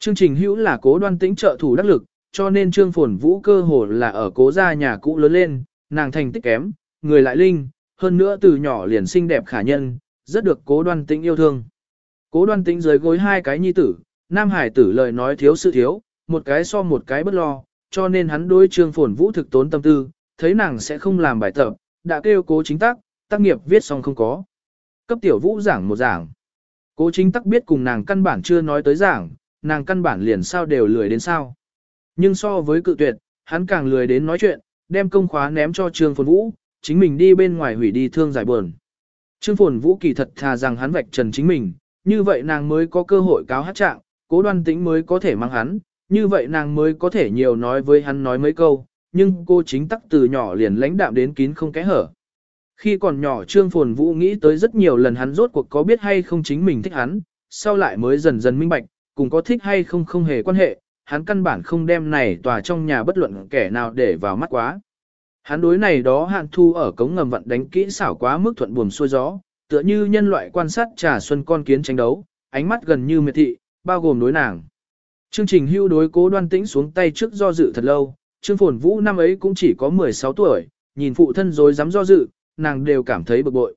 Chương trình hữu là cố đoan tĩnh trợ thủ đắc lực, cho nên trương phồn vũ cơ hồ là ở cố gia nhà cũ lớn lên, nàng thành tích kém, người lại linh, hơn nữa từ nhỏ liền xinh đẹp khả nhân, rất được cố đoan tĩnh yêu thương. Cố đoan tĩnh dưới gối hai cái nhi tử, nam hải tử lời nói thiếu sự thiếu, một cái so một cái bất lo, cho nên hắn đối trương phồn vũ thực tốn tâm tư, thấy nàng sẽ không làm bài tập, đã kêu cố chính tác, tác nghiệp viết xong không có. Cấp tiểu vũ giảng một giảng. Cố chính tắc biết cùng nàng căn bản chưa nói tới giảng, nàng căn bản liền sao đều lười đến sao. Nhưng so với cự tuyệt, hắn càng lười đến nói chuyện, đem công khóa ném cho Trương Phồn Vũ, chính mình đi bên ngoài hủy đi thương giải buồn. Trương Phồn Vũ kỳ thật thà rằng hắn vạch trần chính mình, như vậy nàng mới có cơ hội cáo hát trạng, cố đoan tĩnh mới có thể mang hắn, như vậy nàng mới có thể nhiều nói với hắn nói mấy câu, nhưng cô chính tắc từ nhỏ liền lãnh đạm đến kín không kẽ hở. Khi còn nhỏ Trương Phồn Vũ nghĩ tới rất nhiều lần hắn rốt cuộc có biết hay không chính mình thích hắn, sau lại mới dần dần minh bạch, cùng có thích hay không không hề quan hệ, hắn căn bản không đem này tòa trong nhà bất luận kẻ nào để vào mắt quá. Hắn đối này đó hạn thu ở cống ngầm vận đánh kỹ xảo quá mức thuận buồm xuôi gió, tựa như nhân loại quan sát trà xuân con kiến tranh đấu, ánh mắt gần như miệt thị, bao gồm đối nàng. Chương trình hưu đối cố đoan tĩnh xuống tay trước do dự thật lâu, Trương Phồn Vũ năm ấy cũng chỉ có 16 tuổi, nhìn phụ thân rồi dám do dự, nàng đều cảm thấy bực bội.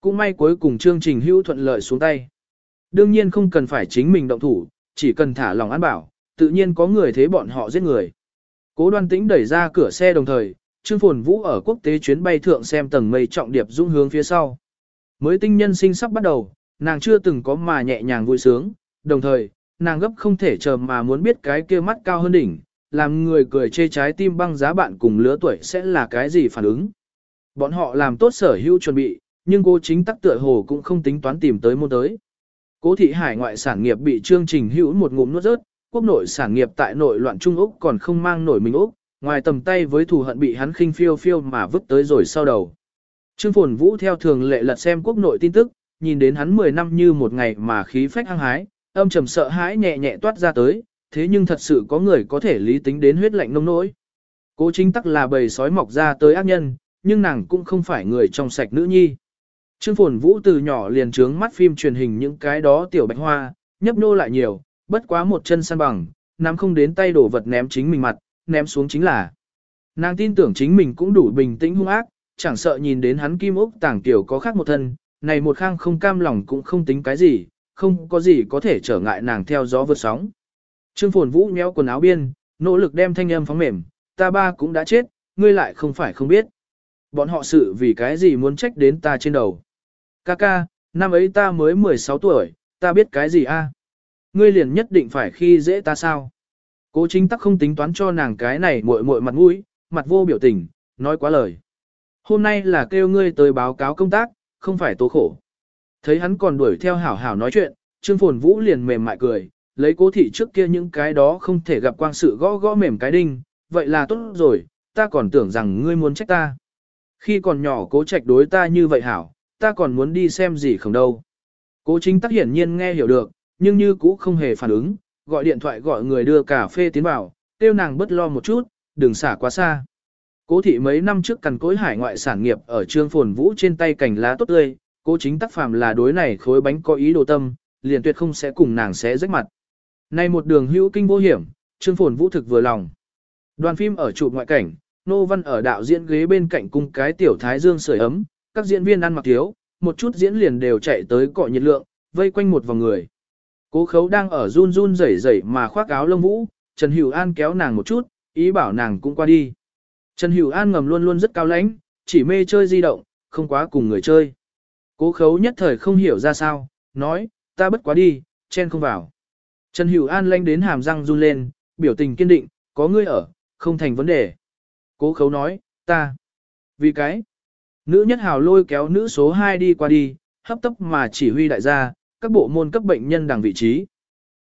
Cũng may cuối cùng chương trình hưu thuận lợi xuống tay. Đương nhiên không cần phải chính mình động thủ, chỉ cần thả lòng an bảo, tự nhiên có người thế bọn họ giết người. Cố đoan tĩnh đẩy ra cửa xe đồng thời, Trương Phồn Vũ ở quốc tế chuyến bay thượng xem tầng mây trọng điệp dung hướng phía sau. Mới tinh nhân sinh sắp bắt đầu, nàng chưa từng có mà nhẹ nhàng vui sướng, đồng thời, nàng gấp không thể chờ mà muốn biết cái kia mắt cao hơn đỉnh, làm người cười chê trái tim băng giá bạn cùng lứa tuổi sẽ là cái gì phản ứng. Bọn họ làm tốt sở hữu chuẩn bị, nhưng cô chính tắc tựa hồ cũng không tính toán tìm tới môn tới. Cố thị hải ngoại sản nghiệp bị chương trình hữu một ngụm nuốt rớt, quốc nội sản nghiệp tại nội loạn Trung Úc còn không mang nổi mình Úc, ngoài tầm tay với thù hận bị hắn khinh phiêu phiêu mà vứt tới rồi sau đầu. Trương Phồn Vũ theo thường lệ lật xem quốc nội tin tức, nhìn đến hắn 10 năm như một ngày mà khí phách hăng hái, âm trầm sợ hãi nhẹ nhẹ toát ra tới, thế nhưng thật sự có người có thể lý tính đến huyết lạnh nông nỗi. Cố chính tắc là bầy sói mọc ra tới ác nhân, nhưng nàng cũng không phải người trong sạch nữ nhi. Trương Phồn Vũ từ nhỏ liền trướng mắt phim truyền hình những cái đó tiểu bạch hoa, nhấp nô lại nhiều, bất quá một chân săn bằng, nắm không đến tay đổ vật ném chính mình mặt, ném xuống chính là. Nàng tin tưởng chính mình cũng đủ bình tĩnh hung ác, chẳng sợ nhìn đến hắn kim ốc tàng tiểu có khác một thân, này một khang không cam lòng cũng không tính cái gì, không có gì có thể trở ngại nàng theo gió vượt sóng. Trương Phồn Vũ nhéo quần áo biên, nỗ lực đem thanh âm phóng mềm, ta ba cũng đã chết, ngươi lại không phải không biết. Bọn họ sự vì cái gì muốn trách đến ta trên đầu. Kaka, năm ấy ta mới 16 tuổi, ta biết cái gì a? Ngươi liền nhất định phải khi dễ ta sao? Cố chính tắc không tính toán cho nàng cái này muội muội mặt mũi, mặt vô biểu tình, nói quá lời. Hôm nay là kêu ngươi tới báo cáo công tác, không phải tố khổ. Thấy hắn còn đuổi theo hảo hảo nói chuyện, Trương Phồn Vũ liền mềm mại cười, lấy cố thị trước kia những cái đó không thể gặp quang sự gõ gõ mềm cái đinh, vậy là tốt rồi, ta còn tưởng rằng ngươi muốn trách ta. Khi còn nhỏ cố trạch đối ta như vậy hảo, ta còn muốn đi xem gì không đâu. Cố chính tắc hiển nhiên nghe hiểu được, nhưng như cũ không hề phản ứng, gọi điện thoại gọi người đưa cà phê tiến vào, tiêu nàng bất lo một chút, đừng xả quá xa. Cố thị mấy năm trước cằn cối hải ngoại sản nghiệp ở trương phồn vũ trên tay cành lá tốt tươi, cố chính tắc phàm là đối này khối bánh có ý đồ tâm, liền tuyệt không sẽ cùng nàng xé rách mặt. Nay một đường hữu kinh vô hiểm, trương phồn vũ thực vừa lòng. Đoàn phim ở chụp ngoại cảnh, Nô Văn ở đạo diễn ghế bên cạnh cung cái tiểu thái dương sưởi ấm, các diễn viên ăn mặc thiếu, một chút diễn liền đều chạy tới cọ nhiệt lượng, vây quanh một vòng người. Cố khấu đang ở run run rẩy rẩy mà khoác áo lông vũ, Trần Hữu An kéo nàng một chút, ý bảo nàng cũng qua đi. Trần Hữu An ngầm luôn luôn rất cao lãnh, chỉ mê chơi di động, không quá cùng người chơi. Cố khấu nhất thời không hiểu ra sao, nói, ta bất quá đi, chen không vào. Trần Hữu An lanh đến hàm răng run lên, biểu tình kiên định, có ngươi ở, không thành vấn đề. Cố khấu nói, ta. Vì cái. Nữ nhất hào lôi kéo nữ số 2 đi qua đi, hấp tấp mà chỉ huy đại gia, các bộ môn cấp bệnh nhân đằng vị trí.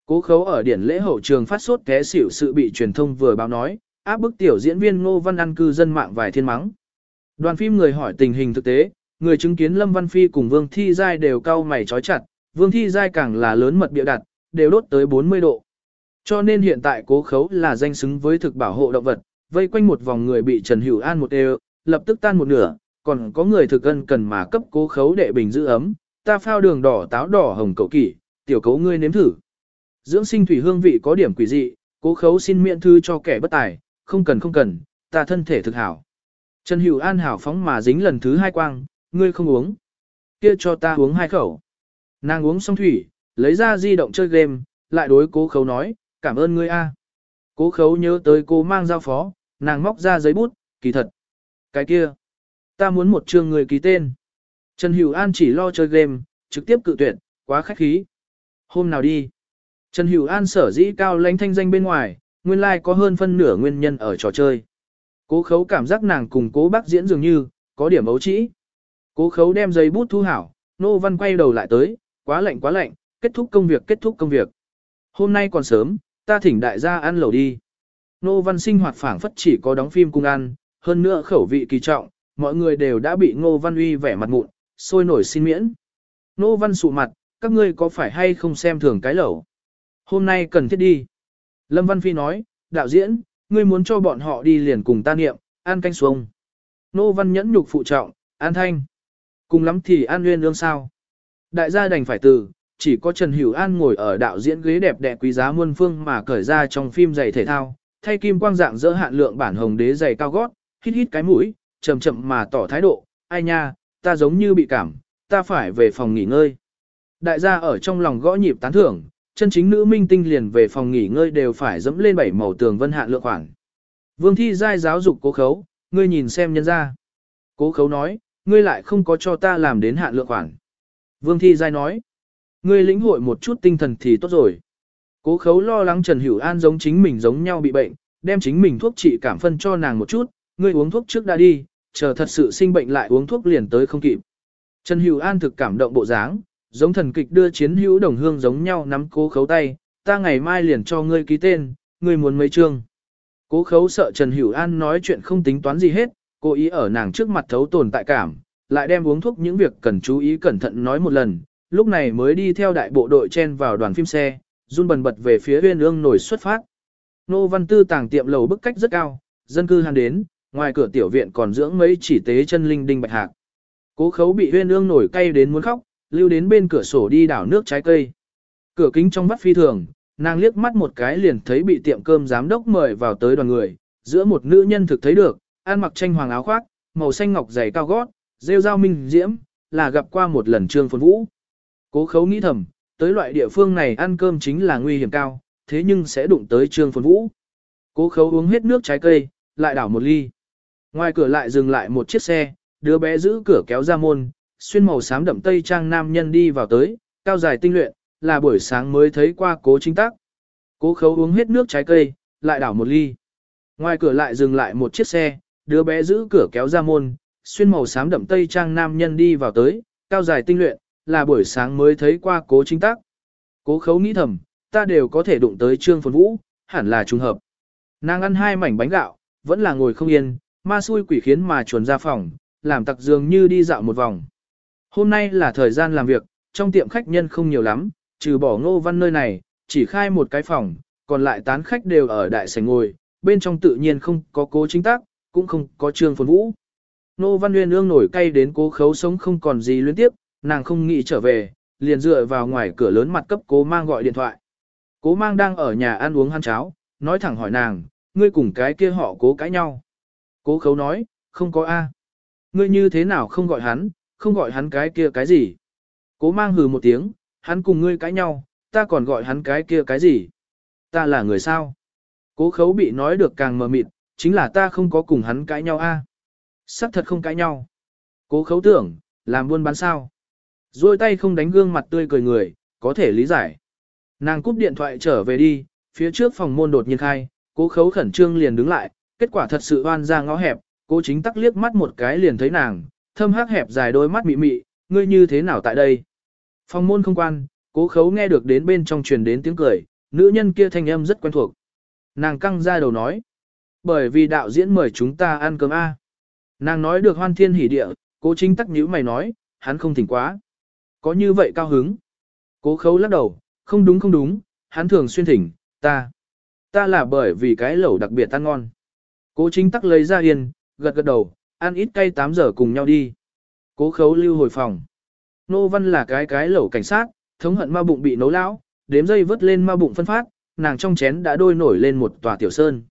Cố khấu ở điển lễ hậu trường phát sốt té xỉu sự bị truyền thông vừa báo nói, áp bức tiểu diễn viên Ngô Văn An cư dân mạng vài thiên mắng. Đoàn phim người hỏi tình hình thực tế, người chứng kiến Lâm Văn Phi cùng Vương Thi Giai đều cau mày chói chặt, Vương Thi Giai càng là lớn mật bịa đặt, đều đốt tới 40 độ. Cho nên hiện tại cố khấu là danh xứng với thực bảo hộ động vật, vây quanh một vòng người bị Trần Hữu An một đều, lập tức tan một nửa, còn có người thực ân cần mà cấp cố khấu đệ bình giữ ấm, ta phao đường đỏ táo đỏ hồng cậu kỷ, tiểu cấu ngươi nếm thử. Dưỡng sinh thủy hương vị có điểm quỷ dị, cố khấu xin miễn thư cho kẻ bất tài, không cần không cần, ta thân thể thực hảo. Trần Hữu An hảo phóng mà dính lần thứ hai quang, ngươi không uống. Kia cho ta uống hai khẩu. Nàng uống xong thủy, lấy ra di động chơi game, lại đối cố khấu nói, cảm ơn ngươi a. Cố khấu nhớ tới cô mang giao phó, nàng móc ra giấy bút, kỳ thật. Cái kia, ta muốn một trường người ký tên. Trần Hữu An chỉ lo chơi game, trực tiếp cự tuyệt, quá khách khí. Hôm nào đi. Trần Hữu An sở dĩ cao lãnh thanh danh bên ngoài, nguyên lai like có hơn phân nửa nguyên nhân ở trò chơi. Cố khấu cảm giác nàng cùng cố bác diễn dường như, có điểm ấu trĩ. Cố khấu đem giấy bút thu hảo, nô văn quay đầu lại tới, quá lạnh quá lạnh, kết thúc công việc kết thúc công việc. Hôm nay còn sớm, ta thỉnh đại gia ăn lẩu đi. Nô văn sinh hoạt phảng phất chỉ có đóng phim cùng ăn, hơn nữa khẩu vị kỳ trọng, mọi người đều đã bị ngô văn uy vẻ mặt mụn, sôi nổi xin miễn. Ngô văn sụ mặt, các ngươi có phải hay không xem thường cái lẩu? Hôm nay cần thiết đi. Lâm Văn Phi nói, đạo diễn, ngươi muốn cho bọn họ đi liền cùng ta niệm, an canh xuống. Nô Văn nhẫn nhục phụ trọng, an thanh. Cùng lắm thì an nguyên lương sao. Đại gia đành phải từ, chỉ có Trần Hữu An ngồi ở đạo diễn ghế đẹp đẽ quý giá muôn phương mà cởi ra trong phim giày thể thao, thay kim quang dạng dỡ hạn lượng bản hồng đế giày cao gót, hít hít cái mũi, chậm chậm mà tỏ thái độ, ai nha, ta giống như bị cảm, ta phải về phòng nghỉ ngơi. Đại gia ở trong lòng gõ nhịp tán thưởng, chân chính nữ minh tinh liền về phòng nghỉ ngơi đều phải dẫm lên bảy màu tường vân hạn lượng khoảng. Vương thi giai giáo dục cố khấu, ngươi nhìn xem nhân ra. Cố khấu nói, ngươi lại không có cho ta làm đến hạn lượng khoảng. Vương thi giai nói, ngươi lĩnh hội một chút tinh thần thì tốt rồi. Cố khấu lo lắng Trần Hữu An giống chính mình giống nhau bị bệnh, đem chính mình thuốc trị cảm phân cho nàng một chút, ngươi uống thuốc trước đã đi, chờ thật sự sinh bệnh lại uống thuốc liền tới không kịp. Trần Hữu An thực cảm động bộ dáng, giống thần kịch đưa chiến hữu đồng hương giống nhau nắm cố khấu tay, ta ngày mai liền cho ngươi ký tên, ngươi muốn mấy chương. Cố khấu sợ Trần Hữu An nói chuyện không tính toán gì hết, cố ý ở nàng trước mặt thấu tồn tại cảm, lại đem uống thuốc những việc cần chú ý cẩn thận nói một lần, lúc này mới đi theo đại bộ đội chen vào đoàn phim xe, run bần bật về phía huyên ương nổi xuất phát. Nô Văn Tư tàng tiệm lầu bức cách rất cao, dân cư hàng đến, ngoài cửa tiểu viện còn dưỡng mấy chỉ tế chân linh đinh bạch hạc. Cố khấu bị huyên ương nổi cay đến muốn khóc, lưu đến bên cửa sổ đi đảo nước trái cây. Cửa kính trong vắt phi thường, nàng liếc mắt một cái liền thấy bị tiệm cơm giám đốc mời vào tới đoàn người, giữa một nữ nhân thực thấy được, ăn mặc tranh hoàng áo khoác, màu xanh ngọc dày cao gót, rêu dao minh diễm, là gặp qua một lần trương phồn vũ. Cố khấu nghĩ thầm, tới loại địa phương này ăn cơm chính là nguy hiểm cao, thế nhưng sẽ đụng tới trương phồn vũ. Cố khấu uống hết nước trái cây, lại đảo một ly. Ngoài cửa lại dừng lại một chiếc xe, đứa bé giữ cửa kéo ra môn, xuyên màu xám đậm tây trang nam nhân đi vào tới, cao dài tinh luyện, là buổi sáng mới thấy qua cố chính tác. Cố khấu uống hết nước trái cây, lại đảo một ly. Ngoài cửa lại dừng lại một chiếc xe, đứa bé giữ cửa kéo ra môn, xuyên màu xám đậm tây trang nam nhân đi vào tới, cao dài tinh luyện, là buổi sáng mới thấy qua cố chính tác. Cố khấu nghĩ thầm, ta đều có thể đụng tới trương phồn vũ, hẳn là trùng hợp. Nàng ăn hai mảnh bánh gạo, vẫn là ngồi không yên, ma xui quỷ khiến mà chuồn ra phòng, làm tặc dường như đi dạo một vòng. Hôm nay là thời gian làm việc, trong tiệm khách nhân không nhiều lắm, trừ bỏ ngô văn nơi này, chỉ khai một cái phòng, còn lại tán khách đều ở đại sảnh ngồi, bên trong tự nhiên không có cố chính tác, cũng không có trương phồn vũ. Ngô văn nguyên ương nổi cay đến cố khấu sống không còn gì liên tiếp, nàng không nghĩ trở về, liền dựa vào ngoài cửa lớn mặt cấp cố mang gọi điện thoại. Cố mang đang ở nhà ăn uống ăn cháo, nói thẳng hỏi nàng, ngươi cùng cái kia họ cố cãi nhau. Cố khấu nói, không có A. Ngươi như thế nào không gọi hắn, không gọi hắn cái kia cái gì. Cố mang hừ một tiếng, hắn cùng ngươi cãi nhau, ta còn gọi hắn cái kia cái gì. Ta là người sao? Cố khấu bị nói được càng mờ mịt, chính là ta không có cùng hắn cãi nhau a. À? Sắc thật không cãi nhau. Cố khấu tưởng, làm buôn bán sao? Rồi tay không đánh gương mặt tươi cười người, có thể lý giải. Nàng cúp điện thoại trở về đi, phía trước phòng môn đột nhiên khai, cố khấu khẩn trương liền đứng lại, kết quả thật sự oan ra ngõ hẹp, cố chính tắc liếc mắt một cái liền thấy nàng, thâm hắc hẹp dài đôi mắt mị mị, ngươi như thế nào tại đây? Phòng môn không quan, cố khấu nghe được đến bên trong truyền đến tiếng cười, nữ nhân kia thanh âm rất quen thuộc. Nàng căng ra đầu nói, bởi vì đạo diễn mời chúng ta ăn cơm A. Nàng nói được hoan thiên hỉ địa, cố chính tắc nhíu mày nói, hắn không thỉnh quá. Có như vậy cao hứng. Cố khấu lắc đầu, không đúng không đúng, hắn thường xuyên thỉnh, ta. Ta là bởi vì cái lẩu đặc biệt ăn ngon. Cố chính tắc lấy ra yên, gật gật đầu, ăn ít cay 8 giờ cùng nhau đi. Cố khấu lưu hồi phòng. Nô Văn là cái cái lẩu cảnh sát, thống hận ma bụng bị nấu lão, đếm dây vớt lên ma bụng phân phát, nàng trong chén đã đôi nổi lên một tòa tiểu sơn.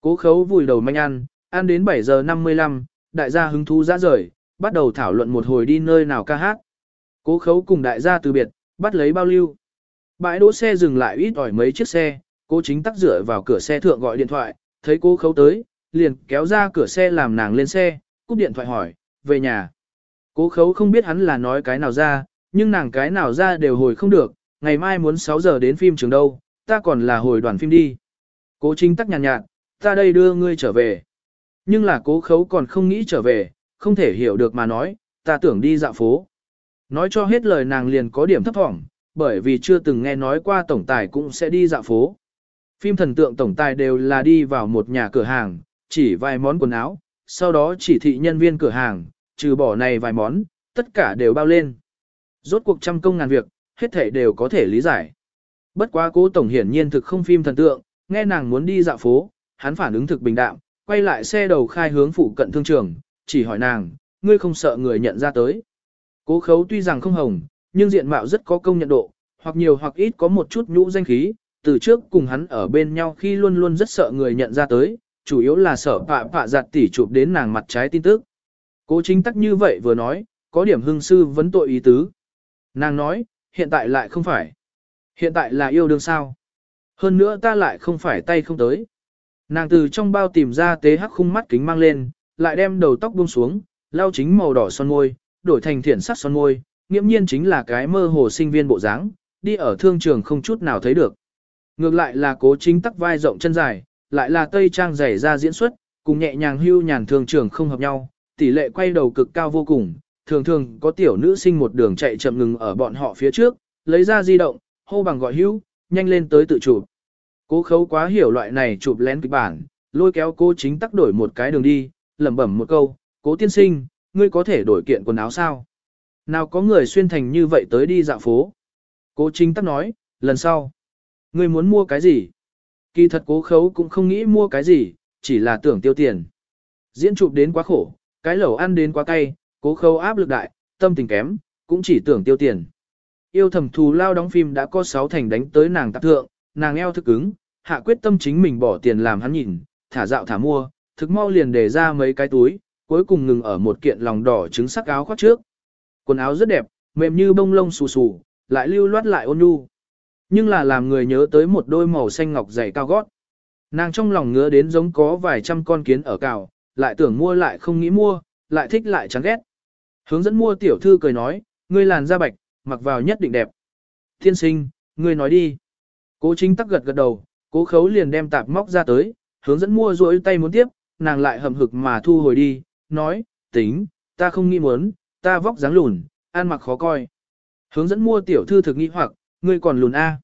Cố khấu vùi đầu manh ăn, ăn đến 7 giờ 55, đại gia hứng thú ra rời, bắt đầu thảo luận một hồi đi nơi nào ca hát. Cố khấu cùng đại gia từ biệt, bắt lấy bao lưu. Bãi đỗ xe dừng lại ít ỏi mấy chiếc xe, cố chính tắc dựa vào cửa xe thượng gọi điện thoại, thấy cố khấu tới, liền kéo ra cửa xe làm nàng lên xe, cúp điện thoại hỏi, về nhà. Cố khấu không biết hắn là nói cái nào ra, nhưng nàng cái nào ra đều hồi không được, ngày mai muốn 6 giờ đến phim trường đâu, ta còn là hồi đoàn phim đi. Cố chính tắc nhàn nhạt, nhạt, ta đây đưa ngươi trở về. Nhưng là cố khấu còn không nghĩ trở về, không thể hiểu được mà nói, ta tưởng đi dạo phố. Nói cho hết lời nàng liền có điểm thấp thỏm, bởi vì chưa từng nghe nói qua tổng tài cũng sẽ đi dạo phố. Phim thần tượng tổng tài đều là đi vào một nhà cửa hàng, chỉ vài món quần áo, sau đó chỉ thị nhân viên cửa hàng, trừ bỏ này vài món, tất cả đều bao lên. Rốt cuộc trăm công ngàn việc, hết thể đều có thể lý giải. Bất quá cố tổng hiển nhiên thực không phim thần tượng, nghe nàng muốn đi dạo phố, hắn phản ứng thực bình đạm, quay lại xe đầu khai hướng phụ cận thương trường, chỉ hỏi nàng, ngươi không sợ người nhận ra tới. Cố khấu tuy rằng không hồng, nhưng diện mạo rất có công nhận độ, hoặc nhiều hoặc ít có một chút nhũ danh khí, từ trước cùng hắn ở bên nhau khi luôn luôn rất sợ người nhận ra tới, chủ yếu là sợ pạ pạ giặt tỉ chụp đến nàng mặt trái tin tức. Cố chính tắc như vậy vừa nói, có điểm hưng sư vấn tội ý tứ. Nàng nói, hiện tại lại không phải. Hiện tại là yêu đương sao. Hơn nữa ta lại không phải tay không tới. Nàng từ trong bao tìm ra tế hắc khung mắt kính mang lên, lại đem đầu tóc buông xuống, lau chính màu đỏ son môi, đổi thành thiển sắc son môi, nghiễm nhiên chính là cái mơ hồ sinh viên bộ dáng, đi ở thương trường không chút nào thấy được. Ngược lại là cố chính tắc vai rộng chân dài, lại là tây trang dày ra diễn xuất, cùng nhẹ nhàng hưu nhàn thường trưởng không hợp nhau, tỷ lệ quay đầu cực cao vô cùng, thường thường có tiểu nữ sinh một đường chạy chậm ngừng ở bọn họ phía trước, lấy ra di động, hô bằng gọi hưu, nhanh lên tới tự chụp. Cố khấu quá hiểu loại này chụp lén kịch bản, lôi kéo cô chính tắc đổi một cái đường đi, lẩm bẩm một câu, cố tiên sinh, ngươi có thể đổi kiện quần áo sao? Nào có người xuyên thành như vậy tới đi dạo phố? Cố chính tắc nói, lần sau, ngươi muốn mua cái gì? Kỳ thật cố khấu cũng không nghĩ mua cái gì, chỉ là tưởng tiêu tiền. Diễn chụp đến quá khổ, cái lẩu ăn đến quá cay, cố khấu áp lực đại, tâm tình kém, cũng chỉ tưởng tiêu tiền. Yêu thầm thù lao đóng phim đã có 6 thành đánh tới nàng tạp thượng, nàng eo thức cứng, hạ quyết tâm chính mình bỏ tiền làm hắn nhìn, thả dạo thả mua, thực mau liền để ra mấy cái túi, cuối cùng ngừng ở một kiện lòng đỏ trứng sắc áo khoác trước. Quần áo rất đẹp, mềm như bông lông xù xù, lại lưu loát lại ôn nhu. Nhưng là làm người nhớ tới một đôi màu xanh ngọc dày cao gót. Nàng trong lòng ngứa đến giống có vài trăm con kiến ở cào, lại tưởng mua lại không nghĩ mua, lại thích lại chán ghét. Hướng dẫn mua tiểu thư cười nói, ngươi làn da bạch, mặc vào nhất định đẹp. Thiên sinh, ngươi nói đi. Cố chính tắc gật gật đầu, cố khấu liền đem tạp móc ra tới, hướng dẫn mua rối tay muốn tiếp, nàng lại hầm hực mà thu hồi đi, nói, tính, ta không nghĩ muốn, ta vóc dáng lùn, ăn mặc khó coi. Hướng dẫn mua tiểu thư thực nghi hoặc, ngươi còn lùn a?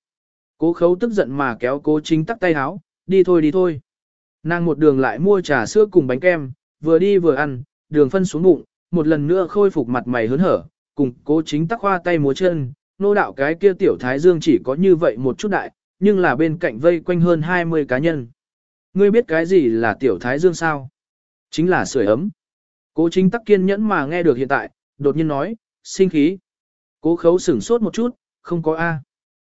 Cố khấu tức giận mà kéo cố chính tắc tay háo, đi thôi đi thôi. Nàng một đường lại mua trà sữa cùng bánh kem, vừa đi vừa ăn, đường phân xuống bụng, một lần nữa khôi phục mặt mày hớn hở, cùng cố chính tắc hoa tay múa chân, nô đạo cái kia tiểu thái dương chỉ có như vậy một chút đại, nhưng là bên cạnh vây quanh hơn 20 cá nhân. Ngươi biết cái gì là tiểu thái dương sao? Chính là sưởi ấm. Cố chính tắc kiên nhẫn mà nghe được hiện tại, đột nhiên nói, sinh khí. Cố khấu sửng sốt một chút, không có A.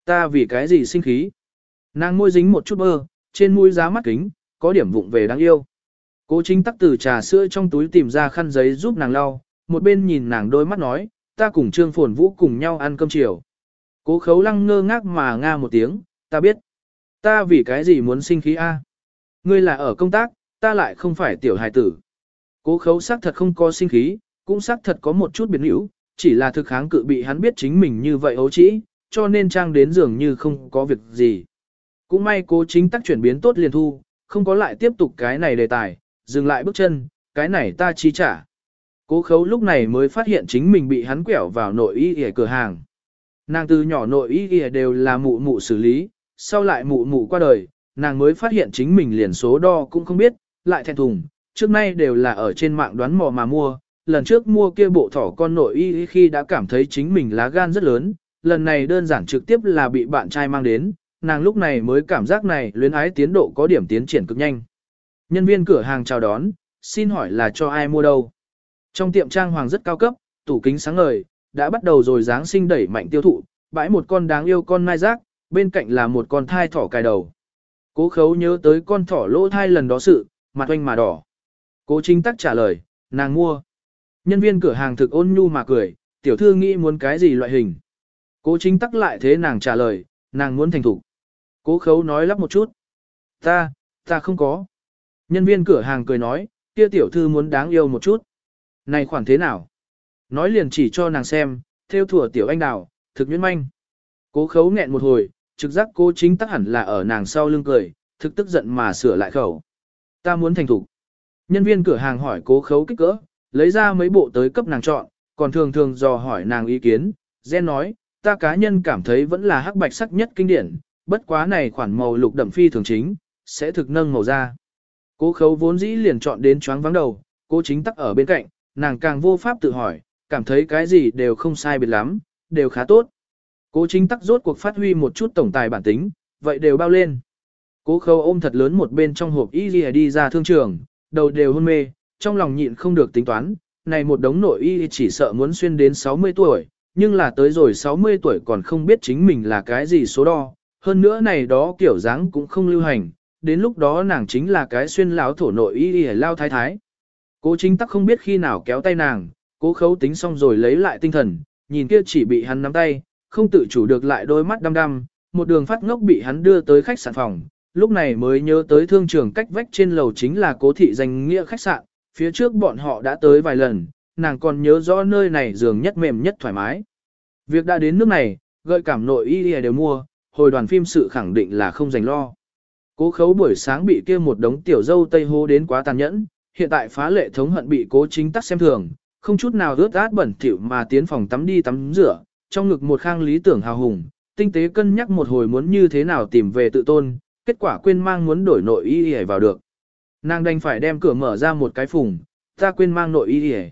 Ta vì cái gì sinh khí? Nàng môi dính một chút bơ, trên mũi giá mắt kính, có điểm vụng về đáng yêu. Cố chính tắc từ trà sữa trong túi tìm ra khăn giấy giúp nàng lau, một bên nhìn nàng đôi mắt nói, ta cùng Trương Phồn Vũ cùng nhau ăn cơm chiều. Cố khấu lăng ngơ ngác mà nga một tiếng, ta biết. Ta vì cái gì muốn sinh khí A? Ngươi là ở công tác, ta lại không phải tiểu hài tử. Cố khấu xác thật không có sinh khí, cũng xác thật có một chút biến hữu, chỉ là thực kháng cự bị hắn biết chính mình như vậy ấu trĩ, cho nên trang đến dường như không có việc gì. Cũng may cố chính tắc chuyển biến tốt liền thu, không có lại tiếp tục cái này đề tài, dừng lại bước chân, cái này ta chi trả. Cố khấu lúc này mới phát hiện chính mình bị hắn quẹo vào nội y ở cửa hàng. Nàng từ nhỏ nội y đều là mụ mụ xử lý, sau lại mụ mụ qua đời, nàng mới phát hiện chính mình liền số đo cũng không biết, lại thẹn thùng, trước nay đều là ở trên mạng đoán mò mà mua, lần trước mua kia bộ thỏ con nội y khi đã cảm thấy chính mình lá gan rất lớn, lần này đơn giản trực tiếp là bị bạn trai mang đến, nàng lúc này mới cảm giác này luyến ái tiến độ có điểm tiến triển cực nhanh. Nhân viên cửa hàng chào đón, xin hỏi là cho ai mua đâu? Trong tiệm trang hoàng rất cao cấp, tủ kính sáng ngời, đã bắt đầu rồi Giáng sinh đẩy mạnh tiêu thụ, bãi một con đáng yêu con mai rác, bên cạnh là một con thai thỏ cài đầu. Cố khấu nhớ tới con thỏ lỗ thai lần đó sự, mặt oanh mà đỏ. Cố chính tắc trả lời, nàng mua. Nhân viên cửa hàng thực ôn nhu mà cười, tiểu thư nghĩ muốn cái gì loại hình. Cố chính tắc lại thế nàng trả lời, nàng muốn thành thủ. Cố khấu nói lắp một chút. Ta, ta không có. Nhân viên cửa hàng cười nói, kia tiểu thư muốn đáng yêu một chút. Này khoản thế nào? Nói liền chỉ cho nàng xem, theo thủa tiểu anh đào, thực nhuyễn manh. Cố khấu nghẹn một hồi, trực giác cố chính tắc hẳn là ở nàng sau lưng cười, thực tức giận mà sửa lại khẩu. Ta muốn thành thủ. Nhân viên cửa hàng hỏi cố khấu kích cỡ, lấy ra mấy bộ tới cấp nàng chọn, còn thường thường dò hỏi nàng ý kiến. Gen nói, ta cá nhân cảm thấy vẫn là hắc bạch sắc nhất kinh điển, bất quá này khoản màu lục đậm phi thường chính, sẽ thực nâng màu ra. Cố khấu vốn dĩ liền chọn đến choáng vắng đầu, cố chính tắc ở bên cạnh, nàng càng vô pháp tự hỏi, cảm thấy cái gì đều không sai biệt lắm, đều khá tốt. Cố chính tắc rốt cuộc phát huy một chút tổng tài bản tính, vậy đều bao lên. Cố khâu ôm thật lớn một bên trong hộp y đi ra thương trường, đầu đều hôn mê, trong lòng nhịn không được tính toán, này một đống nội y chỉ sợ muốn xuyên đến 60 tuổi, nhưng là tới rồi 60 tuổi còn không biết chính mình là cái gì số đo, hơn nữa này đó kiểu dáng cũng không lưu hành, đến lúc đó nàng chính là cái xuyên lão thổ nội y y lao thái thái. Cố chính tắc không biết khi nào kéo tay nàng, cố khấu tính xong rồi lấy lại tinh thần, nhìn kia chỉ bị hắn nắm tay, không tự chủ được lại đôi mắt đăm đăm, một đường phát ngốc bị hắn đưa tới khách sạn phòng, lúc này mới nhớ tới thương trường cách vách trên lầu chính là cố thị danh nghĩa khách sạn, phía trước bọn họ đã tới vài lần, nàng còn nhớ rõ nơi này giường nhất mềm nhất thoải mái. Việc đã đến nước này, gợi cảm nội y đều mua, hồi đoàn phim sự khẳng định là không dành lo. Cố khấu buổi sáng bị kia một đống tiểu dâu tây hô đến quá tàn nhẫn, hiện tại phá lệ thống hận bị cố chính tắc xem thường, không chút nào ướt át bẩn thỉu mà tiến phòng tắm đi tắm rửa, trong ngực một khang lý tưởng hào hùng, tinh tế cân nhắc một hồi muốn như thế nào tìm về tự tôn, kết quả quên mang muốn đổi nội y y vào được. Nàng đành phải đem cửa mở ra một cái phùng, ta quên mang nội y đi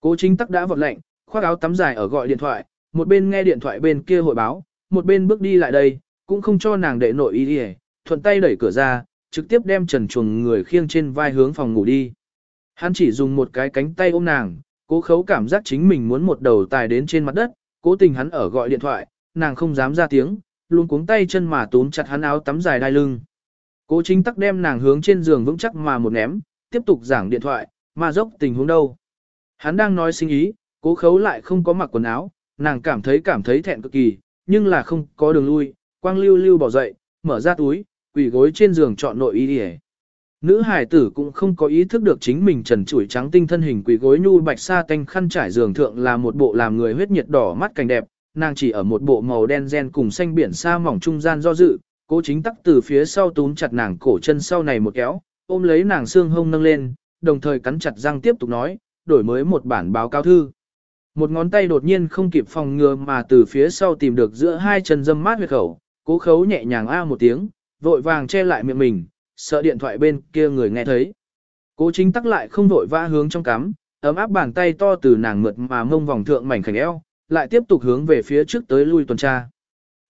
Cố chính tắc đã vọt lệnh, khoác áo tắm dài ở gọi điện thoại, một bên nghe điện thoại bên kia hội báo, một bên bước đi lại đây, cũng không cho nàng đệ nội y đi thuận tay đẩy cửa ra, trực tiếp đem trần chuồng người khiêng trên vai hướng phòng ngủ đi. Hắn chỉ dùng một cái cánh tay ôm nàng, cố khấu cảm giác chính mình muốn một đầu tài đến trên mặt đất, cố tình hắn ở gọi điện thoại, nàng không dám ra tiếng, luôn cuống tay chân mà túm chặt hắn áo tắm dài đai lưng. Cố chính tắc đem nàng hướng trên giường vững chắc mà một ném, tiếp tục giảng điện thoại, mà dốc tình huống đâu. Hắn đang nói sinh ý, cố khấu lại không có mặc quần áo, nàng cảm thấy cảm thấy thẹn cực kỳ, nhưng là không có đường lui, quang lưu lưu bỏ dậy, mở ra túi, quỳ gối trên giường chọn nội y đi Nữ hải tử cũng không có ý thức được chính mình trần trụi trắng tinh thân hình quỳ gối nhu bạch sa tanh khăn trải giường thượng là một bộ làm người huyết nhiệt đỏ mắt cảnh đẹp, nàng chỉ ở một bộ màu đen gen cùng xanh biển sa mỏng trung gian do dự, cố chính tắc từ phía sau túm chặt nàng cổ chân sau này một kéo, ôm lấy nàng xương hông nâng lên, đồng thời cắn chặt răng tiếp tục nói, đổi mới một bản báo cáo thư. Một ngón tay đột nhiên không kịp phòng ngừa mà từ phía sau tìm được giữa hai chân dâm mát huyệt khẩu, cố khấu nhẹ nhàng a một tiếng, vội vàng che lại miệng mình, sợ điện thoại bên kia người nghe thấy. Cố chính tắc lại không vội vã hướng trong cắm, ấm áp bàn tay to từ nàng mượt mà mông vòng thượng mảnh khảnh eo, lại tiếp tục hướng về phía trước tới lui tuần tra.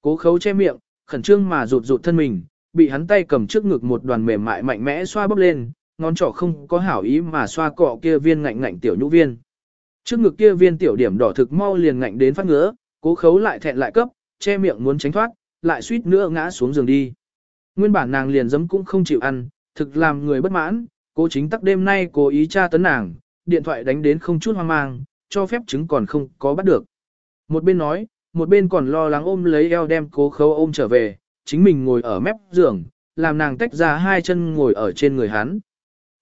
Cố khấu che miệng, khẩn trương mà rụt rụt thân mình, bị hắn tay cầm trước ngực một đoàn mềm mại mạnh mẽ xoa bóp lên, ngón trỏ không có hảo ý mà xoa cọ kia viên ngạnh ngạnh tiểu nhũ viên. Trước ngực kia viên tiểu điểm đỏ thực mau liền ngạnh đến phát ngứa, cố khấu lại thẹn lại cấp, che miệng muốn tránh thoát, lại suýt nữa ngã xuống giường đi. Nguyên bản nàng liền dấm cũng không chịu ăn, thực làm người bất mãn, cố chính tắc đêm nay cố ý tra tấn nàng, điện thoại đánh đến không chút hoang mang, cho phép chứng còn không có bắt được. Một bên nói, một bên còn lo lắng ôm lấy eo đem cố khấu ôm trở về, chính mình ngồi ở mép giường, làm nàng tách ra hai chân ngồi ở trên người hắn.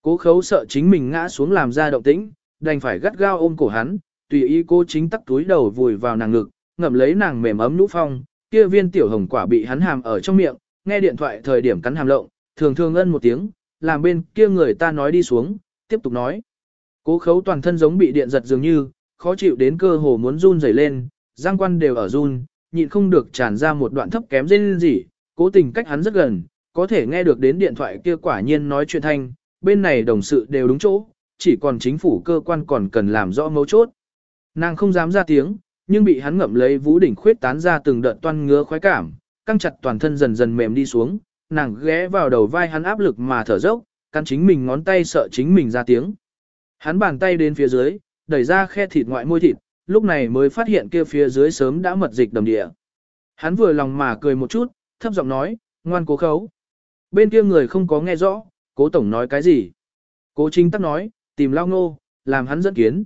Cố khấu sợ chính mình ngã xuống làm ra động tĩnh, đành phải gắt gao ôm cổ hắn, tùy ý cố chính tắc túi đầu vùi vào nàng ngực, ngậm lấy nàng mềm ấm nhũ phong, kia viên tiểu hồng quả bị hắn hàm ở trong miệng, nghe điện thoại thời điểm cắn hàm lộng, thường thường ân một tiếng, làm bên kia người ta nói đi xuống, tiếp tục nói. Cố khấu toàn thân giống bị điện giật dường như, khó chịu đến cơ hồ muốn run rẩy lên, giang quan đều ở run, nhịn không được tràn ra một đoạn thấp kém dên gì, cố tình cách hắn rất gần, có thể nghe được đến điện thoại kia quả nhiên nói chuyện thanh, bên này đồng sự đều đúng chỗ, chỉ còn chính phủ cơ quan còn cần làm rõ mấu chốt. Nàng không dám ra tiếng, nhưng bị hắn ngậm lấy vũ đỉnh khuyết tán ra từng đợt toan ngứa khoái cảm, căng chặt toàn thân dần dần mềm đi xuống, nàng ghé vào đầu vai hắn áp lực mà thở dốc, căn chính mình ngón tay sợ chính mình ra tiếng. Hắn bàn tay đến phía dưới, đẩy ra khe thịt ngoại môi thịt, lúc này mới phát hiện kia phía dưới sớm đã mật dịch đầm địa. Hắn vừa lòng mà cười một chút, thấp giọng nói, ngoan cố khấu. Bên kia người không có nghe rõ, cố tổng nói cái gì. Cố chính tắc nói, tìm lao ngô, làm hắn dẫn kiến.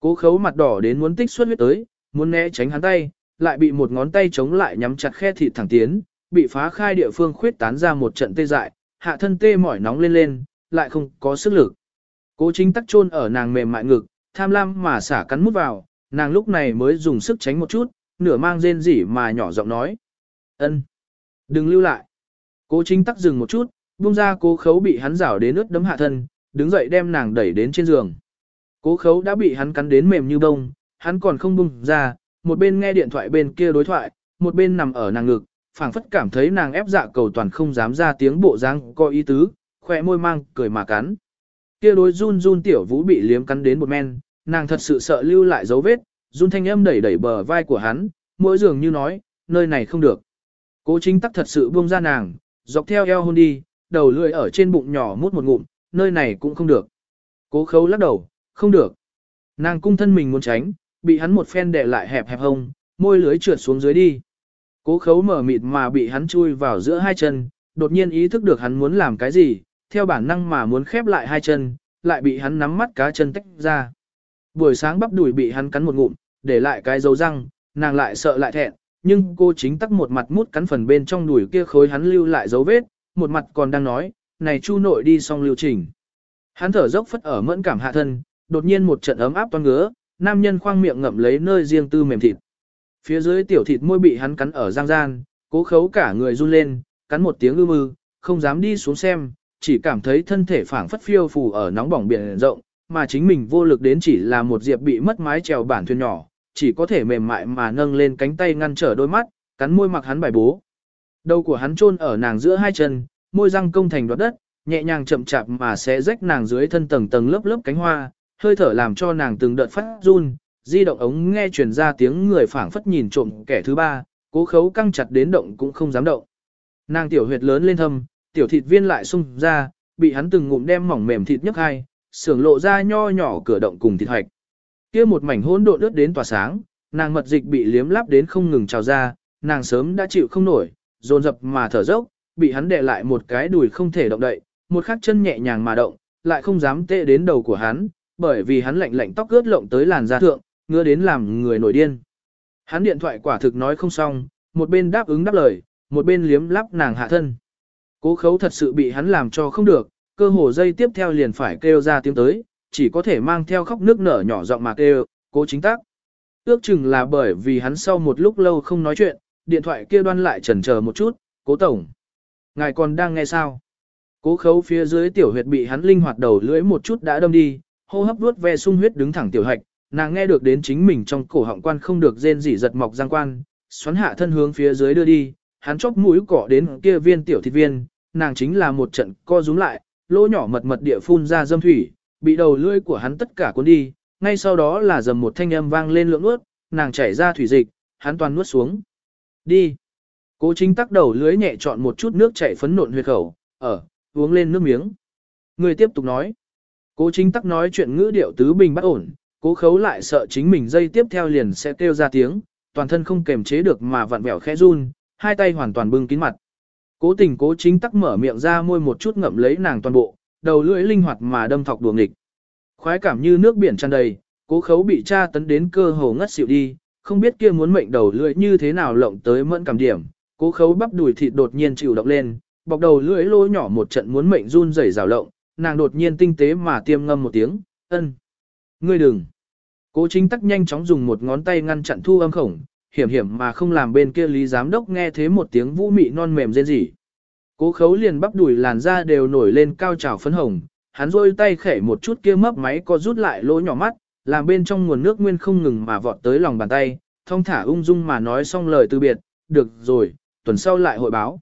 Cố khấu mặt đỏ đến muốn tích xuất huyết tới, muốn né tránh hắn tay, lại bị một ngón tay chống lại nhắm chặt khe thịt thẳng tiến, bị phá khai địa phương khuyết tán ra một trận tê dại, hạ thân tê mỏi nóng lên lên, lại không có sức lực. Cố chính tắc chôn ở nàng mềm mại ngực, tham lam mà xả cắn mút vào, nàng lúc này mới dùng sức tránh một chút, nửa mang rên rỉ mà nhỏ giọng nói. ân, Đừng lưu lại. Cố chính tắc dừng một chút, buông ra cố khấu bị hắn rảo đến ướt đấm hạ thân, đứng dậy đem nàng đẩy đến trên giường. Cố khấu đã bị hắn cắn đến mềm như bông, hắn còn không buông ra, một bên nghe điện thoại bên kia đối thoại, một bên nằm ở nàng ngực, phảng phất cảm thấy nàng ép dạ cầu toàn không dám ra tiếng bộ dáng có ý tứ, khỏe môi mang, cười mà cắn. Kia đối run run tiểu vũ bị liếm cắn đến một men, nàng thật sự sợ lưu lại dấu vết, run thanh âm đẩy đẩy bờ vai của hắn, mỗi dường như nói, nơi này không được. Cố chính tắc thật sự buông ra nàng, dọc theo eo hôn đi, đầu lưỡi ở trên bụng nhỏ mút một ngụm, nơi này cũng không được. Cố khấu lắc đầu, không được. Nàng cung thân mình muốn tránh, bị hắn một phen đè lại hẹp hẹp hông, môi lưới trượt xuống dưới đi. Cố khấu mở mịt mà bị hắn chui vào giữa hai chân, đột nhiên ý thức được hắn muốn làm cái gì, theo bản năng mà muốn khép lại hai chân, lại bị hắn nắm mắt cá chân tách ra. Buổi sáng bắp đùi bị hắn cắn một ngụm, để lại cái dấu răng, nàng lại sợ lại thẹn, nhưng cô chính tắc một mặt mút cắn phần bên trong đùi kia khối hắn lưu lại dấu vết, một mặt còn đang nói, này chu nội đi xong lưu trình. Hắn thở dốc phất ở mẫn cảm hạ thân, đột nhiên một trận ấm áp toan ngứa, nam nhân khoang miệng ngậm lấy nơi riêng tư mềm thịt. Phía dưới tiểu thịt môi bị hắn cắn ở giang gian, cố khấu cả người run lên, cắn một tiếng ư mư, không dám đi xuống xem, chỉ cảm thấy thân thể phảng phất phiêu phù ở nóng bỏng biển rộng, mà chính mình vô lực đến chỉ là một diệp bị mất mái trèo bản thuyền nhỏ, chỉ có thể mềm mại mà nâng lên cánh tay ngăn trở đôi mắt, cắn môi mặc hắn bài bố. Đầu của hắn chôn ở nàng giữa hai chân, môi răng công thành đoạt đất, nhẹ nhàng chậm chạp mà sẽ rách nàng dưới thân tầng tầng lớp lớp cánh hoa, hơi thở làm cho nàng từng đợt phát run, di động ống nghe truyền ra tiếng người phảng phất nhìn trộm kẻ thứ ba, cố khấu căng chặt đến động cũng không dám động. Nàng tiểu huyệt lớn lên thâm, tiểu thịt viên lại sung ra, bị hắn từng ngụm đem mỏng mềm thịt nhấc hai, sưởng lộ ra nho nhỏ cửa động cùng thịt hoạch. Kia một mảnh hỗn độn ướt đến tỏa sáng, nàng mật dịch bị liếm láp đến không ngừng trào ra, nàng sớm đã chịu không nổi, dồn dập mà thở dốc, bị hắn đè lại một cái đùi không thể động đậy, một khắc chân nhẹ nhàng mà động, lại không dám tệ đến đầu của hắn, bởi vì hắn lạnh lạnh tóc ướt lộng tới làn da thượng, ngứa đến làm người nổi điên. Hắn điện thoại quả thực nói không xong, một bên đáp ứng đáp lời, một bên liếm lắp nàng hạ thân. Cố khấu thật sự bị hắn làm cho không được, cơ hồ dây tiếp theo liền phải kêu ra tiếng tới, chỉ có thể mang theo khóc nước nở nhỏ giọng mà kêu, cố chính tác. Ước chừng là bởi vì hắn sau một lúc lâu không nói chuyện, điện thoại kia đoan lại chần chờ một chút, cố tổng. Ngài còn đang nghe sao? Cố khấu phía dưới tiểu huyệt bị hắn linh hoạt đầu lưỡi một chút đã đâm đi, hô hấp vuốt ve sung huyết đứng thẳng tiểu hạch, nàng nghe được đến chính mình trong cổ họng quan không được rên rỉ giật mọc giang quan, xoắn hạ thân hướng phía dưới đưa đi, hắn chóp mũi cỏ đến kia viên tiểu thịt viên, nàng chính là một trận co rúm lại, lỗ nhỏ mật mật địa phun ra dâm thủy, bị đầu lưỡi của hắn tất cả cuốn đi, ngay sau đó là dầm một thanh âm vang lên lượng nuốt, nàng chảy ra thủy dịch, hắn toàn nuốt xuống. Đi. Cố chính tắc đầu lưới nhẹ chọn một chút nước chảy phấn nộn huyệt khẩu, ở, uống lên nước miếng. Người tiếp tục nói. Cố chính tắc nói chuyện ngữ điệu tứ bình bất ổn, cố khấu lại sợ chính mình dây tiếp theo liền sẽ kêu ra tiếng, toàn thân không kềm chế được mà vặn vẹo khẽ run, hai tay hoàn toàn bưng kín mặt. Cố tình cố chính tắc mở miệng ra môi một chút ngậm lấy nàng toàn bộ, đầu lưỡi linh hoạt mà đâm thọc đùa nghịch. Khoái cảm như nước biển tràn đầy, cố khấu bị tra tấn đến cơ hồ ngất xỉu đi, không biết kia muốn mệnh đầu lưỡi như thế nào lộng tới mẫn cảm điểm. Cố khấu bắp đùi thịt đột nhiên chịu động lên, bọc đầu lưỡi lỗ nhỏ một trận muốn mệnh run rẩy rào lộng, nàng đột nhiên tinh tế mà tiêm ngâm một tiếng, ân. Ngươi đừng. Cố chính tắc nhanh chóng dùng một ngón tay ngăn chặn thu âm khổng, hiểm hiểm mà không làm bên kia lý giám đốc nghe thế một tiếng vũ mị non mềm rên rỉ. Cố khấu liền bắp đùi làn da đều nổi lên cao trào phấn hồng, hắn rôi tay khẽ một chút kia mấp máy có rút lại lỗ nhỏ mắt, làm bên trong nguồn nước nguyên không ngừng mà vọt tới lòng bàn tay, thông thả ung dung mà nói xong lời từ biệt, được rồi, tuần sau lại hội báo.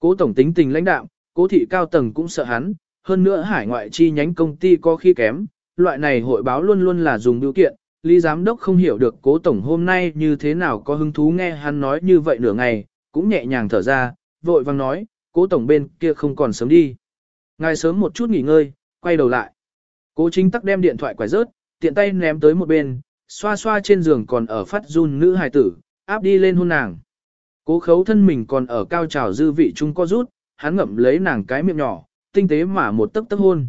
Cố tổng tính tình lãnh đạo, cố thị cao tầng cũng sợ hắn, hơn nữa hải ngoại chi nhánh công ty có khi kém, loại này hội báo luôn luôn là dùng điều kiện, Lý Giám Đốc không hiểu được cố tổng hôm nay như thế nào có hứng thú nghe hắn nói như vậy nửa ngày, cũng nhẹ nhàng thở ra, vội vang nói, cố tổng bên kia không còn sớm đi. Ngài sớm một chút nghỉ ngơi, quay đầu lại. Cố chính tắc đem điện thoại quải rớt, tiện tay ném tới một bên, xoa xoa trên giường còn ở phát run nữ hài tử, áp đi lên hôn nàng. Cố khấu thân mình còn ở cao trào dư vị chung co rút, hắn ngậm lấy nàng cái miệng nhỏ, tinh tế mà một tấc tấc hôn.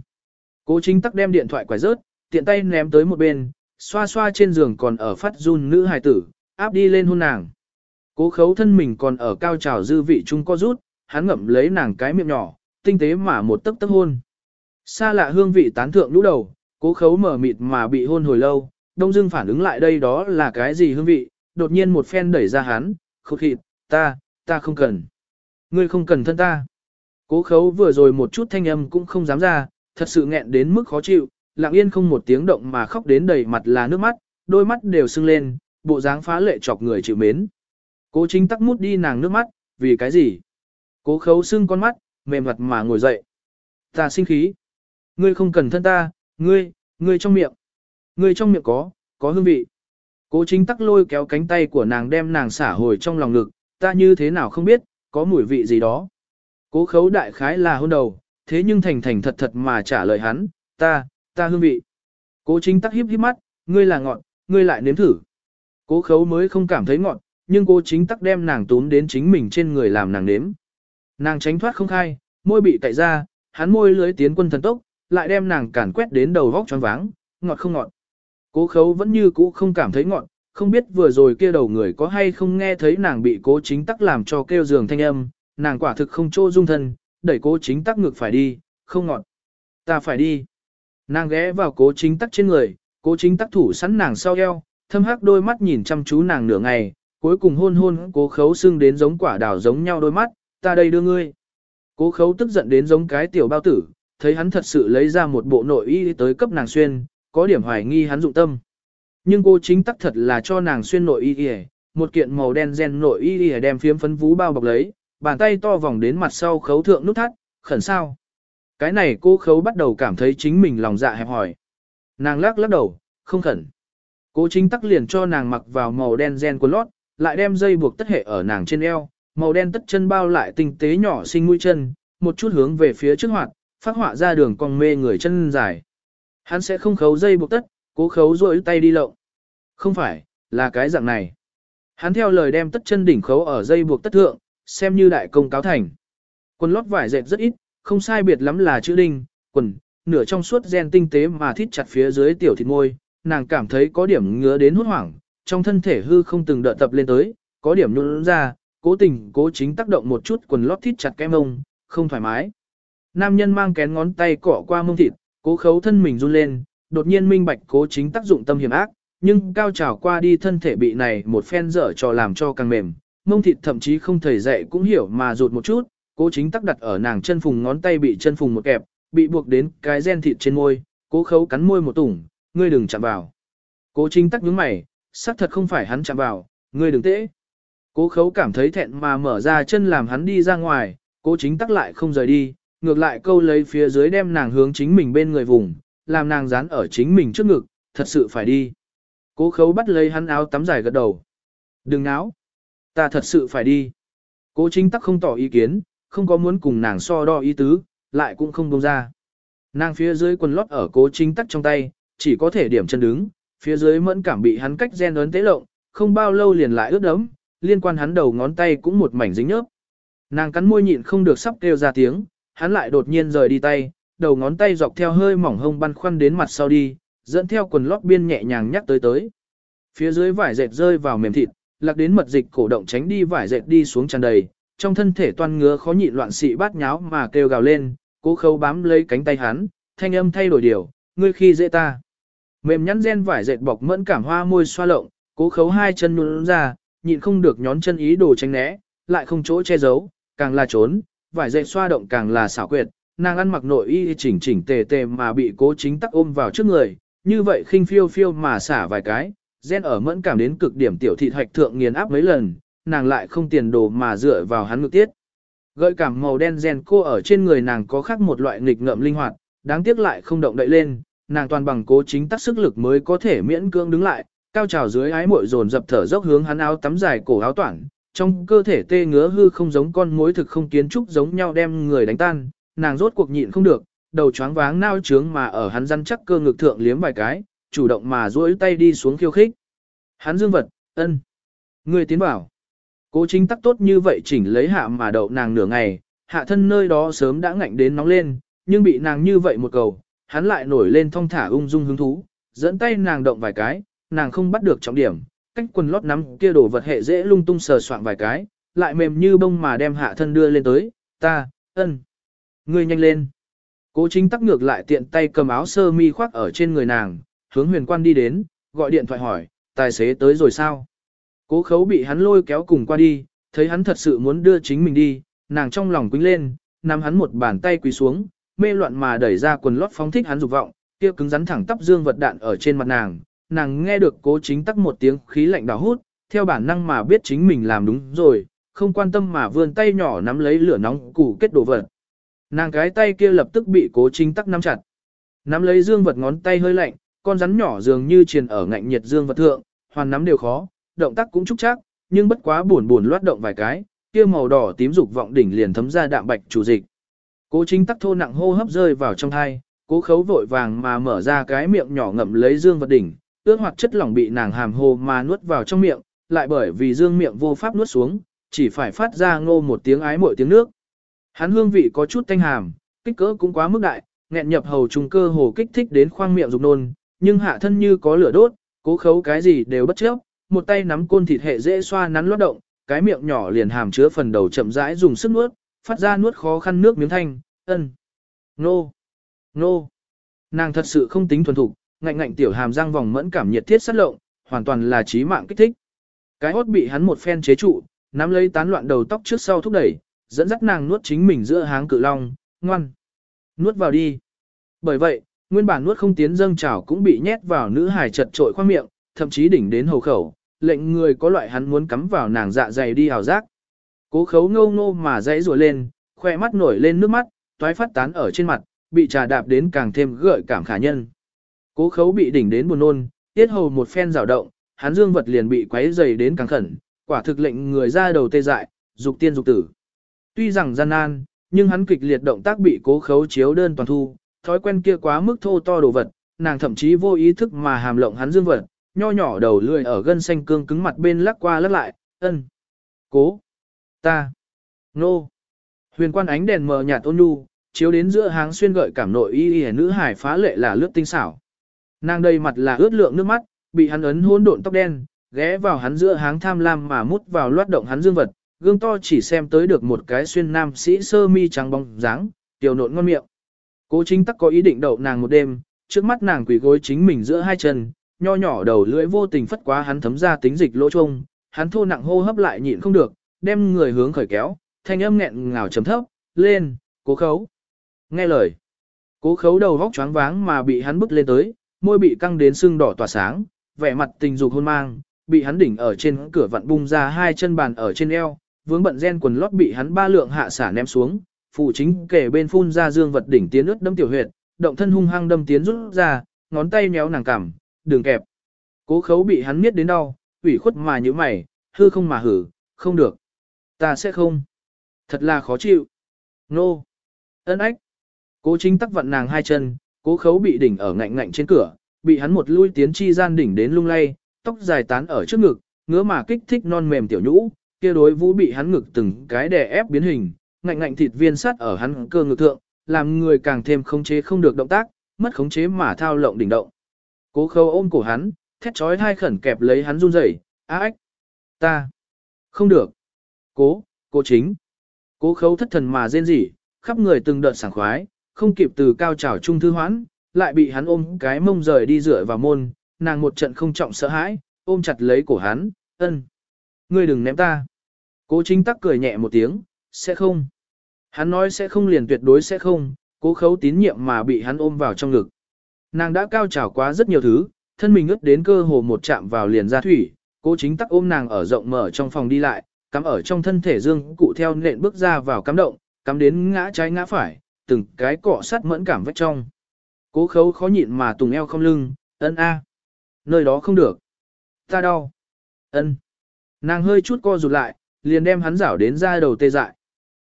Cố chính tắc đem điện thoại quải rớt, tiện tay ném tới một bên, xoa xoa trên giường còn ở phát run nữ hài tử, áp đi lên hôn nàng. Cố khấu thân mình còn ở cao trào dư vị chung co rút, hắn ngậm lấy nàng cái miệng nhỏ, tinh tế mà một tấc tấc hôn. Xa lạ hương vị tán thượng lũ đầu, cố khấu mở mịt mà bị hôn hồi lâu, đông dương phản ứng lại đây đó là cái gì hương vị, đột nhiên một phen đẩy ra hắn, khúc thịt, ta, ta không cần. Ngươi không cần thân ta. Cố khấu vừa rồi một chút thanh âm cũng không dám ra, thật sự nghẹn đến mức khó chịu, lặng yên không một tiếng động mà khóc đến đầy mặt là nước mắt, đôi mắt đều sưng lên, bộ dáng phá lệ chọc người chịu mến. Cố chính tắc mút đi nàng nước mắt, vì cái gì? Cố khấu sưng con mắt, mềm mặt mà ngồi dậy. Ta sinh khí. Ngươi không cần thân ta, ngươi, ngươi trong miệng. Ngươi trong miệng có, có hương vị. Cố chính tắc lôi kéo cánh tay của nàng đem nàng xả hồi trong lòng ngực, ta như thế nào không biết, có mùi vị gì đó. Cố khấu đại khái là hôn đầu, thế nhưng thành thành thật thật mà trả lời hắn, ta, ta hương vị. Cố chính tắc hiếp hiếp mắt, ngươi là ngọn, ngươi lại nếm thử. Cố khấu mới không cảm thấy ngọn, nhưng cố chính tắc đem nàng túm đến chính mình trên người làm nàng nếm. Nàng tránh thoát không khai, môi bị cậy ra, hắn môi lưới tiến quân thần tốc, lại đem nàng cản quét đến đầu vóc choáng váng, ngọt không ngọt. Cố khấu vẫn như cũ không cảm thấy ngọt, không biết vừa rồi kia đầu người có hay không nghe thấy nàng bị cố chính tắc làm cho kêu giường thanh âm, nàng quả thực không chỗ dung thân, đẩy cố chính tắc ngược phải đi, không ngọt. Ta phải đi. Nàng ghé vào cố chính tắc trên người, cố chính tắc thủ sẵn nàng sau eo, thâm hắc đôi mắt nhìn chăm chú nàng nửa ngày, cuối cùng hôn hôn cố khấu xưng đến giống quả đào giống nhau đôi mắt, ta đây đưa ngươi. Cố khấu tức giận đến giống cái tiểu bao tử, thấy hắn thật sự lấy ra một bộ nội y tới cấp nàng xuyên, có điểm hoài nghi hắn dụng tâm. Nhưng cô chính tắc thật là cho nàng xuyên nội y y, một kiện màu đen gen nội y y đem phiếm phấn vú bao bọc lấy, bàn tay to vòng đến mặt sau khấu thượng nút thắt, khẩn sao. Cái này cô khấu bắt đầu cảm thấy chính mình lòng dạ hẹp hỏi. Nàng lắc lắc đầu, không khẩn. Cố chính tắc liền cho nàng mặc vào màu đen gen quần lót, lại đem dây buộc tất hệ ở nàng trên eo, màu đen tất chân bao lại tinh tế nhỏ xinh mũi chân, một chút hướng về phía trước hoạt, phát họa ra đường cong mê người chân dài. Hắn sẽ không khấu dây buộc tất, cố khấu rỗi tay đi lộng. Không phải, là cái dạng này. Hắn theo lời đem tất chân đỉnh khấu ở dây buộc tất thượng, xem như đại công cáo thành. Quần lót vải dệt rất ít, không sai biệt lắm là chữ đinh, quần, nửa trong suốt gen tinh tế mà thít chặt phía dưới tiểu thịt môi, nàng cảm thấy có điểm ngứa đến hốt hoảng, trong thân thể hư không từng đợt tập lên tới, có điểm nhún ra, cố tình cố chính tác động một chút quần lót thít chặt cái mông, không thoải mái. Nam nhân mang kén ngón tay cọ qua mông thịt, cố khấu thân mình run lên, đột nhiên minh bạch cố chính tác dụng tâm hiểm ác, nhưng cao trào qua đi thân thể bị này một phen dở trò làm cho càng mềm, mông thịt thậm chí không thể dậy cũng hiểu mà rụt một chút, cố chính Tắc đặt ở nàng chân phùng ngón tay bị chân phùng một kẹp, bị buộc đến cái gen thịt trên môi, cố khấu cắn môi một tủng, ngươi đừng chạm vào. Cố chính tắc nhướng mày, xác thật không phải hắn chạm vào, ngươi đừng tễ. Cố khấu cảm thấy thẹn mà mở ra chân làm hắn đi ra ngoài, cố chính tắc lại không rời đi, ngược lại câu lấy phía dưới đem nàng hướng chính mình bên người vùng, làm nàng dán ở chính mình trước ngực, thật sự phải đi. Cố khấu bắt lấy hắn áo tắm dài gật đầu. Đừng náo. Ta thật sự phải đi. Cố chính tắc không tỏ ý kiến, không có muốn cùng nàng so đo ý tứ, lại cũng không buông ra. Nàng phía dưới quần lót ở cố chính tắc trong tay, chỉ có thể điểm chân đứng, phía dưới mẫn cảm bị hắn cách gen ấn tế lộng, không bao lâu liền lại ướt đấm, liên quan hắn đầu ngón tay cũng một mảnh dính nhớp. Nàng cắn môi nhịn không được sắp kêu ra tiếng, hắn lại đột nhiên rời đi tay, đầu ngón tay dọc theo hơi mỏng hông băn khoăn đến mặt sau đi, dẫn theo quần lót biên nhẹ nhàng nhắc tới tới. Phía dưới vải dệt rơi vào mềm thịt, lạc đến mật dịch cổ động tránh đi vải dệt đi xuống tràn đầy, trong thân thể toan ngứa khó nhịn loạn xị bát nháo mà kêu gào lên, cố khâu bám lấy cánh tay hắn, thanh âm thay đổi điều, ngươi khi dễ ta. Mềm nhắn gen vải dệt bọc mẫn cảm hoa môi xoa lộng, cố khấu hai chân nhún ra, nhịn không được nhón chân ý đồ tránh né, lại không chỗ che giấu, càng là trốn, vải dệt xoa động càng là xảo quyệt, nàng ăn mặc nội y chỉnh chỉnh tề tề mà bị cố chính tắc ôm vào trước người, như vậy khinh phiêu phiêu mà xả vài cái, gen ở mẫn cảm đến cực điểm tiểu thị thạch thượng nghiền áp mấy lần, nàng lại không tiền đồ mà dựa vào hắn ngược tiết. Gợi cảm màu đen gen cô ở trên người nàng có khác một loại nghịch ngợm linh hoạt, đáng tiếc lại không động đậy lên, nàng toàn bằng cố chính tác sức lực mới có thể miễn cưỡng đứng lại, cao trào dưới ái muội dồn dập thở dốc hướng hắn áo tắm dài cổ áo toản, trong cơ thể tê ngứa hư không giống con mối thực không kiến trúc giống nhau đem người đánh tan, nàng rốt cuộc nhịn không được, đầu choáng váng nao trướng mà ở hắn răn chắc cơ ngực thượng liếm vài cái, chủ động mà duỗi tay đi xuống khiêu khích. Hắn dương vật, ân. Người tiến bảo. Cố chính tắc tốt như vậy chỉnh lấy hạ mà đậu nàng nửa ngày, hạ thân nơi đó sớm đã ngạnh đến nóng lên, nhưng bị nàng như vậy một cầu, hắn lại nổi lên thong thả ung dung hứng thú, dẫn tay nàng động vài cái, nàng không bắt được trọng điểm, cách quần lót nắm kia đổ vật hệ dễ lung tung sờ soạn vài cái, lại mềm như bông mà đem hạ thân đưa lên tới, ta, ân, ngươi nhanh lên. Cố chính tắc ngược lại tiện tay cầm áo sơ mi khoác ở trên người nàng, hướng huyền quan đi đến, gọi điện thoại hỏi, tài xế tới rồi sao? Cố khấu bị hắn lôi kéo cùng qua đi, thấy hắn thật sự muốn đưa chính mình đi, nàng trong lòng quính lên, nắm hắn một bàn tay quỳ xuống, mê loạn mà đẩy ra quần lót phóng thích hắn dục vọng, kia cứng rắn thẳng tắp dương vật đạn ở trên mặt nàng, nàng nghe được cố chính tắc một tiếng khí lạnh đào hút, theo bản năng mà biết chính mình làm đúng rồi, không quan tâm mà vươn tay nhỏ nắm lấy lửa nóng củ kết đồ vật. Nàng cái tay kia lập tức bị cố chính tắc nắm chặt. Nắm lấy dương vật ngón tay hơi lạnh, con rắn nhỏ dường như triền ở ngạnh nhiệt dương vật thượng, hoàn nắm đều khó, động tác cũng trúc chắc, nhưng bất quá buồn buồn loát động vài cái, kia màu đỏ tím dục vọng đỉnh liền thấm ra đạm bạch chủ dịch. Cố chính tắc thô nặng hô hấp rơi vào trong thai, cố khấu vội vàng mà mở ra cái miệng nhỏ ngậm lấy dương vật đỉnh, ước hoặc chất lỏng bị nàng hàm hồ mà nuốt vào trong miệng, lại bởi vì dương miệng vô pháp nuốt xuống, chỉ phải phát ra ngô một tiếng ái mỗi tiếng nước. Hắn hương vị có chút thanh hàm, kích cỡ cũng quá mức đại, nghẹn nhập hầu trùng cơ hồ kích thích đến khoang miệng dục nôn, nhưng hạ thân như có lửa đốt, cố khấu cái gì đều bất chấp, một tay nắm côn thịt hệ dễ xoa nắn lót động, cái miệng nhỏ liền hàm chứa phần đầu chậm rãi dùng sức nuốt, phát ra nuốt khó khăn nước miếng thanh, ân, nô, nô. Nàng thật sự không tính thuần thục, ngạnh ngạnh tiểu hàm răng vòng mẫn cảm nhiệt thiết sát lộng, hoàn toàn là trí mạng kích thích. Cái hốt bị hắn một phen chế trụ, nắm lấy tán loạn đầu tóc trước sau thúc đẩy, dẫn dắt nàng nuốt chính mình giữa háng cự long, ngoan. Nuốt vào đi. Bởi vậy, nguyên bản nuốt không tiến dâng trào cũng bị nhét vào nữ hài chật trội khoang miệng, thậm chí đỉnh đến hầu khẩu, lệnh người có loại hắn muốn cắm vào nàng dạ dày đi hào giác. Cố khấu ngâu ngô mà dãy rùa lên, khoe mắt nổi lên nước mắt, toái phát tán ở trên mặt, bị trà đạp đến càng thêm gợi cảm khả nhân. Cố khấu bị đỉnh đến buồn nôn, tiết hầu một phen rào động, hắn dương vật liền bị quấy dày đến càng khẩn, quả thực lệnh người ra đầu tê dại, dục tiên dục tử. Tuy rằng gian nan, nhưng hắn kịch liệt động tác bị cố khấu chiếu đơn toàn thu, thói quen kia quá mức thô to đồ vật, nàng thậm chí vô ý thức mà hàm lộng hắn dương vật, nho nhỏ đầu lười ở gân xanh cương cứng mặt bên lắc qua lắc lại, ân, cố, ta, nô. Huyền quan ánh đèn mờ nhạt ôn nhu, chiếu đến giữa háng xuyên gợi cảm nội y y nữ hải phá lệ là lướt tinh xảo. Nàng đầy mặt là ướt lượng nước mắt, bị hắn ấn hỗn độn tóc đen, ghé vào hắn giữa háng tham lam mà mút vào loát động hắn dương vật, gương to chỉ xem tới được một cái xuyên nam sĩ sơ mi trắng bóng dáng, tiểu nộn ngon miệng. Cố chính tắc có ý định đậu nàng một đêm, trước mắt nàng quỳ gối chính mình giữa hai chân, nho nhỏ đầu lưỡi vô tình phất quá hắn thấm ra tính dịch lỗ trông, hắn thô nặng hô hấp lại nhịn không được, đem người hướng khởi kéo, thanh âm nghẹn ngào trầm thấp, lên, cố khấu. Nghe lời. Cố khấu đầu vóc choáng váng mà bị hắn bức lên tới, môi bị căng đến sưng đỏ tỏa sáng, vẻ mặt tình dục hôn mang, bị hắn đỉnh ở trên cửa vặn bung ra hai chân bàn ở trên eo, vướng bận gen quần lót bị hắn ba lượng hạ xả ném xuống, phụ chính kể bên phun ra dương vật đỉnh tiến ướt đâm tiểu huyệt, động thân hung hăng đâm tiến rút ra, ngón tay méo nàng cằm, đường kẹp. Cố khấu bị hắn miết đến đau, ủy khuất mà như mày, hư không mà hử, không được. Ta sẽ không. Thật là khó chịu. Nô. No. Ân ách. Cố chính tắc vận nàng hai chân, cố khấu bị đỉnh ở ngạnh ngạnh trên cửa, bị hắn một lui tiến chi gian đỉnh đến lung lay, tóc dài tán ở trước ngực, ngứa mà kích thích non mềm tiểu nhũ, kia đối vũ bị hắn ngực từng cái đè ép biến hình, ngạnh ngạnh thịt viên sắt ở hắn cơ ngực thượng, làm người càng thêm khống chế không được động tác, mất khống chế mà thao lộng đỉnh động. Cố khâu ôm cổ hắn, thét chói hai khẩn kẹp lấy hắn run rẩy, á ách, ta, không được, cố, cố chính, cố khâu thất thần mà rên rỉ, khắp người từng đợt sảng khoái, không kịp từ cao trào trung thư hoãn, lại bị hắn ôm cái mông rời đi rửa vào môn, nàng một trận không trọng sợ hãi, ôm chặt lấy cổ hắn, ân, ngươi đừng ném ta. Cố chính tắc cười nhẹ một tiếng, sẽ không. Hắn nói sẽ không liền tuyệt đối sẽ không, cố khấu tín nhiệm mà bị hắn ôm vào trong ngực. Nàng đã cao trào quá rất nhiều thứ, thân mình ướt đến cơ hồ một chạm vào liền ra thủy, cố chính tắc ôm nàng ở rộng mở trong phòng đi lại, cắm ở trong thân thể dương cụ theo nện bước ra vào cắm động, cắm đến ngã trái ngã phải, từng cái cọ sắt mẫn cảm vách trong. Cố khấu khó nhịn mà tùng eo không lưng, ân a, Nơi đó không được. Ta đau. ân. Nàng hơi chút co rụt lại, liền đem hắn rảo đến ra đầu tê dại.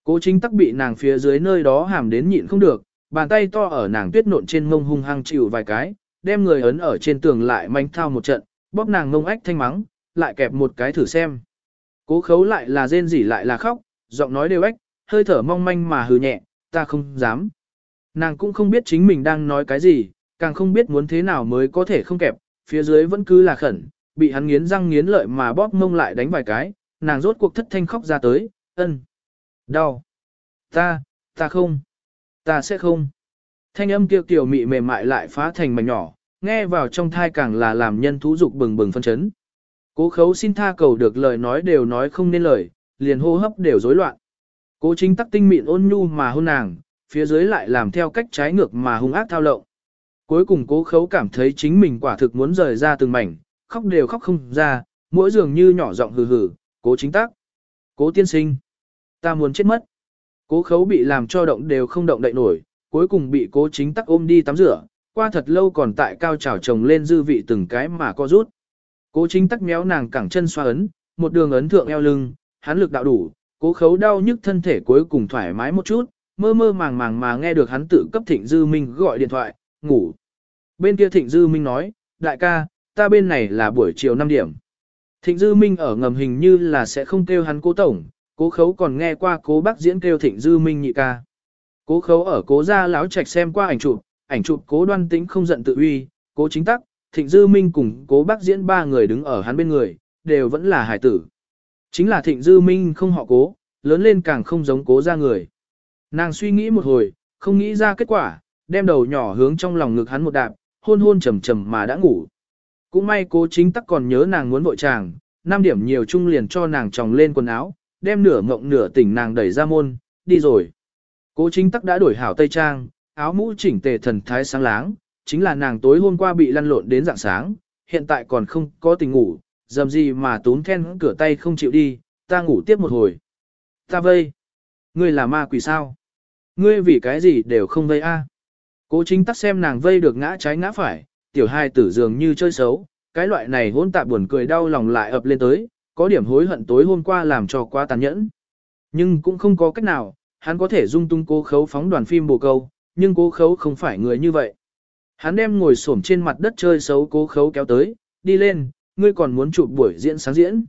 Cố chính tắc bị nàng phía dưới nơi đó hàm đến nhịn không được, bàn tay to ở nàng tuyết nộn trên mông hung hăng chịu vài cái, đem người ấn ở trên tường lại manh thao một trận, bóp nàng mông ách thanh mắng, lại kẹp một cái thử xem. Cố khấu lại là rên rỉ lại là khóc, giọng nói đều ếch, hơi thở mong manh mà hừ nhẹ, ta không dám. Nàng cũng không biết chính mình đang nói cái gì, càng không biết muốn thế nào mới có thể không kẹp, phía dưới vẫn cứ là khẩn, bị hắn nghiến răng nghiến lợi mà bóp mông lại đánh vài cái, nàng rốt cuộc thất thanh khóc ra tới, ân, đau, ta, ta không, ta sẽ không. Thanh âm kia tiểu mị mềm mại lại phá thành mảnh nhỏ, nghe vào trong thai càng là làm nhân thú dục bừng bừng phân chấn. Cố khấu xin tha cầu được lời nói đều nói không nên lời, liền hô hấp đều rối loạn. Cố chính tắc tinh mịn ôn nhu mà hôn nàng, phía dưới lại làm theo cách trái ngược mà hung ác thao lộng. Cuối cùng cố khấu cảm thấy chính mình quả thực muốn rời ra từng mảnh, khóc đều khóc không ra, mỗi dường như nhỏ giọng hừ hừ, cố chính tắc. Cố tiên sinh. Ta muốn chết mất. Cố khấu bị làm cho động đều không động đậy nổi, cuối cùng bị cố chính tắc ôm đi tắm rửa, qua thật lâu còn tại cao trào chồng lên dư vị từng cái mà co rút. Cố chính tắc méo nàng cẳng chân xoa ấn, một đường ấn thượng eo lưng, hắn lực đạo đủ, cố khấu đau nhức thân thể cuối cùng thoải mái một chút, mơ mơ màng màng mà nghe được hắn tự cấp thịnh dư minh gọi điện thoại, ngủ. Bên kia thịnh dư minh nói, đại ca, ta bên này là buổi chiều 5 điểm. Thịnh dư minh ở ngầm hình như là sẽ không kêu hắn cố tổng, cố khấu còn nghe qua cố bác diễn kêu thịnh dư minh nhị ca. Cố khấu ở cố gia lão trạch xem qua ảnh chụp, ảnh chụp cố đoan tĩnh không giận tự uy, cố chính tắc, thịnh dư minh cùng cố bác diễn ba người đứng ở hắn bên người, đều vẫn là hải tử. Chính là thịnh dư minh không họ cố, lớn lên càng không giống cố ra người. Nàng suy nghĩ một hồi, không nghĩ ra kết quả, đem đầu nhỏ hướng trong lòng ngực hắn một đạp, hôn hôn trầm trầm mà đã ngủ. Cũng may cố chính tắc còn nhớ nàng muốn vội chàng, năm điểm nhiều chung liền cho nàng tròng lên quần áo, đem nửa ngộng nửa tỉnh nàng đẩy ra môn, đi rồi. Cố chính tắc đã đổi hảo tây trang, áo mũ chỉnh tề thần thái sáng láng, chính là nàng tối hôm qua bị lăn lộn đến dạng sáng, hiện tại còn không có tình ngủ, dầm gì mà tốn khen cửa tay không chịu đi, ta ngủ tiếp một hồi. Ta vây. Ngươi là ma quỷ sao? Ngươi vì cái gì đều không vây a? Cố chính tắc xem nàng vây được ngã trái ngã phải, tiểu hai tử dường như chơi xấu, cái loại này hôn tạp buồn cười đau lòng lại ập lên tới, có điểm hối hận tối hôm qua làm cho quá tàn nhẫn. Nhưng cũng không có cách nào, hắn có thể dung tung cố khấu phóng đoàn phim bồ câu, nhưng cố khấu không phải người như vậy. Hắn đem ngồi xổm trên mặt đất chơi xấu cố khấu kéo tới, đi lên, ngươi còn muốn chụp buổi diễn sáng diễn.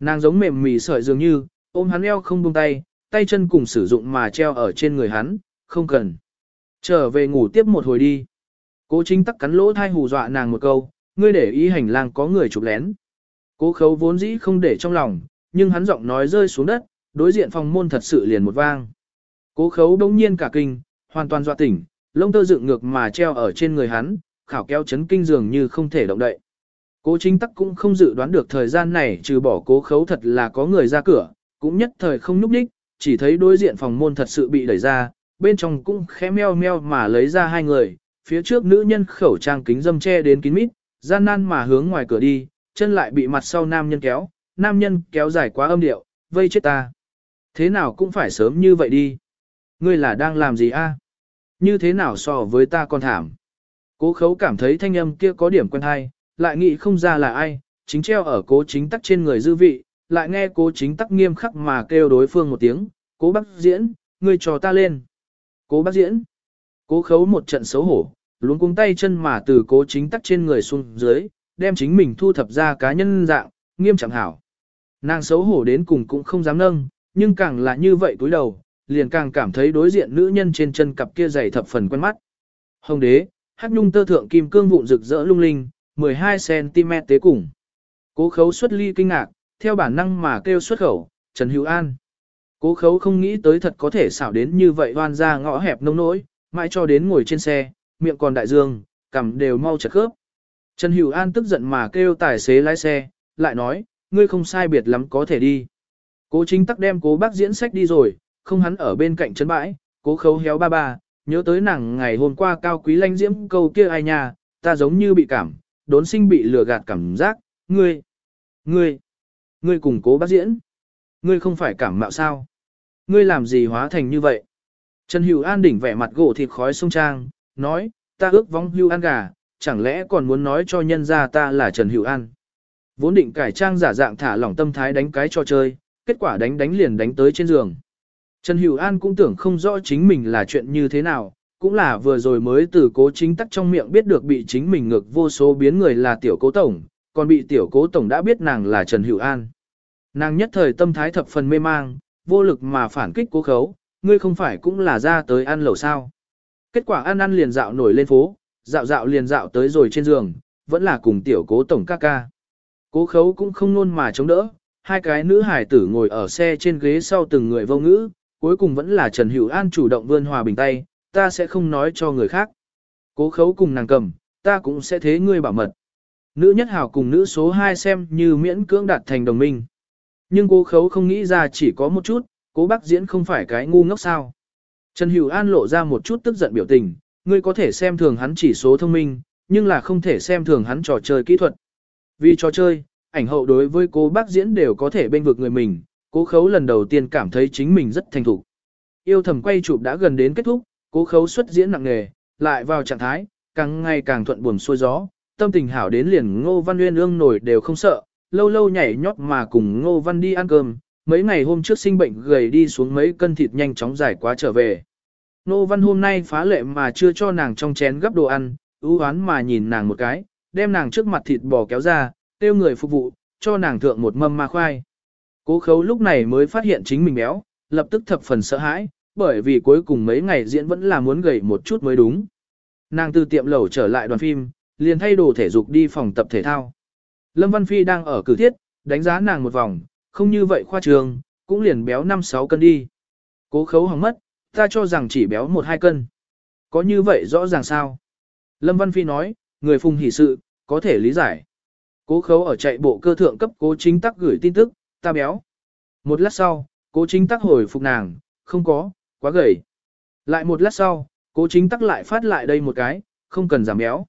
Nàng giống mềm mì sợi dường như, ôm hắn eo không buông tay, tay chân cùng sử dụng mà treo ở trên người hắn, không cần. Trở về ngủ tiếp một hồi đi. Cố chính tắc cắn lỗ thai hù dọa nàng một câu, ngươi để ý hành lang có người chụp lén. Cố khấu vốn dĩ không để trong lòng, nhưng hắn giọng nói rơi xuống đất, đối diện phòng môn thật sự liền một vang. Cố khấu đông nhiên cả kinh, hoàn toàn dọa tỉnh, lông tơ dựng ngược mà treo ở trên người hắn, khảo kéo chấn kinh dường như không thể động đậy. Cố chính tắc cũng không dự đoán được thời gian này trừ bỏ cố khấu thật là có người ra cửa, cũng nhất thời không núp đích, chỉ thấy đối diện phòng môn thật sự bị đẩy ra, bên trong cũng khẽ meo meo mà lấy ra hai người, phía trước nữ nhân khẩu trang kính dâm che đến kín mít, gian nan mà hướng ngoài cửa đi, chân lại bị mặt sau nam nhân kéo, nam nhân kéo dài quá âm điệu, vây chết ta. Thế nào cũng phải sớm như vậy đi. Ngươi là đang làm gì a? Như thế nào so với ta còn thảm? Cố khấu cảm thấy thanh âm kia có điểm quen hay, lại nghĩ không ra là ai, chính treo ở cố chính tắc trên người dư vị, lại nghe cố chính tắc nghiêm khắc mà kêu đối phương một tiếng, cố bác diễn, ngươi trò ta lên. Cố bác diễn, cố khấu một trận xấu hổ, luống cuống tay chân mà từ cố chính tắc trên người xuống dưới, đem chính mình thu thập ra cá nhân dạng, nghiêm chẳng hảo. Nàng xấu hổ đến cùng cũng không dám nâng, nhưng càng là như vậy túi đầu, liền càng cảm thấy đối diện nữ nhân trên chân cặp kia dày thập phần quen mắt. Hồng đế, hắc nhung tơ thượng kim cương vụn rực rỡ lung linh, 12cm tế cùng. Cố khấu xuất ly kinh ngạc, theo bản năng mà kêu xuất khẩu, Trần Hữu An. Cố khấu không nghĩ tới thật có thể xảo đến như vậy hoan ra ngõ hẹp nông nỗi, mãi cho đến ngồi trên xe, miệng còn đại dương, cằm đều mau chật khớp. Trần Hữu An tức giận mà kêu tài xế lái xe, lại nói, ngươi không sai biệt lắm có thể đi. Cố chính tắc đem cố bác diễn sách đi rồi, không hắn ở bên cạnh chân bãi, cố khấu héo ba ba, nhớ tới nàng ngày hôm qua cao quý lanh diễm câu kia ai nha, ta giống như bị cảm, đốn sinh bị lừa gạt cảm giác, ngươi, ngươi, ngươi cùng cố bác diễn, ngươi không phải cảm mạo sao, ngươi làm gì hóa thành như vậy. Trần Hữu An đỉnh vẻ mặt gỗ thịt khói sông trang, nói, ta ước vong hưu an gà, chẳng lẽ còn muốn nói cho nhân ra ta là Trần Hữu An. Vốn định cải trang giả dạng thả lỏng tâm thái đánh cái cho chơi, kết quả đánh đánh liền đánh tới trên giường. Trần Hữu An cũng tưởng không rõ chính mình là chuyện như thế nào, cũng là vừa rồi mới từ cố chính tắc trong miệng biết được bị chính mình ngược vô số biến người là tiểu cố tổng, còn bị tiểu cố tổng đã biết nàng là Trần Hữu An. Nàng nhất thời tâm thái thập phần mê mang, vô lực mà phản kích cố khấu, ngươi không phải cũng là ra tới ăn lẩu sao. Kết quả ăn ăn liền dạo nổi lên phố, dạo dạo liền dạo tới rồi trên giường, vẫn là cùng tiểu cố tổng ca ca. Cố khấu cũng không nôn mà chống đỡ, hai cái nữ hải tử ngồi ở xe trên ghế sau từng người vô ngữ, cuối cùng vẫn là Trần Hữu An chủ động vươn hòa bình tay, ta sẽ không nói cho người khác. Cố khấu cùng nàng cầm, ta cũng sẽ thế ngươi bảo mật. Nữ nhất hảo cùng nữ số 2 xem như miễn cưỡng đạt thành đồng minh. Nhưng cố khấu không nghĩ ra chỉ có một chút, cố bác diễn không phải cái ngu ngốc sao. Trần Hữu An lộ ra một chút tức giận biểu tình, ngươi có thể xem thường hắn chỉ số thông minh, nhưng là không thể xem thường hắn trò chơi kỹ thuật. Vì trò chơi, ảnh hậu đối với cố bác diễn đều có thể bên vực người mình, cố khấu lần đầu tiên cảm thấy chính mình rất thành thục. Yêu thầm quay chụp đã gần đến kết thúc, cố khấu xuất diễn nặng nghề, lại vào trạng thái, càng ngày càng thuận buồm xuôi gió, tâm tình hảo đến liền Ngô Văn Nguyên ương nổi đều không sợ, lâu lâu nhảy nhót mà cùng Ngô Văn đi ăn cơm, mấy ngày hôm trước sinh bệnh gầy đi xuống mấy cân thịt nhanh chóng giải quá trở về. Nô Văn hôm nay phá lệ mà chưa cho nàng trong chén gấp đồ ăn, ưu hoán mà nhìn nàng một cái, đem nàng trước mặt thịt bò kéo ra, tiêu người phục vụ, cho nàng thượng một mâm ma khoai. Cố khấu lúc này mới phát hiện chính mình béo, lập tức thập phần sợ hãi, bởi vì cuối cùng mấy ngày diễn vẫn là muốn gầy một chút mới đúng. Nàng từ tiệm lẩu trở lại đoàn phim, liền thay đồ thể dục đi phòng tập thể thao. Lâm Văn Phi đang ở cử thiết, đánh giá nàng một vòng, không như vậy khoa trường, cũng liền béo 5-6 cân đi. Cố khấu hỏng mất, ta cho rằng chỉ béo 1-2 cân. Có như vậy rõ ràng sao? Lâm Văn Phi nói, người phùng hỷ sự, có thể lý giải. Cố khấu ở chạy bộ cơ thượng cấp cố chính tắc gửi tin tức, ta béo. Một lát sau, cố chính tắc hồi phục nàng, không có, quá gầy. Lại một lát sau, cố chính tắc lại phát lại đây một cái, không cần giảm béo.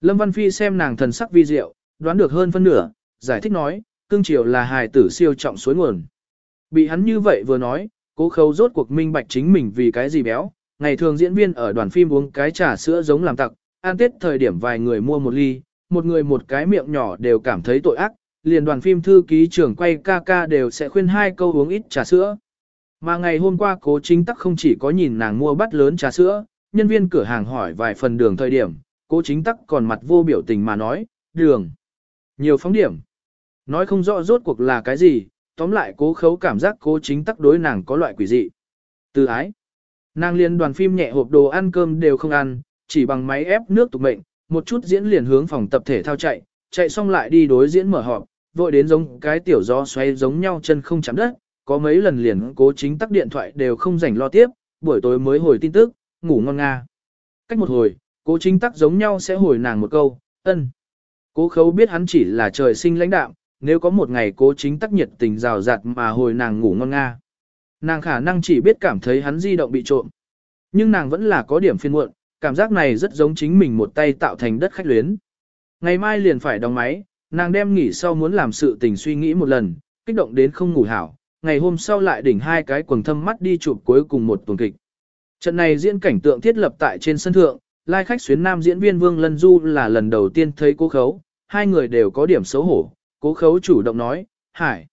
Lâm Văn Phi xem nàng thần sắc vi diệu, đoán được hơn phân nửa, giải thích nói, cương triều là hài tử siêu trọng suối nguồn. Bị hắn như vậy vừa nói, cố khấu rốt cuộc minh bạch chính mình vì cái gì béo. Ngày thường diễn viên ở đoàn phim uống cái trà sữa giống làm tặc, ăn tết thời điểm vài người mua một ly, một người một cái miệng nhỏ đều cảm thấy tội ác, liền đoàn phim thư ký trưởng quay ca ca đều sẽ khuyên hai câu uống ít trà sữa. Mà ngày hôm qua cố chính tắc không chỉ có nhìn nàng mua bát lớn trà sữa, nhân viên cửa hàng hỏi vài phần đường thời điểm, cố chính tắc còn mặt vô biểu tình mà nói, đường. Nhiều phóng điểm. Nói không rõ rốt cuộc là cái gì, tóm lại cố khấu cảm giác cố chính tắc đối nàng có loại quỷ dị. Từ ái. Nàng liên đoàn phim nhẹ hộp đồ ăn cơm đều không ăn, chỉ bằng máy ép nước tục mệnh, một chút diễn liền hướng phòng tập thể thao chạy, chạy xong lại đi đối diễn mở họp, vội đến giống cái tiểu gió xoay giống nhau chân không chạm đất, có mấy lần liền cố chính tắc điện thoại đều không rảnh lo tiếp, buổi tối mới hồi tin tức, ngủ ngon nga. Cách một hồi, cố chính tắc giống nhau sẽ hồi nàng một câu, ân. Cố khấu biết hắn chỉ là trời sinh lãnh đạo, nếu có một ngày cố chính tắc nhiệt tình rào rạt mà hồi nàng ngủ ngon nga. Nàng khả năng chỉ biết cảm thấy hắn di động bị trộm. Nhưng nàng vẫn là có điểm phiên muộn, cảm giác này rất giống chính mình một tay tạo thành đất khách luyến. Ngày mai liền phải đóng máy, nàng đem nghỉ sau muốn làm sự tình suy nghĩ một lần, kích động đến không ngủ hảo, ngày hôm sau lại đỉnh hai cái quần thâm mắt đi chụp cuối cùng một tuần kịch. Trận này diễn cảnh tượng thiết lập tại trên sân thượng, lai khách xuyến nam diễn viên Vương Lân Du là lần đầu tiên thấy cô khấu, hai người đều có điểm xấu hổ, cố khấu chủ động nói, hải.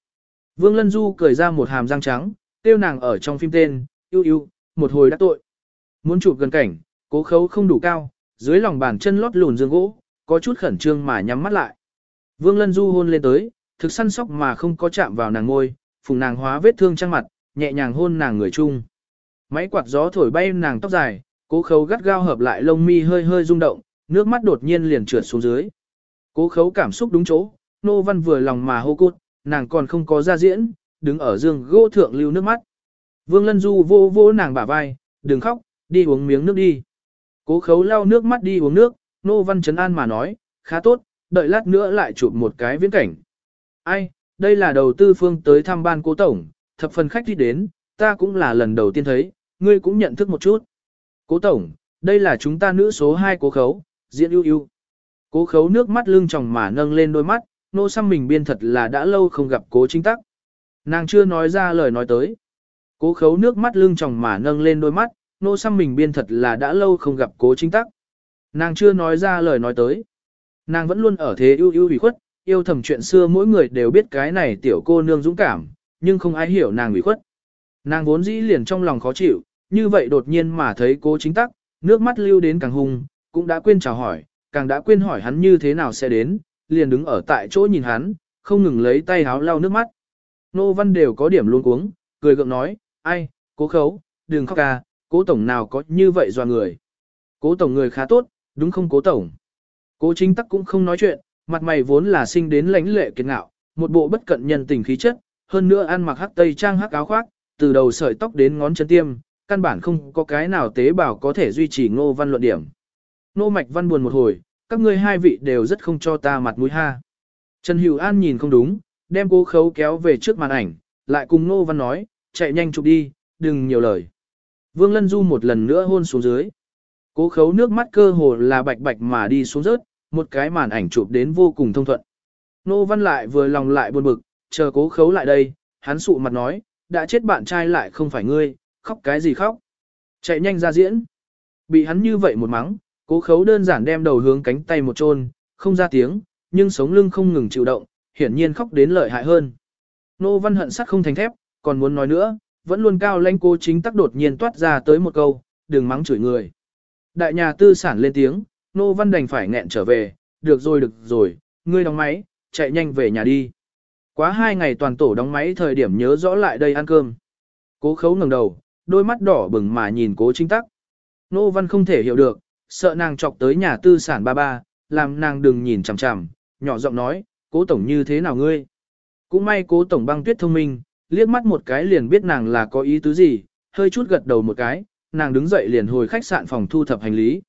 Vương Lân Du cười ra một hàm răng trắng, tiêu nàng ở trong phim tên, yêu yêu, một hồi đã tội. Muốn chụp gần cảnh, cố khấu không đủ cao, dưới lòng bàn chân lót lùn dương gỗ, có chút khẩn trương mà nhắm mắt lại. Vương Lân Du hôn lên tới, thực săn sóc mà không có chạm vào nàng ngôi, phùng nàng hóa vết thương trang mặt, nhẹ nhàng hôn nàng người chung. Máy quạt gió thổi bay nàng tóc dài, cố khấu gắt gao hợp lại lông mi hơi hơi rung động, nước mắt đột nhiên liền trượt xuống dưới. Cố khấu cảm xúc đúng chỗ, nô văn vừa lòng mà hô cút, nàng còn không có ra diễn, đứng ở giường gỗ thượng lưu nước mắt. Vương Lân Du vô vô nàng bả vai, đừng khóc, đi uống miếng nước đi. Cố khấu lau nước mắt đi uống nước, nô văn trấn an mà nói, khá tốt, đợi lát nữa lại chụp một cái viễn cảnh. Ai, đây là đầu tư phương tới thăm ban cố tổng, thập phần khách đi đến, ta cũng là lần đầu tiên thấy, ngươi cũng nhận thức một chút. Cố tổng, đây là chúng ta nữ số 2 cố khấu, diễn ưu ưu. Cố khấu nước mắt lưng tròng mà nâng lên đôi mắt, nô xăm mình biên thật là đã lâu không gặp cố chính tắc. Nàng chưa nói ra lời nói tới. Cố khấu nước mắt lưng tròng mà nâng lên đôi mắt, nô xăm mình biên thật là đã lâu không gặp cố chính tắc. Nàng chưa nói ra lời nói tới. Nàng vẫn luôn ở thế ưu ưu ủy khuất, yêu thầm chuyện xưa mỗi người đều biết cái này tiểu cô nương dũng cảm, nhưng không ai hiểu nàng ủy khuất. Nàng vốn dĩ liền trong lòng khó chịu, như vậy đột nhiên mà thấy cố chính tắc, nước mắt lưu đến càng hung, cũng đã quên chào hỏi, càng đã quên hỏi hắn như thế nào sẽ đến, liền đứng ở tại chỗ nhìn hắn, không ngừng lấy tay háo lau nước mắt. Nô Văn đều có điểm luôn cuống, cười gượng nói, ai, cố khấu, đừng khóc ca, cố tổng nào có như vậy doa người. Cố tổng người khá tốt, đúng không cố tổng. Cố chính tắc cũng không nói chuyện, mặt mày vốn là sinh đến lãnh lệ kiệt ngạo, một bộ bất cận nhân tình khí chất, hơn nữa ăn mặc hắc tây trang hắc áo khoác, từ đầu sợi tóc đến ngón chân tiêm, căn bản không có cái nào tế bào có thể duy trì ngô văn luận điểm. Nô mạch văn buồn một hồi, các ngươi hai vị đều rất không cho ta mặt mũi ha. Trần Hữu An nhìn không đúng, đem cố khấu kéo về trước màn ảnh, lại cùng Nô Văn nói, chạy nhanh chụp đi, đừng nhiều lời. Vương Lân Du một lần nữa hôn xuống dưới. Cố khấu nước mắt cơ hồ là bạch bạch mà đi xuống rớt, một cái màn ảnh chụp đến vô cùng thông thuận. Nô Văn lại vừa lòng lại buồn bực, chờ cố khấu lại đây, hắn sụ mặt nói, đã chết bạn trai lại không phải ngươi, khóc cái gì khóc. Chạy nhanh ra diễn. Bị hắn như vậy một mắng, cố khấu đơn giản đem đầu hướng cánh tay một chôn, không ra tiếng, nhưng sống lưng không ngừng chịu động, hiển nhiên khóc đến lợi hại hơn. Nô Văn hận sắt không thành thép, còn muốn nói nữa, vẫn luôn cao lãnh cố chính tắc đột nhiên toát ra tới một câu, đừng mắng chửi người. Đại nhà tư sản lên tiếng, Nô Văn đành phải nghẹn trở về, được rồi được rồi, ngươi đóng máy, chạy nhanh về nhà đi. Quá hai ngày toàn tổ đóng máy thời điểm nhớ rõ lại đây ăn cơm. Cố khấu ngẩng đầu, đôi mắt đỏ bừng mà nhìn cố chính tắc. Nô Văn không thể hiểu được, sợ nàng chọc tới nhà tư sản ba ba, làm nàng đừng nhìn chằm chằm, nhỏ giọng nói, cố tổng như thế nào ngươi? Cũng may cố tổng băng tuyết thông minh, liếc mắt một cái liền biết nàng là có ý tứ gì, hơi chút gật đầu một cái, nàng đứng dậy liền hồi khách sạn phòng thu thập hành lý.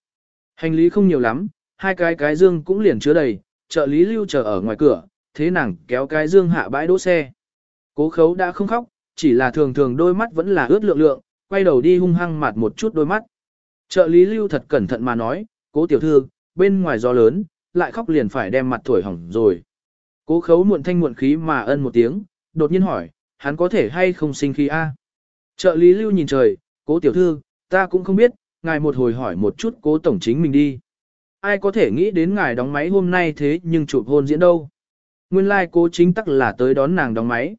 Hành lý không nhiều lắm, hai cái cái dương cũng liền chứa đầy, trợ lý lưu chờ ở ngoài cửa, thế nàng kéo cái dương hạ bãi đỗ xe. Cố khấu đã không khóc, chỉ là thường thường đôi mắt vẫn là ướt lượng lượng, quay đầu đi hung hăng mặt một chút đôi mắt. Trợ lý lưu thật cẩn thận mà nói, cố tiểu thư, bên ngoài gió lớn, lại khóc liền phải đem mặt thổi hỏng rồi. Cố khấu muộn thanh muộn khí mà ân một tiếng, đột nhiên hỏi, hắn có thể hay không sinh khí a? Trợ lý lưu nhìn trời, cố tiểu thư, ta cũng không biết, ngài một hồi hỏi một chút cố tổng chính mình đi. Ai có thể nghĩ đến ngài đóng máy hôm nay thế nhưng chụp hôn diễn đâu. Nguyên lai like cố chính tắc là tới đón nàng đóng máy.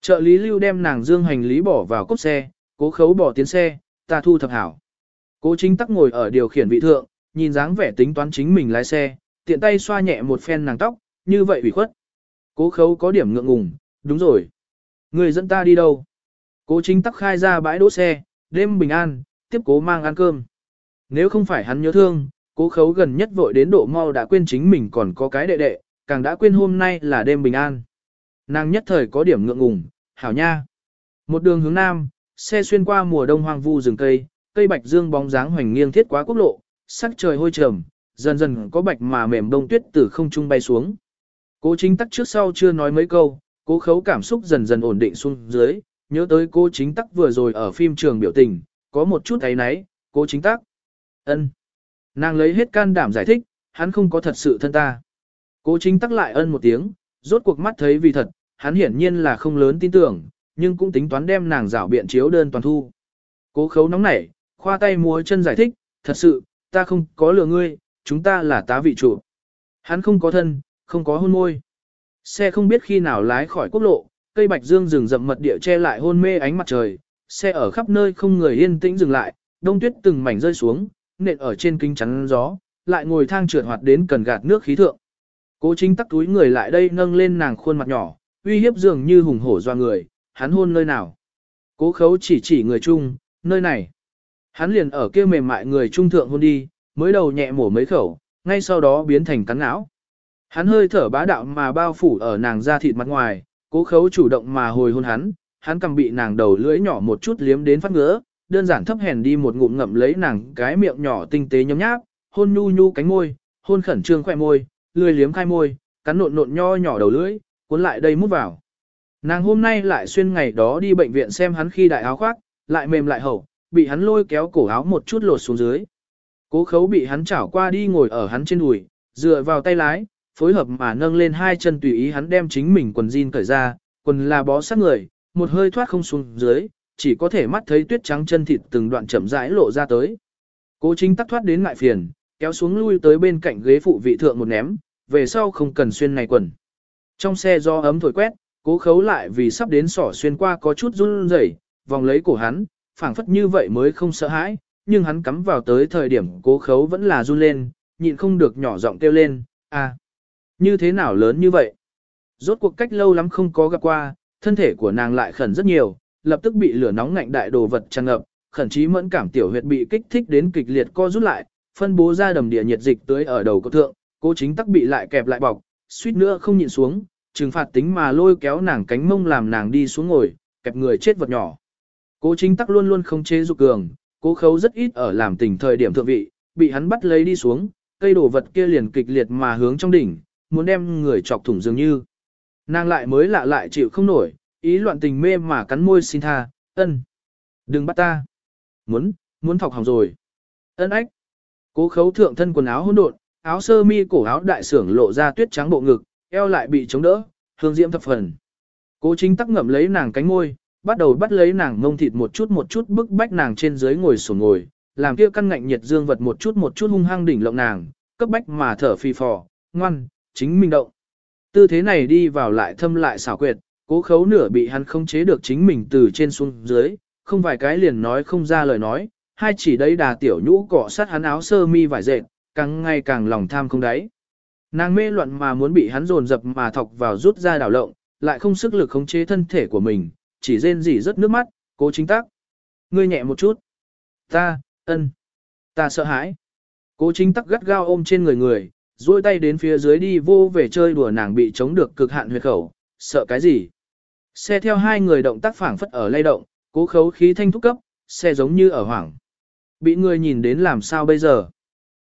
Trợ lý lưu đem nàng dương hành lý bỏ vào cốp xe, cố khấu bỏ tiến xe, ta thu thập hảo. Cố chính tắc ngồi ở điều khiển vị thượng, nhìn dáng vẻ tính toán chính mình lái xe, tiện tay xoa nhẹ một phen nàng tóc, như vậy ủy khuất. Cố khấu có điểm ngượng ngùng, đúng rồi. Người dẫn ta đi đâu? Cố chính tắc khai ra bãi đỗ xe, đêm bình an, tiếp cố mang ăn cơm. Nếu không phải hắn nhớ thương, cố khấu gần nhất vội đến độ mau đã quên chính mình còn có cái đệ đệ, càng đã quên hôm nay là đêm bình an. Nàng nhất thời có điểm ngượng ngùng, hảo nha. Một đường hướng nam, xe xuyên qua mùa đông hoang vu rừng cây, cây bạch dương bóng dáng hoành nghiêng thiết quá quốc lộ, sắc trời hôi trầm, dần dần có bạch mà mềm đông tuyết từ không trung bay xuống. Cố chính tắc trước sau chưa nói mấy câu, cố khấu cảm xúc dần dần ổn định xuống dưới, nhớ tới cố chính tắc vừa rồi ở phim trường biểu tình, có một chút thấy náy, cố chính tắc. ân Nàng lấy hết can đảm giải thích, hắn không có thật sự thân ta. Cố chính tắc lại ân một tiếng, rốt cuộc mắt thấy vì thật, hắn hiển nhiên là không lớn tin tưởng, nhưng cũng tính toán đem nàng rảo biện chiếu đơn toàn thu. Cố khấu nóng nảy, khoa tay múa chân giải thích, thật sự, ta không có lừa ngươi, chúng ta là tá vị chủ. Hắn không có thân, không có hôn môi. Xe không biết khi nào lái khỏi quốc lộ, cây bạch dương rừng rậm mật địa che lại hôn mê ánh mặt trời, xe ở khắp nơi không người yên tĩnh dừng lại, đông tuyết từng mảnh rơi xuống, nện ở trên kính chắn gió, lại ngồi thang trượt hoạt đến cần gạt nước khí thượng. Cố chính tắc túi người lại đây nâng lên nàng khuôn mặt nhỏ, uy hiếp dường như hùng hổ doa người, hắn hôn nơi nào. Cố khấu chỉ chỉ người chung, nơi này. Hắn liền ở kia mềm mại người trung thượng hôn đi, mới đầu nhẹ mổ mấy khẩu, ngay sau đó biến thành cắn não. Hắn hơi thở bá đạo mà bao phủ ở nàng da thịt mặt ngoài, cố khấu chủ động mà hồi hôn hắn, hắn cầm bị nàng đầu lưỡi nhỏ một chút liếm đến phát ngứa, đơn giản thấp hèn đi một ngụm ngậm lấy nàng cái miệng nhỏ tinh tế nhấm nháp, hôn nhu nhu cánh môi, hôn khẩn trương khỏe môi, lười liếm khai môi, cắn nộn nộn nho nhỏ đầu lưỡi, cuốn lại đây mút vào. Nàng hôm nay lại xuyên ngày đó đi bệnh viện xem hắn khi đại áo khoác, lại mềm lại hậu, bị hắn lôi kéo cổ áo một chút lột xuống dưới. Cố khấu bị hắn chảo qua đi ngồi ở hắn trên đùi, dựa vào tay lái, phối hợp mà nâng lên hai chân tùy ý hắn đem chính mình quần jean cởi ra, quần là bó sát người, một hơi thoát không xuống dưới, chỉ có thể mắt thấy tuyết trắng chân thịt từng đoạn chậm rãi lộ ra tới. Cố chính tắc thoát đến ngại phiền, kéo xuống lui tới bên cạnh ghế phụ vị thượng một ném, về sau không cần xuyên này quần. Trong xe do ấm thổi quét, cố khấu lại vì sắp đến sỏ xuyên qua có chút run rẩy, vòng lấy cổ hắn, phảng phất như vậy mới không sợ hãi, nhưng hắn cắm vào tới thời điểm cố khấu vẫn là run lên, nhịn không được nhỏ giọng kêu lên, à, như thế nào lớn như vậy? Rốt cuộc cách lâu lắm không có gặp qua, thân thể của nàng lại khẩn rất nhiều, lập tức bị lửa nóng ngạnh đại đồ vật tràn ngập, khẩn trí mẫn cảm tiểu huyệt bị kích thích đến kịch liệt co rút lại, phân bố ra đầm địa nhiệt dịch tới ở đầu cổ thượng, cố chính tắc bị lại kẹp lại bọc, suýt nữa không nhịn xuống, trừng phạt tính mà lôi kéo nàng cánh mông làm nàng đi xuống ngồi, kẹp người chết vật nhỏ. Cố chính tắc luôn luôn không chế dục cường, cố khấu rất ít ở làm tình thời điểm thượng vị, bị hắn bắt lấy đi xuống, cây đổ vật kia liền kịch liệt mà hướng trong đỉnh, muốn đem người chọc thủng dường như. Nàng lại mới lạ lại chịu không nổi, ý loạn tình mê mà cắn môi xin tha, ân. Đừng bắt ta. Muốn, muốn thọc hỏng rồi. Ân ách. Cố khấu thượng thân quần áo hỗn độn, áo sơ mi cổ áo đại sưởng lộ ra tuyết trắng bộ ngực, eo lại bị chống đỡ, hương diễm thập phần. Cố chính tắc ngậm lấy nàng cánh môi, bắt đầu bắt lấy nàng ngông thịt một chút một chút bức bách nàng trên dưới ngồi sổ ngồi, làm kia căn ngạnh nhiệt dương vật một chút một chút hung hăng đỉnh lộng nàng, cấp bách mà thở phì phò, ngoan, chính mình động. Tư thế này đi vào lại thâm lại xảo quyệt, cố khấu nửa bị hắn không chế được chính mình từ trên xuống dưới, không vài cái liền nói không ra lời nói, hai chỉ đấy đà tiểu nhũ cọ sát hắn áo sơ mi vải dệt, càng ngày càng lòng tham không đáy. Nàng mê loạn mà muốn bị hắn dồn dập mà thọc vào rút ra đảo lộng, lại không sức lực khống chế thân thể của mình, chỉ rên rỉ rất nước mắt, cố chính tác. Ngươi nhẹ một chút. Ta, ân, ta sợ hãi. Cố chính tắc gắt gao ôm trên người người, duỗi tay đến phía dưới đi vô về chơi đùa nàng bị chống được cực hạn huyệt khẩu, sợ cái gì. Xe theo hai người động tác phảng phất ở lay động, cố khấu khí thanh thúc cấp, xe giống như ở hoảng. Bị người nhìn đến làm sao bây giờ?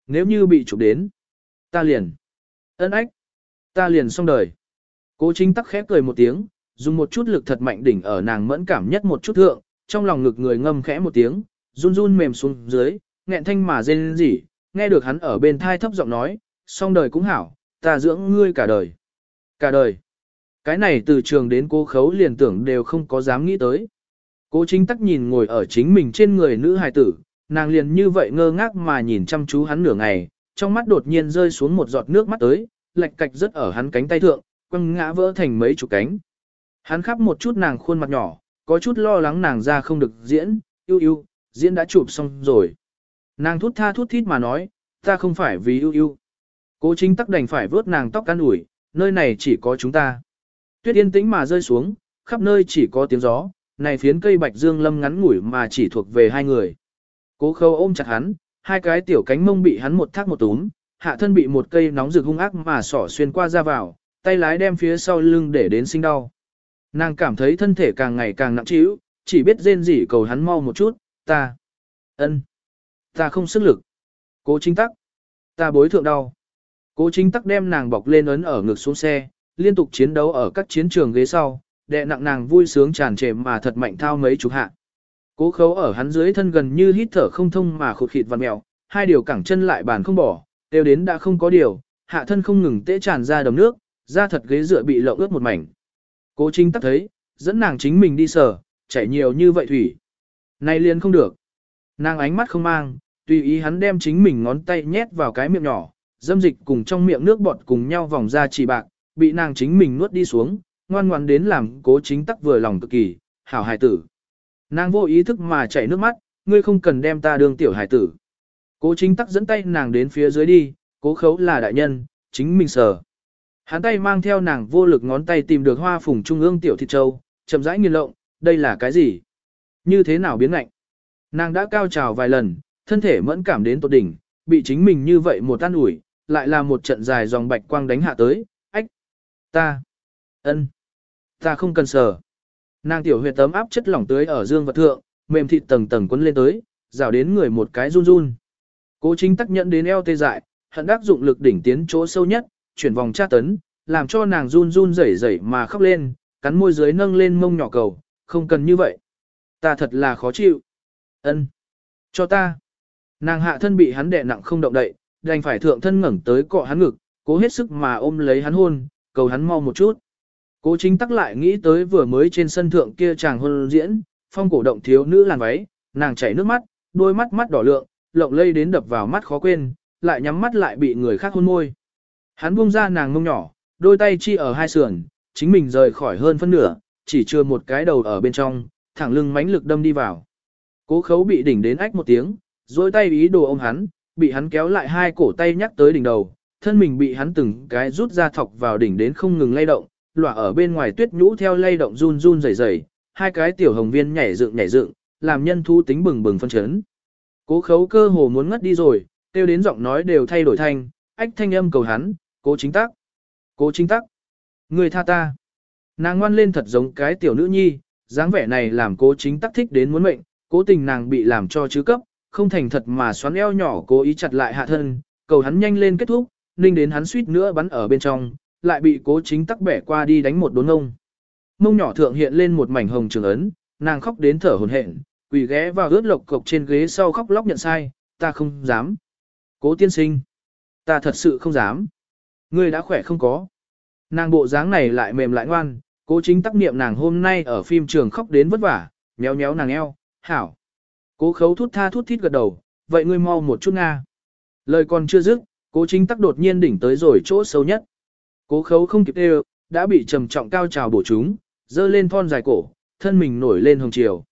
Nếu như bị chụp đến, ta liền. Ân ách, ta liền xong đời. Cố chính tắc khép cười một tiếng, dùng một chút lực thật mạnh đỉnh ở nàng mẫn cảm nhất một chút thượng, trong lòng ngực người ngâm khẽ một tiếng, run run mềm xuống dưới, nghẹn thanh mà rên rỉ, nghe được hắn ở bên thai thấp giọng nói, song đời cũng hảo, ta dưỡng ngươi cả đời. Cả đời. Cái này từ trường đến cô khấu liền tưởng đều không có dám nghĩ tới. Cố chính tắc nhìn ngồi ở chính mình trên người nữ hài tử, nàng liền như vậy ngơ ngác mà nhìn chăm chú hắn nửa ngày, trong mắt đột nhiên rơi xuống một giọt nước mắt tới, lạch cạch rất ở hắn cánh tay thượng, quăng ngã vỡ thành mấy chục cánh. Hắn khắp một chút nàng khuôn mặt nhỏ, có chút lo lắng nàng ra không được diễn, yêu yêu, diễn đã chụp xong rồi. Nàng thút tha thút thít mà nói, ta không phải vì yêu yêu. Cố chính tắc đành phải vớt nàng tóc can ủi, nơi này chỉ có chúng ta. Tuyết yên tĩnh mà rơi xuống, khắp nơi chỉ có tiếng gió, này phiến cây bạch dương lâm ngắn ngủi mà chỉ thuộc về hai người. Cố khâu ôm chặt hắn, hai cái tiểu cánh mông bị hắn một thác một túm, hạ thân bị một cây nóng rực hung ác mà sỏ xuyên qua ra vào, tay lái đem phía sau lưng để đến sinh đau. Nàng cảm thấy thân thể càng ngày càng nặng trĩu, chỉ biết rên rỉ cầu hắn mau một chút, ta, ân, ta không sức lực. Cố chính tắc, ta bối thượng đau. Cố chính tắc đem nàng bọc lên ấn ở ngực xuống xe, liên tục chiến đấu ở các chiến trường ghế sau, đè nặng nàng vui sướng tràn trề mà thật mạnh thao mấy chục hạ. Cố khấu ở hắn dưới thân gần như hít thở không thông mà khụt khịt vằn mèo, hai điều cẳng chân lại bàn không bỏ, đều đến đã không có điều, hạ thân không ngừng tễ tràn ra đầm nước, da thật ghế dựa bị lộng ướt một mảnh. Cố Trinh tắc thấy, dẫn nàng chính mình đi sở, chảy nhiều như vậy thủy. Này liền không được. Nàng ánh mắt không mang, tùy ý hắn đem chính mình ngón tay nhét vào cái miệng nhỏ, dâm dịch cùng trong miệng nước bọt cùng nhau vòng ra chỉ bạc, bị nàng chính mình nuốt đi xuống, ngoan ngoan đến làm cố chính tắc vừa lòng cực kỳ, hảo hài tử. Nàng vô ý thức mà chảy nước mắt, ngươi không cần đem ta đương tiểu hài tử. Cố chính tắc dẫn tay nàng đến phía dưới đi, cố khấu là đại nhân, chính mình sờ. Hắn tay mang theo nàng vô lực ngón tay tìm được hoa phùng trung ương tiểu thịt châu, chậm rãi nghiền lộng, đây là cái gì? Như thế nào biến ngạnh? Nàng đã cao trào vài lần, thân thể mẫn cảm đến tột đỉnh, bị chính mình như vậy một tan ủi, lại là một trận dài dòng bạch quang đánh hạ tới, ách, ta, ân, ta không cần sờ. Nàng tiểu huyệt tấm áp chất lỏng tưới ở dương vật thượng, mềm thịt tầng tầng quấn lên tới, rào đến người một cái run run. Cố chính tắc nhận đến eo tê dại, hận đắc dụng lực đỉnh tiến chỗ sâu nhất, chuyển vòng tra tấn, làm cho nàng run run rẩy rẩy mà khóc lên, cắn môi dưới nâng lên mông nhỏ cầu, không cần như vậy. Ta thật là khó chịu. Ân, Cho ta. Nàng hạ thân bị hắn đè nặng không động đậy, đành phải thượng thân ngẩng tới cọ hắn ngực, cố hết sức mà ôm lấy hắn hôn, cầu hắn mau một chút. Cố chính tắc lại nghĩ tới vừa mới trên sân thượng kia chàng hôn diễn, phong cổ động thiếu nữ làn váy, nàng chảy nước mắt, đôi mắt mắt đỏ lượng, lộng lây đến đập vào mắt khó quên, lại nhắm mắt lại bị người khác hôn môi. Hắn buông ra nàng mông nhỏ, đôi tay chi ở hai sườn, chính mình rời khỏi hơn phân nửa, chỉ chưa một cái đầu ở bên trong, thẳng lưng mãnh lực đâm đi vào. Cố khấu bị đỉnh đến ách một tiếng, dôi tay ý đồ ôm hắn, bị hắn kéo lại hai cổ tay nhắc tới đỉnh đầu, thân mình bị hắn từng cái rút ra thọc vào đỉnh đến không ngừng lay động, lỏa ở bên ngoài tuyết nhũ theo lay động run run rẩy rẩy, hai cái tiểu hồng viên nhảy dựng nhảy dựng, làm nhân thu tính bừng bừng phân chấn. Cố khấu cơ hồ muốn ngất đi rồi, kêu đến giọng nói đều thay đổi thanh, ách thanh âm cầu hắn, cố chính tắc. Cố chính tắc. Người tha ta. Nàng ngoan lên thật giống cái tiểu nữ nhi, dáng vẻ này làm cố chính tắc thích đến muốn mệnh, cố tình nàng bị làm cho chứ cấp, không thành thật mà xoắn eo nhỏ cố ý chặt lại hạ thân, cầu hắn nhanh lên kết thúc, ninh đến hắn suýt nữa bắn ở bên trong, lại bị cố chính tắc bẻ qua đi đánh một đốn ngông. Mông nhỏ thượng hiện lên một mảnh hồng trường ấn, nàng khóc đến thở hồn hển, quỳ ghé vào ướt lộc cộc trên ghế sau khóc lóc nhận sai, ta không dám. Cố tiên sinh, ta thật sự không dám. Ngươi đã khỏe không có. Nàng bộ dáng này lại mềm lại ngoan, cố chính tắc niệm nàng hôm nay ở phim trường khóc đến vất vả, méo méo nàng eo, hảo. Cố khấu thút tha thút thít gật đầu, vậy ngươi mau một chút nga. Lời còn chưa dứt, cố chính tắc đột nhiên đỉnh tới rồi chỗ xấu nhất. Cố khấu không kịp đều, đã bị trầm trọng cao trào bổ chúng, dơ lên thon dài cổ, thân mình nổi lên hồng chiều.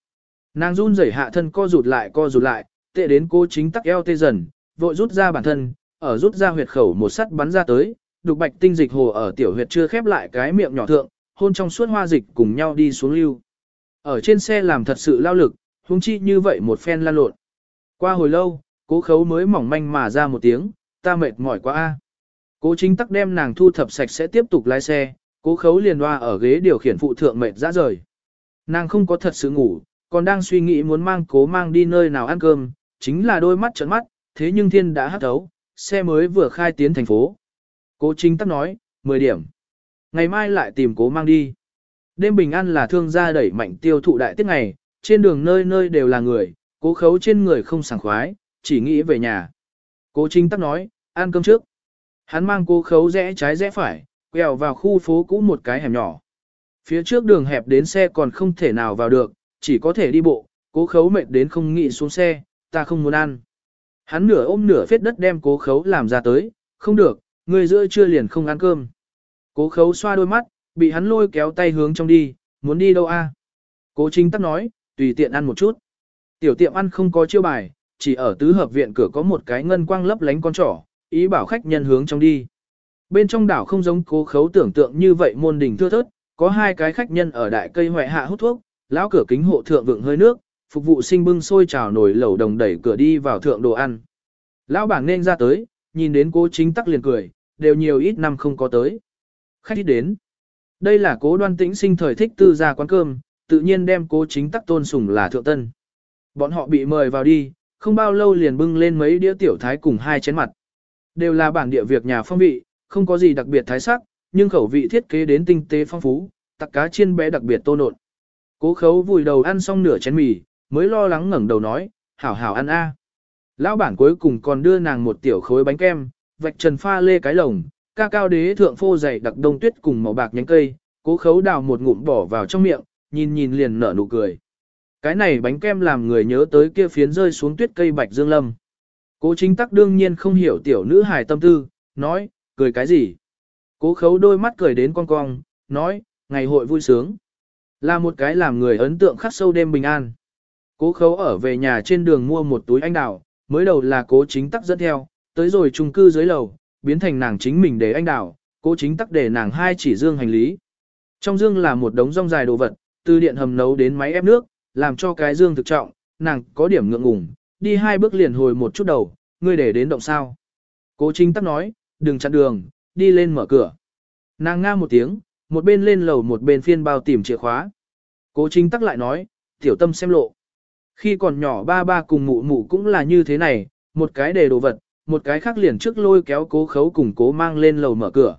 Nàng run rẩy hạ thân co rụt lại co rụt lại, tệ đến cố chính tắc eo tê dần, vội rút ra bản thân, ở rút ra huyệt khẩu một sắt bắn ra tới, đục bạch tinh dịch hồ ở tiểu huyệt chưa khép lại cái miệng nhỏ thượng, hôn trong suốt hoa dịch cùng nhau đi xuống lưu. Ở trên xe làm thật sự lao lực, huống chi như vậy một phen lan lộn. Qua hồi lâu, cố khấu mới mỏng manh mà ra một tiếng, ta mệt mỏi quá a. Cố chính tắc đem nàng thu thập sạch sẽ tiếp tục lái xe, cố khấu liền hoa ở ghế điều khiển phụ thượng mệt ra rời. Nàng không có thật sự ngủ, còn đang suy nghĩ muốn mang cố mang đi nơi nào ăn cơm, chính là đôi mắt trợn mắt, thế nhưng thiên đã hắt thấu, xe mới vừa khai tiến thành phố. Cố chính tắc nói, 10 điểm. Ngày mai lại tìm cố mang đi. Đêm bình an là thương gia đẩy mạnh tiêu thụ đại tiết ngày, trên đường nơi nơi đều là người, cố khấu trên người không sảng khoái, chỉ nghĩ về nhà. Cố chính tắc nói, ăn cơm trước. Hắn mang cố khấu rẽ trái rẽ phải, quẹo vào khu phố cũ một cái hẻm nhỏ. Phía trước đường hẹp đến xe còn không thể nào vào được, chỉ có thể đi bộ, cố khấu mệt đến không nghĩ xuống xe, ta không muốn ăn. Hắn nửa ôm nửa phết đất đem cố khấu làm ra tới, không được, người giữa trưa liền không ăn cơm. Cố khấu xoa đôi mắt, bị hắn lôi kéo tay hướng trong đi, muốn đi đâu a? Cố chính tắc nói, tùy tiện ăn một chút. Tiểu tiệm ăn không có chiêu bài, chỉ ở tứ hợp viện cửa có một cái ngân quang lấp lánh con trỏ, ý bảo khách nhân hướng trong đi. Bên trong đảo không giống cố khấu tưởng tượng như vậy môn đỉnh thưa thớt, có hai cái khách nhân ở đại cây hoại hạ hút thuốc, lão cửa kính hộ thượng vượng hơi nước, phục vụ sinh bưng sôi trào nồi lẩu đồng đẩy cửa đi vào thượng đồ ăn. Lão bảng nên ra tới, nhìn đến cố chính tắc liền cười, đều nhiều ít năm không có tới. Khách ít đến. Đây là cố đoan tĩnh sinh thời thích tư ra quán cơm, tự nhiên đem cố chính tắc tôn sùng là thượng tân. Bọn họ bị mời vào đi, không bao lâu liền bưng lên mấy đĩa tiểu thái cùng hai chén mặt. Đều là bản địa việc nhà phong vị, không có gì đặc biệt thái sắc, nhưng khẩu vị thiết kế đến tinh tế phong phú, tặc cá chiên bé đặc biệt tô nộn. Cố khấu vùi đầu ăn xong nửa chén mì, mới lo lắng ngẩng đầu nói, hảo hảo ăn a. Lão bản cuối cùng còn đưa nàng một tiểu khối bánh kem, vạch trần pha lê cái lồng, ca cao đế thượng phô dày đặc đông tuyết cùng màu bạc nhánh cây, cố khấu đào một ngụm bỏ vào trong miệng, nhìn nhìn liền nở nụ cười. Cái này bánh kem làm người nhớ tới kia phiến rơi xuống tuyết cây bạch dương lâm. Cố chính tắc đương nhiên không hiểu tiểu nữ hài tâm tư, nói, cười cái gì. Cố khấu đôi mắt cười đến con cong, nói, ngày hội vui sướng. Là một cái làm người ấn tượng khắc sâu đêm bình an. Cố khấu ở về nhà trên đường mua một túi anh đào, mới đầu là cố chính tắc dẫn theo, tới rồi chung cư dưới lầu, biến thành nàng chính mình để anh đảo. cố chính tắc để nàng hai chỉ dương hành lý. Trong dương là một đống rong dài đồ vật, từ điện hầm nấu đến máy ép nước, làm cho cái dương thực trọng, nàng có điểm ngượng ngùng, đi hai bước liền hồi một chút đầu, ngươi để đến động sao. Cố chính tắc nói, đừng chặn đường, đi lên mở cửa. Nàng nga một tiếng, một bên lên lầu một bên phiên bao tìm chìa khóa. Cố chính tắc lại nói, tiểu tâm xem lộ. Khi còn nhỏ ba ba cùng mụ mụ cũng là như thế này, một cái để đồ vật, một cái khác liền trước lôi kéo cố khấu cùng cố mang lên lầu mở cửa.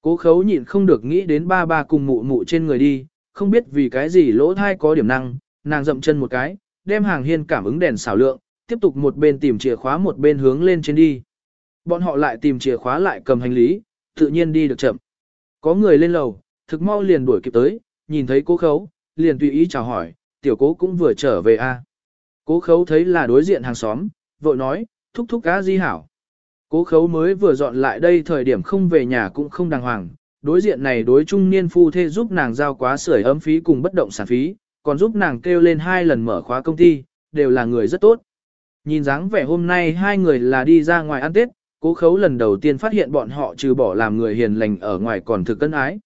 Cố khấu nhịn không được nghĩ đến ba ba cùng mụ mụ trên người đi, không biết vì cái gì lỗ thai có điểm năng, nàng dậm chân một cái, đem hàng hiên cảm ứng đèn xảo lượng, tiếp tục một bên tìm chìa khóa một bên hướng lên trên đi. Bọn họ lại tìm chìa khóa lại cầm hành lý, tự nhiên đi được chậm. Có người lên lầu, thực mau liền đuổi kịp tới, nhìn thấy cố khấu, liền tùy ý chào hỏi, tiểu cố cũng vừa trở về a. Cố khấu thấy là đối diện hàng xóm, vội nói, thúc thúc cá di hảo. Cố khấu mới vừa dọn lại đây thời điểm không về nhà cũng không đàng hoàng, đối diện này đối trung niên phu thê giúp nàng giao quá sưởi ấm phí cùng bất động sản phí, còn giúp nàng kêu lên hai lần mở khóa công ty, đều là người rất tốt. Nhìn dáng vẻ hôm nay hai người là đi ra ngoài ăn Tết, cố khấu lần đầu tiên phát hiện bọn họ trừ bỏ làm người hiền lành ở ngoài còn thực cân ái.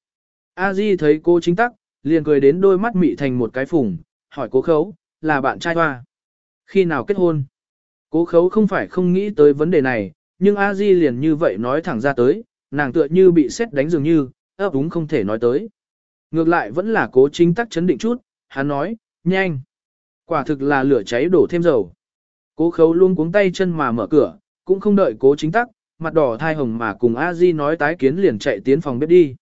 A Di thấy cô chính tắc, liền cười đến đôi mắt mị thành một cái phùng, hỏi cố khấu, là bạn trai hoa. Khi nào kết hôn? Cố khấu không phải không nghĩ tới vấn đề này, nhưng A Di liền như vậy nói thẳng ra tới, nàng tựa như bị xét đánh dường như, ấp úng không thể nói tới. Ngược lại vẫn là cố chính tắc chấn định chút, hắn nói, nhanh. Quả thực là lửa cháy đổ thêm dầu. Cố khấu luôn cuống tay chân mà mở cửa, cũng không đợi cố chính tắc, mặt đỏ thai hồng mà cùng A Di nói tái kiến liền chạy tiến phòng bếp đi.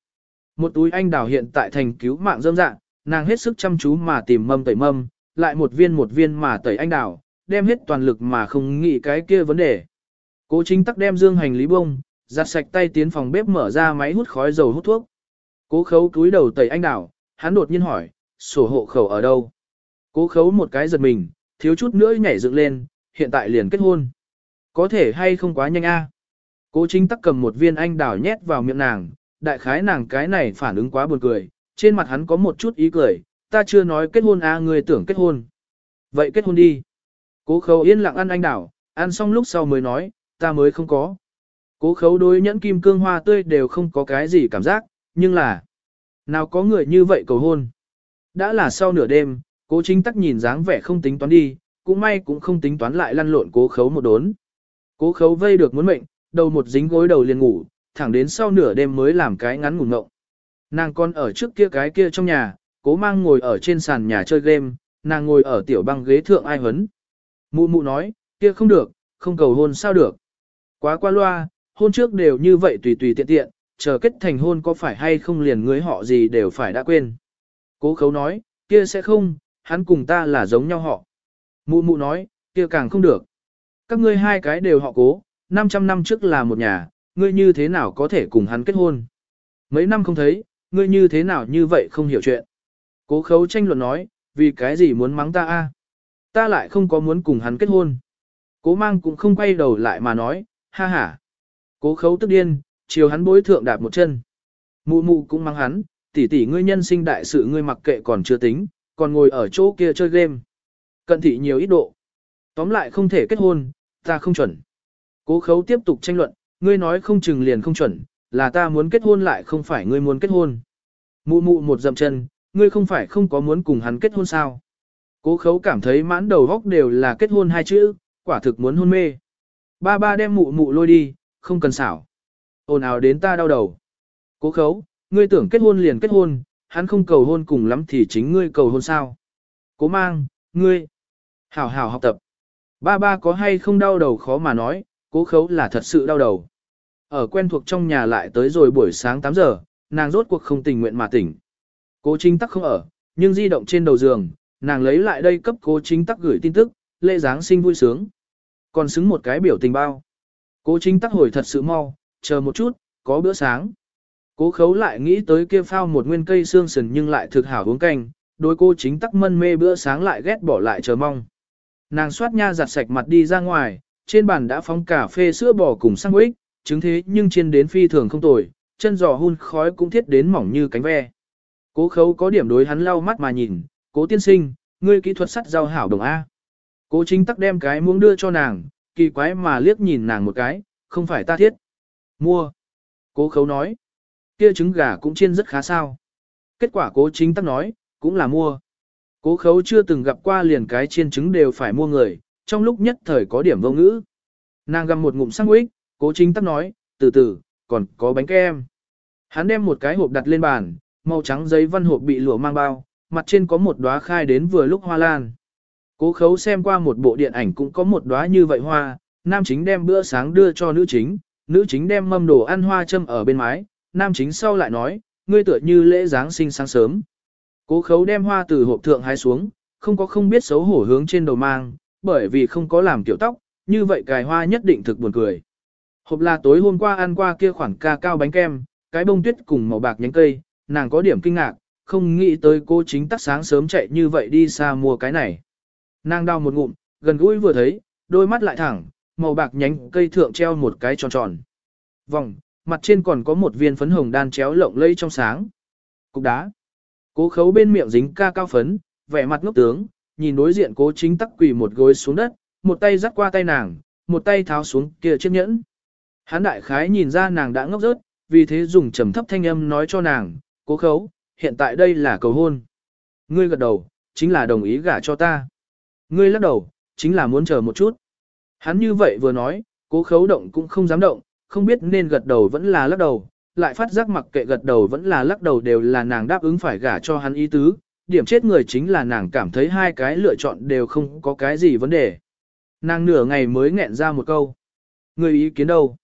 Một túi anh đào hiện tại thành cứu mạng dâm dạng, nàng hết sức chăm chú mà tìm mâm tẩy mâm, lại một viên một viên mà tẩy anh đào, đem hết toàn lực mà không nghĩ cái kia vấn đề. Cố chính tắc đem dương hành lý bông, giặt sạch tay tiến phòng bếp mở ra máy hút khói dầu hút thuốc. Cố khấu cúi đầu tẩy anh đào, hắn đột nhiên hỏi, sổ hộ khẩu ở đâu? Cố khấu một cái giật mình, thiếu chút nữa nhảy dựng lên, hiện tại liền kết hôn. Có thể hay không quá nhanh a? Cố chính tắc cầm một viên anh đào nhét vào miệng nàng, đại khái nàng cái này phản ứng quá buồn cười, trên mặt hắn có một chút ý cười, ta chưa nói kết hôn à người tưởng kết hôn. Vậy kết hôn đi. Cố khấu yên lặng ăn anh đào, ăn xong lúc sau mới nói, ta mới không có. Cố khấu đối nhẫn kim cương hoa tươi đều không có cái gì cảm giác, nhưng là, nào có người như vậy cầu hôn. Đã là sau nửa đêm, cố chính tắc nhìn dáng vẻ không tính toán đi, cũng may cũng không tính toán lại lăn lộn cố khấu một đốn. Cố khấu vây được muốn mệnh, đầu một dính gối đầu liền ngủ, thẳng đến sau nửa đêm mới làm cái ngắn ngủ ngộng. Nàng con ở trước kia cái kia trong nhà, cố mang ngồi ở trên sàn nhà chơi game, nàng ngồi ở tiểu băng ghế thượng ai hấn. Mụ mụ nói, kia không được, không cầu hôn sao được. Quá qua loa, hôn trước đều như vậy tùy tùy tiện tiện, chờ kết thành hôn có phải hay không liền người họ gì đều phải đã quên. Cố khấu nói, kia sẽ không, hắn cùng ta là giống nhau họ. Mụ mụ nói, kia càng không được. Các ngươi hai cái đều họ cố, 500 năm trước là một nhà, ngươi như thế nào có thể cùng hắn kết hôn. Mấy năm không thấy, ngươi như thế nào như vậy không hiểu chuyện. Cố khấu tranh luận nói, vì cái gì muốn mắng ta a? Ta lại không có muốn cùng hắn kết hôn. Cố mang cũng không quay đầu lại mà nói, ha ha. Cố khấu tức điên, chiều hắn bối thượng đạp một chân. Mụ mụ cũng mắng hắn, tỷ tỷ ngươi nhân sinh đại sự ngươi mặc kệ còn chưa tính, còn ngồi ở chỗ kia chơi game. Cận thị nhiều ít độ. Tóm lại không thể kết hôn, ta không chuẩn. Cố khấu tiếp tục tranh luận, ngươi nói không chừng liền không chuẩn, là ta muốn kết hôn lại không phải ngươi muốn kết hôn. Mụ mụ một dậm chân, ngươi không phải không có muốn cùng hắn kết hôn sao. Cố khấu cảm thấy mãn đầu góc đều là kết hôn hai chữ, quả thực muốn hôn mê. Ba ba đem mụ mụ lôi đi, không cần xảo. Ồn ào đến ta đau đầu. Cố khấu, ngươi tưởng kết hôn liền kết hôn, hắn không cầu hôn cùng lắm thì chính ngươi cầu hôn sao. Cố mang, ngươi. Hảo hảo học tập. Ba ba có hay không đau đầu khó mà nói, cố khấu là thật sự đau đầu. Ở quen thuộc trong nhà lại tới rồi buổi sáng 8 giờ, nàng rốt cuộc không tình nguyện mà tỉnh. Cố chính tắc không ở, nhưng di động trên đầu giường, nàng lấy lại đây cấp cố chính tắc gửi tin tức, lễ Giáng sinh vui sướng. Còn xứng một cái biểu tình bao. Cố chính tắc hồi thật sự mau, chờ một chút, có bữa sáng. Cố khấu lại nghĩ tới kia phao một nguyên cây xương sườn nhưng lại thực hảo uống canh, đối cô chính tắc mân mê bữa sáng lại ghét bỏ lại chờ mong. Nàng xoát nha giặt sạch mặt đi ra ngoài, trên bàn đã phóng cà phê sữa bò cùng sang chứng thế nhưng chiên đến phi thường không tồi, chân giò hun khói cũng thiết đến mỏng như cánh ve. Cố khấu có điểm đối hắn lau mắt mà nhìn, cố tiên sinh, ngươi kỹ thuật sắt giao hảo đồng A. Cố chính tắc đem cái muỗng đưa cho nàng, kỳ quái mà liếc nhìn nàng một cái, không phải ta thiết. Mua. Cố khấu nói. Kia trứng gà cũng chiên rất khá sao. Kết quả cố chính tắc nói, cũng là mua. Cố khấu chưa từng gặp qua liền cái chiên trứng đều phải mua người, trong lúc nhất thời có điểm vô ngữ. Nàng găm một ngụm sang quýt, cố chính tắc nói, từ từ, còn có bánh kem. Hắn đem một cái hộp đặt lên bàn, màu trắng giấy văn hộp bị lụa mang bao, mặt trên có một đóa khai đến vừa lúc hoa lan. Cố khấu xem qua một bộ điện ảnh cũng có một đóa như vậy hoa, nam chính đem bữa sáng đưa cho nữ chính, nữ chính đem mâm đồ ăn hoa châm ở bên mái, nam chính sau lại nói, ngươi tựa như lễ Giáng sinh sáng sớm. Cố khấu đem hoa từ hộp thượng hái xuống, không có không biết xấu hổ hướng trên đầu mang, bởi vì không có làm kiểu tóc, như vậy cài hoa nhất định thực buồn cười. Hộp là tối hôm qua ăn qua kia khoản ca cao bánh kem, cái bông tuyết cùng màu bạc nhánh cây, nàng có điểm kinh ngạc, không nghĩ tới cô chính tắc sáng sớm chạy như vậy đi xa mua cái này. Nàng đau một ngụm, gần gũi vừa thấy, đôi mắt lại thẳng, màu bạc nhánh cây thượng treo một cái tròn tròn. Vòng, mặt trên còn có một viên phấn hồng đan chéo lộng lây trong sáng. Cục đá. Cố khấu bên miệng dính ca cao phấn, vẻ mặt ngốc tướng, nhìn đối diện cố chính tắc quỳ một gối xuống đất, một tay dắt qua tay nàng, một tay tháo xuống kia chiếc nhẫn. Hán đại khái nhìn ra nàng đã ngốc rớt, vì thế dùng trầm thấp thanh âm nói cho nàng, cố khấu, hiện tại đây là cầu hôn. Ngươi gật đầu, chính là đồng ý gả cho ta. Ngươi lắc đầu, chính là muốn chờ một chút. Hắn như vậy vừa nói, cố khấu động cũng không dám động, không biết nên gật đầu vẫn là lắc đầu, lại phát giác mặc kệ gật đầu vẫn là lắc đầu đều là nàng đáp ứng phải gả cho hắn ý tứ, điểm chết người chính là nàng cảm thấy hai cái lựa chọn đều không có cái gì vấn đề. Nàng nửa ngày mới nghẹn ra một câu. Người ý kiến đâu?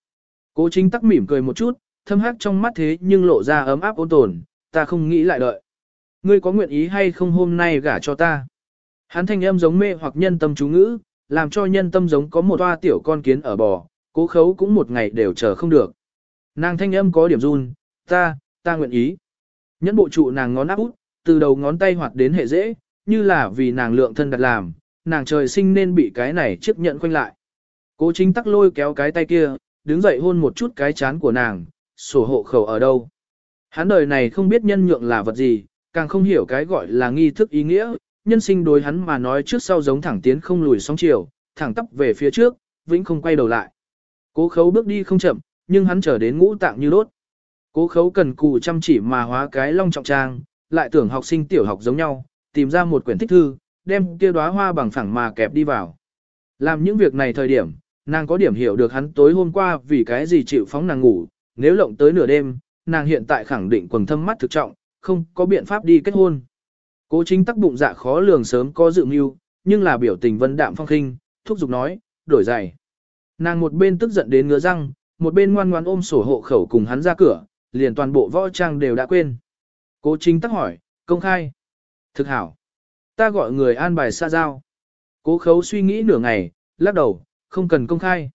Cố chính tắc mỉm cười một chút, thâm hắc trong mắt thế nhưng lộ ra ấm áp ôn tồn, ta không nghĩ lại đợi. Ngươi có nguyện ý hay không hôm nay gả cho ta? Hắn thanh âm giống mê hoặc nhân tâm chú ngữ, làm cho nhân tâm giống có một toa tiểu con kiến ở bò, cố khấu cũng một ngày đều chờ không được. Nàng thanh âm có điểm run, ta, ta nguyện ý. Nhẫn bộ trụ nàng ngón áp út, từ đầu ngón tay hoạt đến hệ dễ, như là vì nàng lượng thân đặt làm, nàng trời sinh nên bị cái này chấp nhận khoanh lại. Cố chính tắc lôi kéo cái tay kia, đứng dậy hôn một chút cái chán của nàng, sổ hộ khẩu ở đâu. Hắn đời này không biết nhân nhượng là vật gì, càng không hiểu cái gọi là nghi thức ý nghĩa, nhân sinh đối hắn mà nói trước sau giống thẳng tiến không lùi sóng chiều, thẳng tắp về phía trước, vĩnh không quay đầu lại. Cố khấu bước đi không chậm, nhưng hắn trở đến ngũ tạng như đốt. Cố khấu cần cù chăm chỉ mà hóa cái long trọng trang, lại tưởng học sinh tiểu học giống nhau, tìm ra một quyển thích thư, đem kia đóa hoa bằng phẳng mà kẹp đi vào. Làm những việc này thời điểm, nàng có điểm hiểu được hắn tối hôm qua vì cái gì chịu phóng nàng ngủ, nếu lộng tới nửa đêm, nàng hiện tại khẳng định quần thâm mắt thực trọng, không có biện pháp đi kết hôn. Cố chính tắc bụng dạ khó lường sớm có dự mưu, nhưng là biểu tình vân đạm phong khinh, thúc giục nói, đổi giày. Nàng một bên tức giận đến ngứa răng, một bên ngoan ngoan ôm sổ hộ khẩu cùng hắn ra cửa, liền toàn bộ võ trang đều đã quên. Cố chính tắc hỏi, công khai. Thực hảo. Ta gọi người an bài xa giao. Cố khấu suy nghĩ nửa ngày, lắc đầu, không cần công khai.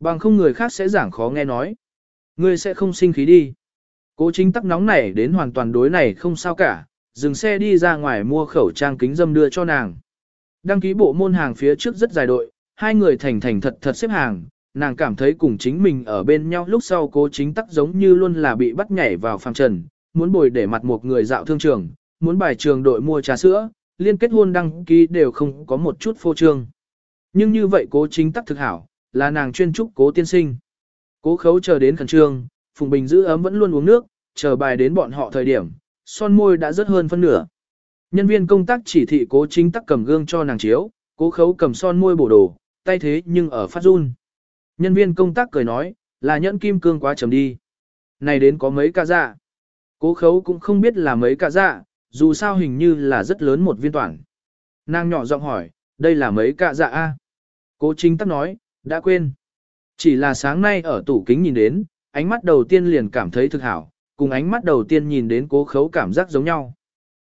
Bằng không người khác sẽ giảng khó nghe nói. Ngươi sẽ không sinh khí đi. Cố chính tắc nóng nảy đến hoàn toàn đối này không sao cả, dừng xe đi ra ngoài mua khẩu trang kính dâm đưa cho nàng. Đăng ký bộ môn hàng phía trước rất dài đội, hai người thành thành thật thật xếp hàng, nàng cảm thấy cùng chính mình ở bên nhau lúc sau cố chính tắc giống như luôn là bị bắt nhảy vào phàm trần, muốn bồi để mặt một người dạo thương trường, muốn bài trường đội mua trà sữa, liên kết hôn đăng ký đều không có một chút phô trương. Nhưng như vậy cố chính tắc thực hảo, là nàng chuyên trúc cố tiên sinh. Cố khấu chờ đến khẩn trương, Phùng Bình giữ ấm vẫn luôn uống nước, chờ bài đến bọn họ thời điểm, son môi đã rất hơn phân nửa. Nhân viên công tác chỉ thị cố chính tắc cầm gương cho nàng chiếu, cố khấu cầm son môi bổ đồ, tay thế nhưng ở phát run. Nhân viên công tác cười nói, là nhẫn kim cương quá chấm đi. Này đến có mấy ca dạ. Cố khấu cũng không biết là mấy ca dạ, dù sao hình như là rất lớn một viên toàn. Nàng nhỏ giọng hỏi, đây là mấy ca dạ a? Cố chính tắc nói, đã quên. Chỉ là sáng nay ở tủ kính nhìn đến, ánh mắt đầu tiên liền cảm thấy thực hảo, cùng ánh mắt đầu tiên nhìn đến cố khấu cảm giác giống nhau.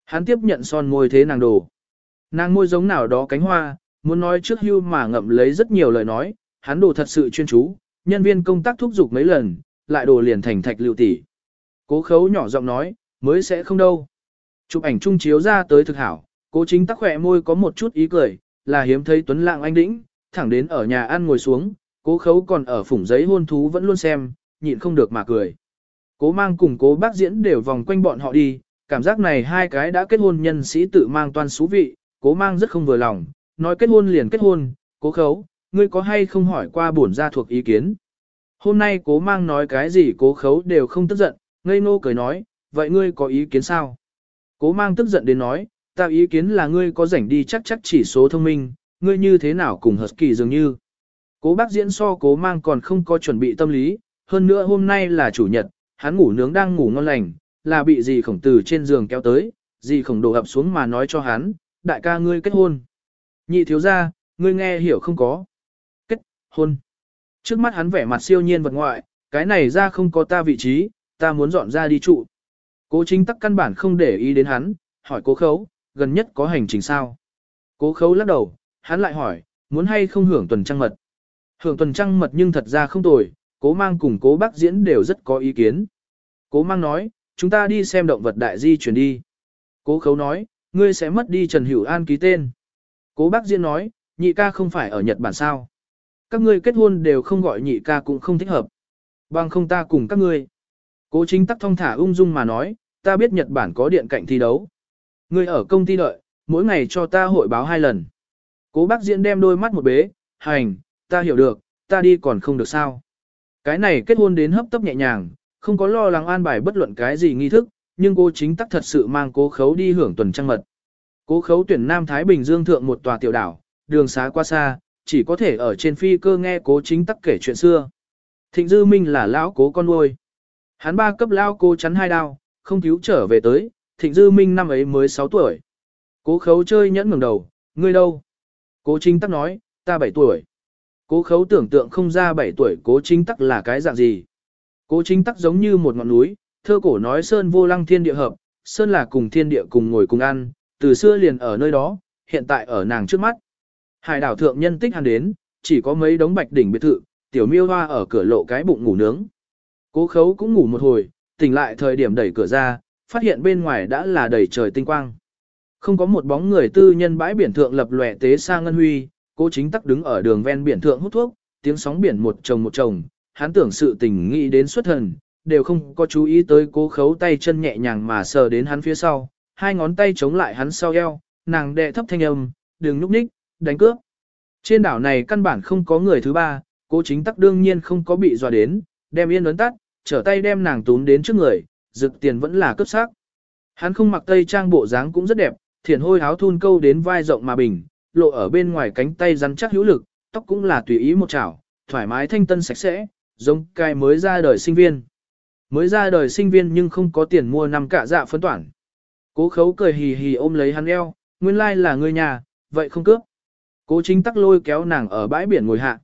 Hắn tiếp nhận son môi thế nàng đồ. Nàng môi giống nào đó cánh hoa, muốn nói trước hưu mà ngậm lấy rất nhiều lời nói, hắn đồ thật sự chuyên chú, nhân viên công tác thúc giục mấy lần, lại đồ liền thành thạch lưu tỷ. Cố khấu nhỏ giọng nói, mới sẽ không đâu. Chụp ảnh chung chiếu ra tới thực hảo, cố chính tắc khỏe môi có một chút ý cười, là hiếm thấy tuấn lạng anh đĩnh, thẳng đến ở nhà ăn ngồi xuống, cố khấu còn ở phủng giấy hôn thú vẫn luôn xem, nhịn không được mà cười. Cố mang cùng cố bác diễn đều vòng quanh bọn họ đi, cảm giác này hai cái đã kết hôn nhân sĩ tự mang toàn xú vị, cố mang rất không vừa lòng, nói kết hôn liền kết hôn, cố khấu, ngươi có hay không hỏi qua bổn gia thuộc ý kiến. Hôm nay cố mang nói cái gì cố khấu đều không tức giận, ngây ngô cười nói, vậy ngươi có ý kiến sao? Cố mang tức giận đến nói, ta ý kiến là ngươi có rảnh đi chắc chắc chỉ số thông minh, ngươi như thế nào cùng hợp kỳ dường như. Cố bác diễn so cố mang còn không có chuẩn bị tâm lý, hơn nữa hôm nay là chủ nhật, hắn ngủ nướng đang ngủ ngon lành, là bị gì khổng từ trên giường kéo tới, gì khổng đổ ập xuống mà nói cho hắn, đại ca ngươi kết hôn. Nhị thiếu ra, ngươi nghe hiểu không có. Kết, hôn. Trước mắt hắn vẻ mặt siêu nhiên vật ngoại, cái này ra không có ta vị trí, ta muốn dọn ra đi trụ. Cố chính tắc căn bản không để ý đến hắn, hỏi cố khấu, gần nhất có hành trình sao. Cố khấu lắc đầu, hắn lại hỏi, muốn hay không hưởng tuần trăng mật. Hưởng tuần trăng mật nhưng thật ra không tồi, cố mang cùng cố bác diễn đều rất có ý kiến. Cố mang nói, chúng ta đi xem động vật đại di chuyển đi. Cố khấu nói, ngươi sẽ mất đi Trần Hữu An ký tên. Cố bác diễn nói, nhị ca không phải ở Nhật Bản sao. Các ngươi kết hôn đều không gọi nhị ca cũng không thích hợp. Bằng không ta cùng các ngươi. Cố chính tắc thông thả ung dung mà nói, ta biết Nhật Bản có điện cạnh thi đấu. Ngươi ở công ty đợi, mỗi ngày cho ta hội báo hai lần. Cố bác diễn đem đôi mắt một bế, hành, ta hiểu được, ta đi còn không được sao. Cái này kết hôn đến hấp tấp nhẹ nhàng, không có lo lắng an bài bất luận cái gì nghi thức, nhưng cô chính tắc thật sự mang cố khấu đi hưởng tuần trăng mật. Cố khấu tuyển Nam Thái Bình Dương thượng một tòa tiểu đảo, đường xá qua xa, chỉ có thể ở trên phi cơ nghe cố chính tắc kể chuyện xưa. Thịnh Dư Minh là lão cố con nuôi. Hắn ba cấp lão cố chắn hai đao, không cứu trở về tới, Thịnh Dư Minh năm ấy mới 6 tuổi. Cố khấu chơi nhẫn ngừng đầu, ngươi đâu? Cố chính tắc nói, ta 7 tuổi. Cố khấu tưởng tượng không ra 7 tuổi cố chính tắc là cái dạng gì. Cố chính tắc giống như một ngọn núi, thơ cổ nói sơn vô lăng thiên địa hợp, sơn là cùng thiên địa cùng ngồi cùng ăn, từ xưa liền ở nơi đó, hiện tại ở nàng trước mắt. Hải đảo thượng nhân tích hắn đến, chỉ có mấy đống bạch đỉnh biệt thự, tiểu miêu hoa ở cửa lộ cái bụng ngủ nướng. Cố khấu cũng ngủ một hồi, tỉnh lại thời điểm đẩy cửa ra, phát hiện bên ngoài đã là đầy trời tinh quang. Không có một bóng người tư nhân bãi biển thượng lập lòe tế sang ngân huy, cố chính tắc đứng ở đường ven biển thượng hút thuốc, tiếng sóng biển một chồng một chồng, hắn tưởng sự tình nghĩ đến xuất thần, đều không có chú ý tới cố khấu tay chân nhẹ nhàng mà sờ đến hắn phía sau, hai ngón tay chống lại hắn sau eo, nàng đệ thấp thanh âm, đừng núp ních, đánh cướp. Trên đảo này căn bản không có người thứ ba, cố chính tắc đương nhiên không có bị dọa đến, đem yên ấn tắt, trở tay đem nàng túm đến trước người, rực tiền vẫn là cướp xác. Hắn không mặc tây trang bộ dáng cũng rất đẹp, thiển hôi áo thun câu đến vai rộng mà bình, lộ ở bên ngoài cánh tay rắn chắc hữu lực, tóc cũng là tùy ý một chảo, thoải mái thanh tân sạch sẽ, giống cái mới ra đời sinh viên. Mới ra đời sinh viên nhưng không có tiền mua năm cả dạ phấn toản. Cố khấu cười hì hì ôm lấy hắn eo, nguyên lai là người nhà, vậy không cướp. Cố chính tắc lôi kéo nàng ở bãi biển ngồi hạ.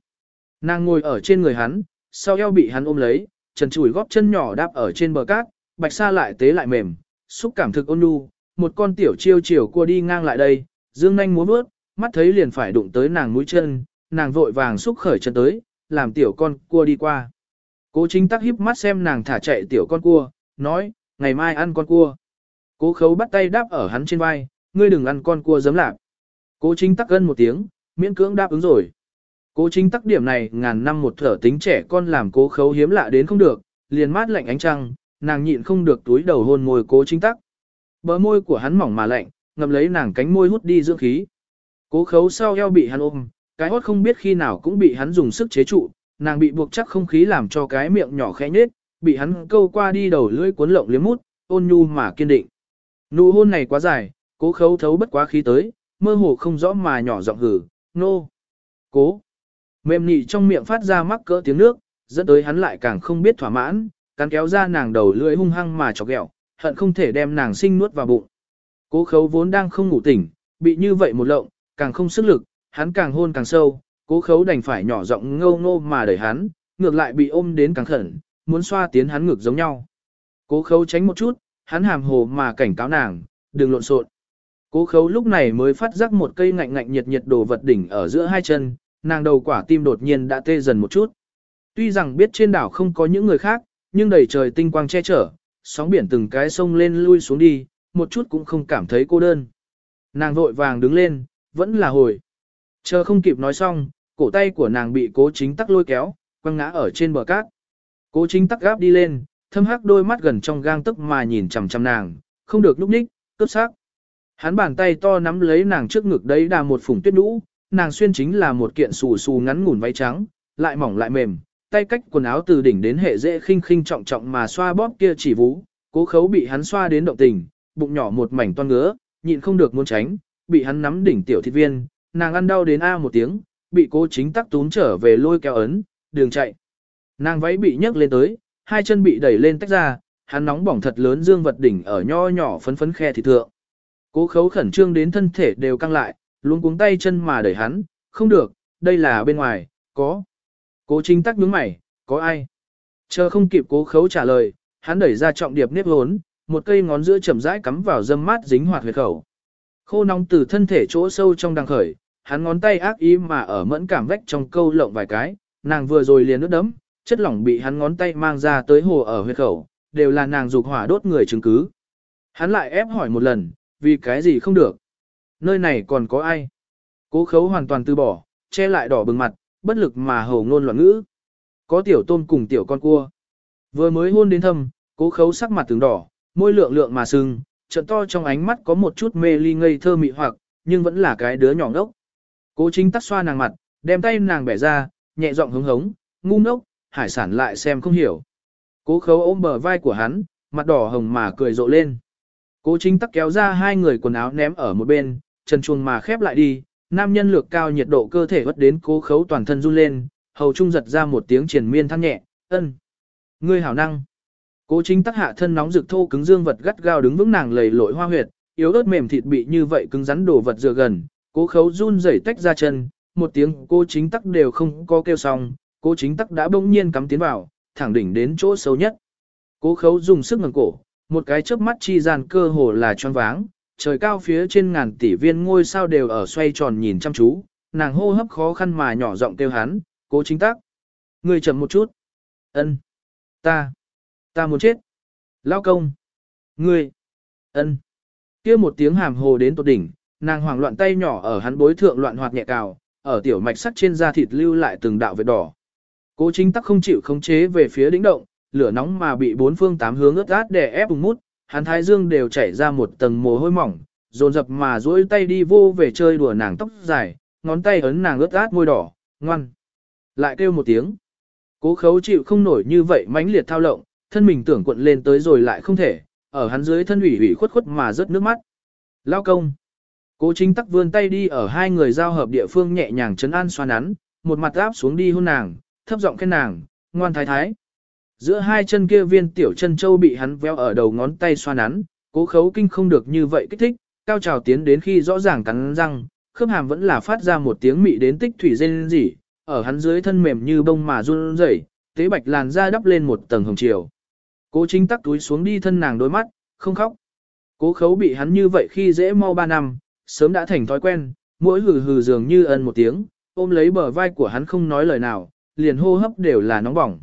Nàng ngồi ở trên người hắn, sau eo bị hắn ôm lấy, trần chùi góp chân nhỏ đáp ở trên bờ cát, bạch sa lại tế lại mềm, xúc cảm thực ôn nhu, một con tiểu chiêu chiều cua đi ngang lại đây, dương nhanh múa bước, mắt thấy liền phải đụng tới nàng mũi chân, nàng vội vàng xúc khởi chân tới, làm tiểu con cua đi qua. Cố chính tắc híp mắt xem nàng thả chạy tiểu con cua, nói, ngày mai ăn con cua. Cố khấu bắt tay đáp ở hắn trên vai, ngươi đừng ăn con cua giấm lạc. Cố chính tắc gân một tiếng, miễn cưỡng đáp ứng rồi. Cố chính tắc điểm này ngàn năm một thở tính trẻ con làm cố khấu hiếm lạ đến không được, liền mát lạnh ánh trăng, nàng nhịn không được túi đầu hôn môi cố chính tắc. Bờ môi của hắn mỏng mà lạnh, ngậm lấy nàng cánh môi hút đi dưỡng khí. Cố khấu sau eo bị hắn ôm, cái hót không biết khi nào cũng bị hắn dùng sức chế trụ, nàng bị buộc chắc không khí làm cho cái miệng nhỏ khẽ nhết, bị hắn câu qua đi đầu lưỡi cuốn lộng liếm mút, ôn nhu mà kiên định. Nụ hôn này quá dài, cố khấu thấu bất quá khí tới, mơ hồ không rõ mà nhỏ giọng hử, nô. Cố. Mềm nị trong miệng phát ra mắc cỡ tiếng nước, dẫn tới hắn lại càng không biết thỏa mãn, cắn kéo ra nàng đầu lưỡi hung hăng mà chọc ghẹo, hận không thể đem nàng sinh nuốt vào bụng. Cố khấu vốn đang không ngủ tỉnh, bị như vậy một lộng, càng không sức lực, hắn càng hôn càng sâu, cố khấu đành phải nhỏ giọng ngâu ngô mà đẩy hắn, ngược lại bị ôm đến càng khẩn, muốn xoa tiến hắn ngược giống nhau. Cố khấu tránh một chút, hắn hàm hồ mà cảnh cáo nàng, đừng lộn xộn. Cố khấu lúc này mới phát giác một cây ngạnh ngạnh nhiệt nhiệt đồ vật đỉnh ở giữa hai chân, nàng đầu quả tim đột nhiên đã tê dần một chút. Tuy rằng biết trên đảo không có những người khác, nhưng đầy trời tinh quang che chở, sóng biển từng cái sông lên lui xuống đi, một chút cũng không cảm thấy cô đơn. Nàng vội vàng đứng lên, vẫn là hồi. Chờ không kịp nói xong, cổ tay của nàng bị cố chính tắc lôi kéo, quăng ngã ở trên bờ cát. Cố chính tắc gáp đi lên, thâm hắc đôi mắt gần trong gang tức mà nhìn chằm chằm nàng, không được núp ních, cướp sắc. Hắn bàn tay to nắm lấy nàng trước ngực đấy đà một phủng tuyết đũ, nàng xuyên chính là một kiện xù xù ngắn ngủn váy trắng, lại mỏng lại mềm, tay cách quần áo từ đỉnh đến hệ dễ khinh khinh trọng trọng mà xoa bóp kia chỉ vú, cố khấu bị hắn xoa đến động tình, bụng nhỏ một mảnh toan ngứa, nhịn không được muốn tránh, bị hắn nắm đỉnh tiểu thịt viên, nàng ăn đau đến a một tiếng, bị cố chính tắc túm trở về lôi kéo ấn, đường chạy. Nàng váy bị nhấc lên tới, hai chân bị đẩy lên tách ra, hắn nóng bỏng thật lớn dương vật đỉnh ở nho nhỏ phấn phấn khe thịt thượng. Cố khấu khẩn trương đến thân thể đều căng lại, luôn cuống tay chân mà đẩy hắn, không được, đây là bên ngoài, có. Cố chính tắc nhướng mày, có ai? Chờ không kịp cố khấu trả lời, hắn đẩy ra trọng điệp nếp hốn, một cây ngón giữa chậm rãi cắm vào dâm mát dính hoạt huyệt khẩu. Khô nóng từ thân thể chỗ sâu trong đằng khởi, hắn ngón tay ác ý mà ở mẫn cảm vách trong câu lộng vài cái, nàng vừa rồi liền nước đấm, chất lỏng bị hắn ngón tay mang ra tới hồ ở huyệt khẩu, đều là nàng dục hỏa đốt người chứng cứ. Hắn lại ép hỏi một lần, vì cái gì không được? Nơi này còn có ai? Cố khấu hoàn toàn từ bỏ, che lại đỏ bừng mặt, bất lực mà hầu ngôn loạn ngữ. Có tiểu tôm cùng tiểu con cua. Vừa mới hôn đến thâm, cố khấu sắc mặt tướng đỏ, môi lượng lượng mà sưng, trận to trong ánh mắt có một chút mê ly ngây thơ mị hoặc, nhưng vẫn là cái đứa nhỏ ngốc. Cố chính tắt xoa nàng mặt, đem tay nàng bẻ ra, nhẹ giọng hống hống, ngu ngốc, hải sản lại xem không hiểu. Cố khấu ôm bờ vai của hắn, mặt đỏ hồng mà cười rộ lên. Cố chính tắc kéo ra hai người quần áo ném ở một bên, chân chuông mà khép lại đi, nam nhân lược cao nhiệt độ cơ thể vất đến cố khấu toàn thân run lên, hầu trung giật ra một tiếng triển miên than nhẹ, ân. Ngươi hảo năng. Cố chính tắc hạ thân nóng rực thô cứng dương vật gắt gao đứng vững nàng lầy lội hoa huyệt, yếu ớt mềm thịt bị như vậy cứng rắn đổ vật dựa gần, cố khấu run rẩy tách ra chân, một tiếng cô chính tắc đều không có kêu xong, cố chính tắc đã bỗng nhiên cắm tiến vào, thẳng đỉnh đến chỗ xấu nhất. Cố khấu dùng sức ngẩng cổ, một cái chớp mắt chi gian cơ hồ là choáng váng, trời cao phía trên ngàn tỷ viên ngôi sao đều ở xoay tròn nhìn chăm chú, nàng hô hấp khó khăn mà nhỏ giọng kêu hắn, cố chính tắc. Người chậm một chút. ân Ta. Ta muốn chết. Lao công. Ngươi. ân kia một tiếng hàm hồ đến tột đỉnh, nàng hoảng loạn tay nhỏ ở hắn bối thượng loạn hoạt nhẹ cào, ở tiểu mạch sắt trên da thịt lưu lại từng đạo vết đỏ. Cố chính tắc không chịu khống chế về phía đỉnh động, lửa nóng mà bị bốn phương tám hướng ướt át đè ép bùng mút, hắn thái dương đều chảy ra một tầng mồ hôi mỏng, dồn dập mà duỗi tay đi vô về chơi đùa nàng tóc dài, ngón tay ấn nàng ướt át môi đỏ, ngoan. Lại kêu một tiếng. Cố khấu chịu không nổi như vậy mãnh liệt thao lộng, thân mình tưởng cuộn lên tới rồi lại không thể, ở hắn dưới thân ủy ủy khuất khuất mà rớt nước mắt. Lao công. Cố chính tắc vươn tay đi ở hai người giao hợp địa phương nhẹ nhàng chấn an xoa nắn, một mặt áp xuống đi hôn nàng, thấp giọng khen nàng, ngoan thái thái. Giữa hai chân kia viên tiểu chân châu bị hắn véo ở đầu ngón tay xoa nắn, cố khấu kinh không được như vậy kích thích, cao trào tiến đến khi rõ ràng cắn răng, khớp hàm vẫn là phát ra một tiếng mị đến tích thủy rên rỉ, ở hắn dưới thân mềm như bông mà run rẩy, tế bạch làn da đắp lên một tầng hồng chiều. Cố chính tắc túi xuống đi thân nàng đôi mắt, không khóc. Cố khấu bị hắn như vậy khi dễ mau ba năm, sớm đã thành thói quen, mỗi hừ hừ dường như ân một tiếng, ôm lấy bờ vai của hắn không nói lời nào, liền hô hấp đều là nóng bỏng.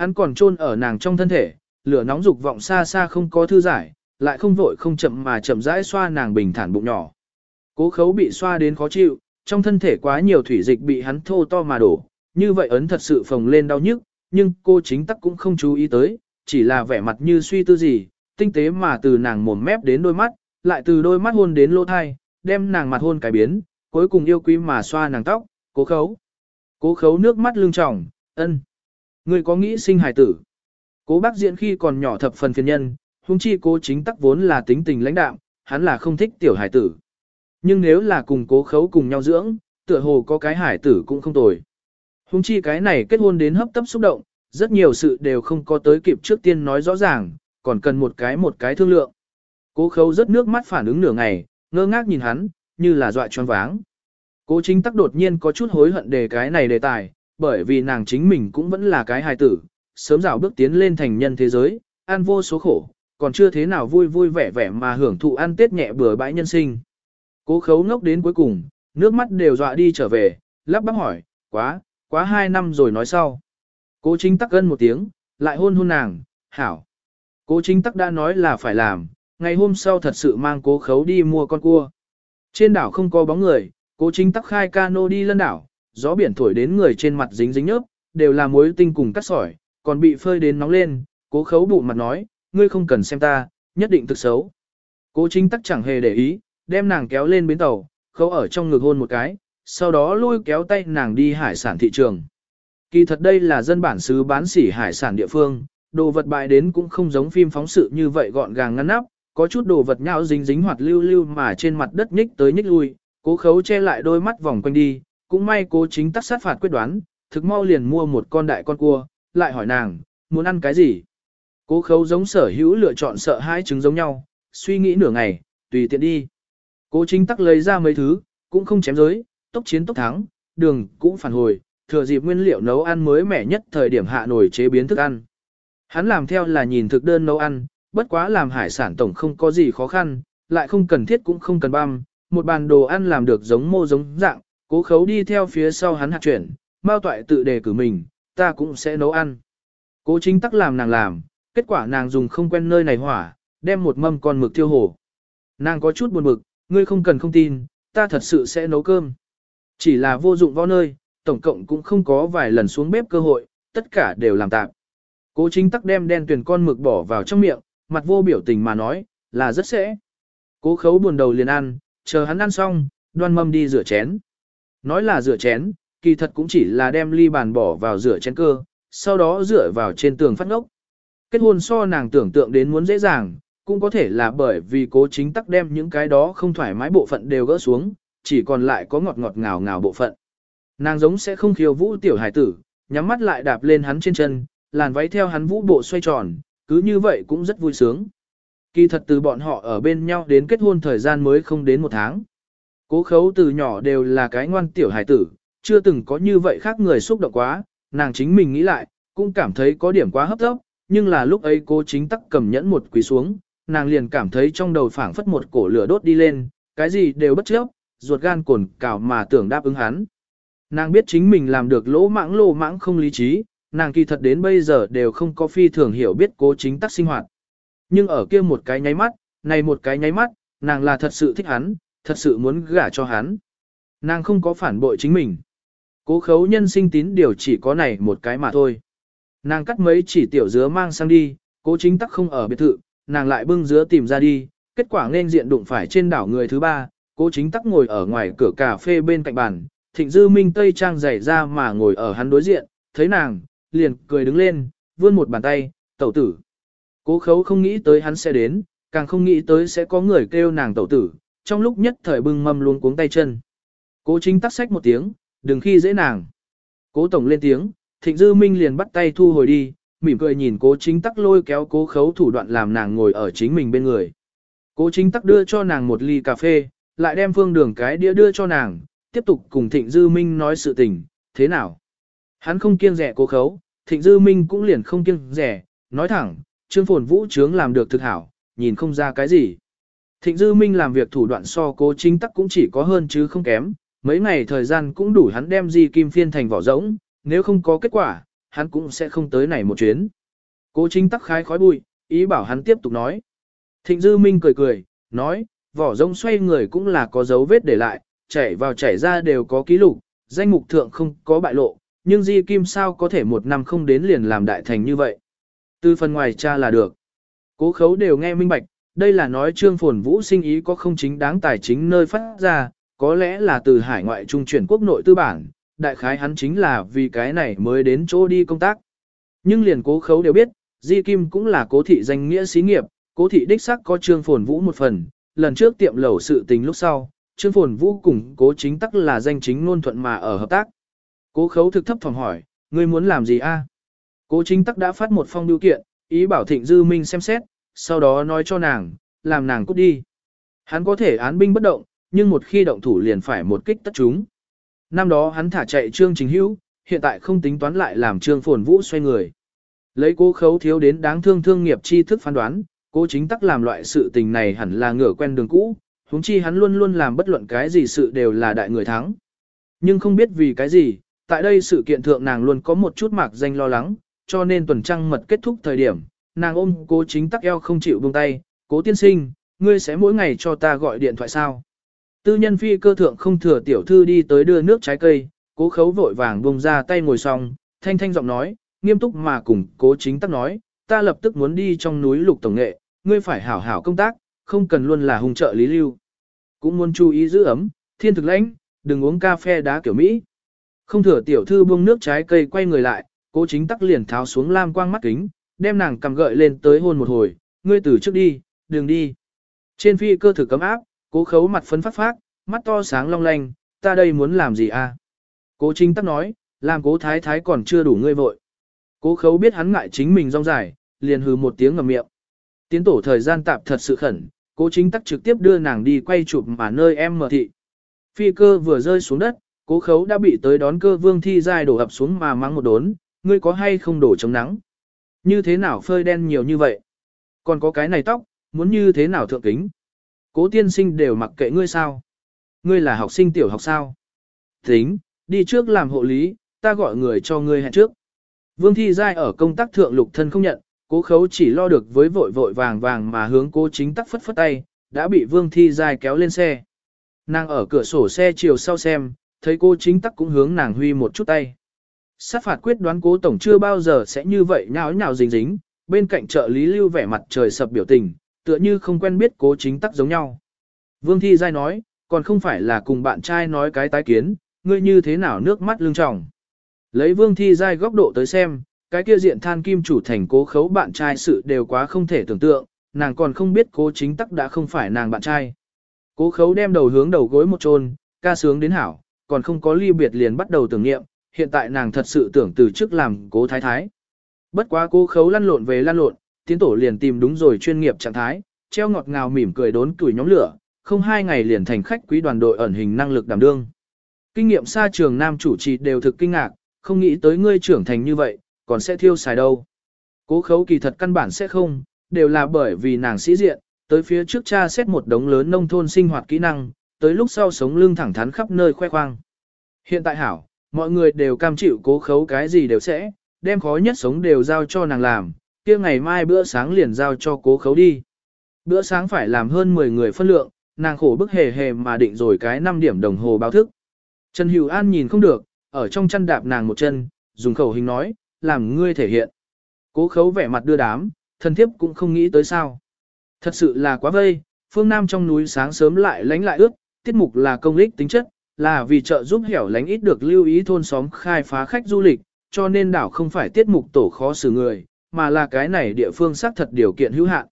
Hắn còn chôn ở nàng trong thân thể, lửa nóng dục vọng xa xa không có thư giải, lại không vội không chậm mà chậm rãi xoa nàng bình thản bụng nhỏ. Cố khấu bị xoa đến khó chịu, trong thân thể quá nhiều thủy dịch bị hắn thô to mà đổ, như vậy ấn thật sự phồng lên đau nhức, nhưng cô chính tắc cũng không chú ý tới, chỉ là vẻ mặt như suy tư gì, tinh tế mà từ nàng mồm mép đến đôi mắt, lại từ đôi mắt hôn đến lỗ thai, đem nàng mặt hôn cái biến, cuối cùng yêu quý mà xoa nàng tóc, cố khấu. Cố khấu nước mắt lưng tròng, ân. Ngươi có nghĩ sinh hài tử. Cố bác diễn khi còn nhỏ thập phần phiền nhân, huống chi cố chính tắc vốn là tính tình lãnh đạm, hắn là không thích tiểu hài tử. Nhưng nếu là cùng cố khấu cùng nhau dưỡng, tựa hồ có cái hải tử cũng không tồi. Huống chi cái này kết hôn đến hấp tấp xúc động, rất nhiều sự đều không có tới kịp trước tiên nói rõ ràng, còn cần một cái một cái thương lượng. Cố khấu rất nước mắt phản ứng nửa ngày, ngơ ngác nhìn hắn, như là dọa choáng váng. Cố chính tắc đột nhiên có chút hối hận đề cái này đề tài, bởi vì nàng chính mình cũng vẫn là cái hài tử, sớm rào bước tiến lên thành nhân thế giới, ăn vô số khổ, còn chưa thế nào vui vui vẻ vẻ mà hưởng thụ ăn tết nhẹ bừa bãi nhân sinh. Cố khấu ngốc đến cuối cùng, nước mắt đều dọa đi trở về, lắp bắp hỏi, quá, quá hai năm rồi nói sau. Cố chính tắc gân một tiếng, lại hôn hôn nàng, hảo. Cố chính tắc đã nói là phải làm, ngày hôm sau thật sự mang cố khấu đi mua con cua. Trên đảo không có bóng người, cố chính tắc khai cano đi lân đảo, gió biển thổi đến người trên mặt dính dính nhớp, đều là muối tinh cùng cắt sỏi, còn bị phơi đến nóng lên, cố khấu bụ mặt nói, ngươi không cần xem ta, nhất định thực xấu. Cố chính tắc chẳng hề để ý, đem nàng kéo lên bến tàu, khấu ở trong ngực hôn một cái, sau đó lôi kéo tay nàng đi hải sản thị trường. Kỳ thật đây là dân bản xứ bán sỉ hải sản địa phương, đồ vật bại đến cũng không giống phim phóng sự như vậy gọn gàng ngăn nắp, có chút đồ vật nhão dính dính hoạt lưu lưu mà trên mặt đất nhích tới nhích lui, cố khấu che lại đôi mắt vòng quanh đi, cũng may cố chính tắc sát phạt quyết đoán, thực mau liền mua một con đại con cua, lại hỏi nàng, muốn ăn cái gì? Cố khấu giống sở hữu lựa chọn sợ hai trứng giống nhau, suy nghĩ nửa ngày, tùy tiện đi. Cố chính tắc lấy ra mấy thứ, cũng không chém giới, tốc chiến tốc thắng, đường cũng phản hồi, thừa dịp nguyên liệu nấu ăn mới mẻ nhất thời điểm hạ nổi chế biến thức ăn. Hắn làm theo là nhìn thực đơn nấu ăn, bất quá làm hải sản tổng không có gì khó khăn, lại không cần thiết cũng không cần băm, một bàn đồ ăn làm được giống mô giống dạng, cố khấu đi theo phía sau hắn hạt chuyển, Mao toại tự đề cử mình, ta cũng sẽ nấu ăn. Cố chính tắc làm nàng làm, kết quả nàng dùng không quen nơi này hỏa, đem một mâm con mực thiêu hổ. Nàng có chút buồn bực, ngươi không cần không tin, ta thật sự sẽ nấu cơm. Chỉ là vô dụng võ nơi, tổng cộng cũng không có vài lần xuống bếp cơ hội, tất cả đều làm tạm. Cố chính tắc đem đen tuyển con mực bỏ vào trong miệng, mặt vô biểu tình mà nói, là rất sẽ. Cố khấu buồn đầu liền ăn, chờ hắn ăn xong, đoan mâm đi rửa chén. Nói là rửa chén, kỳ thật cũng chỉ là đem ly bàn bỏ vào rửa chén cơ, sau đó rửa vào trên tường phát ngốc. kết hôn so nàng tưởng tượng đến muốn dễ dàng, cũng có thể là bởi vì cố chính tắc đem những cái đó không thoải mái bộ phận đều gỡ xuống, chỉ còn lại có ngọt ngọt ngào ngào bộ phận. Nàng giống sẽ không khiêu vũ tiểu hải tử, nhắm mắt lại đạp lên hắn trên chân, làn váy theo hắn vũ bộ xoay tròn, cứ như vậy cũng rất vui sướng. Kỳ thật từ bọn họ ở bên nhau đến kết hôn thời gian mới không đến một tháng. Cố khấu từ nhỏ đều là cái ngoan tiểu hải tử, chưa từng có như vậy khác người xúc động quá, nàng chính mình nghĩ lại, cũng cảm thấy có điểm quá hấp tấp, nhưng là lúc ấy cô chính tắc cầm nhẫn một quỳ xuống, nàng liền cảm thấy trong đầu phảng phất một cổ lửa đốt đi lên, cái gì đều bất chấp, ruột gan cồn cào mà tưởng đáp ứng hắn. Nàng biết chính mình làm được lỗ mãng lỗ mãng không lý trí, nàng kỳ thật đến bây giờ đều không có phi thường hiểu biết cố chính tắc sinh hoạt. Nhưng ở kia một cái nháy mắt, này một cái nháy mắt, nàng là thật sự thích hắn, thật sự muốn gả cho hắn. Nàng không có phản bội chính mình. Cố khấu nhân sinh tín điều chỉ có này một cái mà thôi. Nàng cắt mấy chỉ tiểu dứa mang sang đi, cố chính tắc không ở biệt thự, nàng lại bưng dứa tìm ra đi, kết quả nên diện đụng phải trên đảo người thứ ba, cố chính tắc ngồi ở ngoài cửa cà phê bên cạnh bàn, thịnh dư minh tây trang dày ra mà ngồi ở hắn đối diện, thấy nàng, liền cười đứng lên, vươn một bàn tay, tẩu tử. Cố khấu không nghĩ tới hắn sẽ đến, càng không nghĩ tới sẽ có người kêu nàng tẩu tử, trong lúc nhất thời bưng mâm luôn cuống tay chân. Cố chính tắc sách một tiếng, đừng khi dễ nàng. Cố tổng lên tiếng, thịnh dư minh liền bắt tay thu hồi đi, mỉm cười nhìn cố chính tắc lôi kéo cố khấu thủ đoạn làm nàng ngồi ở chính mình bên người. Cố chính tắc đưa cho nàng một ly cà phê, lại đem phương đường cái đĩa đưa cho nàng, tiếp tục cùng thịnh dư minh nói sự tình, thế nào? Hắn không kiêng rẻ cố khấu, thịnh dư minh cũng liền không kiêng rẻ, nói thẳng, trương phồn vũ trướng làm được thực hảo, nhìn không ra cái gì. Thịnh dư minh làm việc thủ đoạn so cố chính tắc cũng chỉ có hơn chứ không kém, mấy ngày thời gian cũng đủ hắn đem di kim phiên thành vỏ rỗng, nếu không có kết quả, hắn cũng sẽ không tới này một chuyến. Cố chính tắc khái khói bụi, ý bảo hắn tiếp tục nói. Thịnh dư minh cười cười, nói, vỏ rông xoay người cũng là có dấu vết để lại, chảy vào chảy ra đều có ký lục, danh mục thượng không có bại lộ, nhưng di kim sao có thể một năm không đến liền làm đại thành như vậy. Từ phần ngoài cha là được. Cố khấu đều nghe minh bạch, đây là nói trương phồn vũ sinh ý có không chính đáng tài chính nơi phát ra, có lẽ là từ hải ngoại trung chuyển quốc nội tư bản, đại khái hắn chính là vì cái này mới đến chỗ đi công tác. Nhưng liền cố khấu đều biết, Di Kim cũng là cố thị danh nghĩa xí nghiệp, cố thị đích sắc có trương phồn vũ một phần, lần trước tiệm lẩu sự tình lúc sau, trương phồn vũ cùng cố chính tắc là danh chính ngôn thuận mà ở hợp tác. Cố khấu thực thấp phòng hỏi, ngươi muốn làm gì a? Cố chính tắc đã phát một phong điều kiện, ý bảo thịnh dư minh xem xét, sau đó nói cho nàng, làm nàng cút đi. Hắn có thể án binh bất động, nhưng một khi động thủ liền phải một kích tất chúng. Năm đó hắn thả chạy Trương chính Hữu, hiện tại không tính toán lại làm Trương Phồn Vũ xoay người. Lấy cố khấu thiếu đến đáng thương thương nghiệp tri thức phán đoán, cố chính tắc làm loại sự tình này hẳn là ngửa quen đường cũ, huống chi hắn luôn luôn làm bất luận cái gì sự đều là đại người thắng. Nhưng không biết vì cái gì, tại đây sự kiện thượng nàng luôn có một chút mạc danh lo lắng, cho nên tuần trăng mật kết thúc thời điểm, nàng ôm cố chính tắc eo không chịu buông tay, cố tiên sinh, ngươi sẽ mỗi ngày cho ta gọi điện thoại sao? Tư nhân phi cơ thượng không thừa tiểu thư đi tới đưa nước trái cây, cố khấu vội vàng buông ra tay ngồi xong, thanh thanh giọng nói, nghiêm túc mà cùng cố chính tắc nói, ta lập tức muốn đi trong núi lục tổng nghệ, ngươi phải hảo hảo công tác, không cần luôn là hùng trợ lý lưu. Cũng muốn chú ý giữ ấm, thiên thực lãnh, đừng uống cà phê đá kiểu Mỹ. Không thừa tiểu thư buông nước trái cây quay người lại, cố chính tắc liền tháo xuống lam quang mắt kính, đem nàng cầm gợi lên tới hôn một hồi, ngươi từ trước đi, đừng đi. Trên phi cơ thử cấm áp, cố khấu mặt phấn phát phát, mắt to sáng long lanh, ta đây muốn làm gì à? Cố chính tắc nói, làm cố thái thái còn chưa đủ ngươi vội. Cố khấu biết hắn ngại chính mình rong dài, liền hừ một tiếng ngầm miệng. Tiến tổ thời gian tạp thật sự khẩn, cố chính tắc trực tiếp đưa nàng đi quay chụp mà nơi em mở thị. Phi cơ vừa rơi xuống đất, cố khấu đã bị tới đón cơ vương thi dài đổ ập xuống mà mang một đốn, ngươi có hay không đổ chống nắng? Như thế nào phơi đen nhiều như vậy? Còn có cái này tóc, muốn như thế nào thượng kính? Cố tiên sinh đều mặc kệ ngươi sao? Ngươi là học sinh tiểu học sao? Tính, đi trước làm hộ lý, ta gọi người cho ngươi hẹn trước. Vương Thi Giai ở công tác thượng lục thân không nhận, cố khấu chỉ lo được với vội vội vàng vàng mà hướng cố chính tắc phất phất tay, đã bị Vương Thi Giai kéo lên xe. Nàng ở cửa sổ xe chiều sau xem, thấy cô chính tắc cũng hướng nàng huy một chút tay. Sát phạt quyết đoán cố tổng chưa bao giờ sẽ như vậy nháo nhào dính dính, bên cạnh trợ lý lưu vẻ mặt trời sập biểu tình, tựa như không quen biết cố chính tắc giống nhau. Vương Thi Giai nói, còn không phải là cùng bạn trai nói cái tái kiến, ngươi như thế nào nước mắt lưng tròng. Lấy Vương Thi Giai góc độ tới xem, cái kia diện than kim chủ thành cố khấu bạn trai sự đều quá không thể tưởng tượng, nàng còn không biết cố chính tắc đã không phải nàng bạn trai. Cố khấu đem đầu hướng đầu gối một chôn, ca sướng đến hảo, còn không có ly biệt liền bắt đầu tưởng niệm, hiện tại nàng thật sự tưởng từ trước làm cố thái thái. Bất quá cố khấu lăn lộn về lăn lộn, tiến tổ liền tìm đúng rồi chuyên nghiệp trạng thái, treo ngọt ngào mỉm cười đốn tuổi nhóm lửa, không hai ngày liền thành khách quý đoàn đội ẩn hình năng lực đảm đương. Kinh nghiệm xa trường nam chủ trì đều thực kinh ngạc, không nghĩ tới ngươi trưởng thành như vậy, còn sẽ thiêu xài đâu. Cố khấu kỳ thật căn bản sẽ không, đều là bởi vì nàng sĩ diện, tới phía trước cha xét một đống lớn nông thôn sinh hoạt kỹ năng, tới lúc sau sống lưng thẳng thắn khắp nơi khoe khoang. Hiện tại hảo, mọi người đều cam chịu cố khấu cái gì đều sẽ, đem khó nhất sống đều giao cho nàng làm, kia ngày mai bữa sáng liền giao cho cố khấu đi. Bữa sáng phải làm hơn 10 người phân lượng, nàng khổ bức hề hề mà định rồi cái 5 điểm đồng hồ báo thức. Trần Hữu An nhìn không được, ở trong chân đạp nàng một chân, dùng khẩu hình nói, làm ngươi thể hiện. Cố khấu vẻ mặt đưa đám, thân thiếp cũng không nghĩ tới sao. Thật sự là quá vây, phương Nam trong núi sáng sớm lại lánh lại ướt, tiết mục là công lích tính chất, là vì trợ giúp hẻo lánh ít được lưu ý thôn xóm khai phá khách du lịch, cho nên đảo không phải tiết mục tổ khó xử người, mà là cái này địa phương xác thật điều kiện hữu hạn.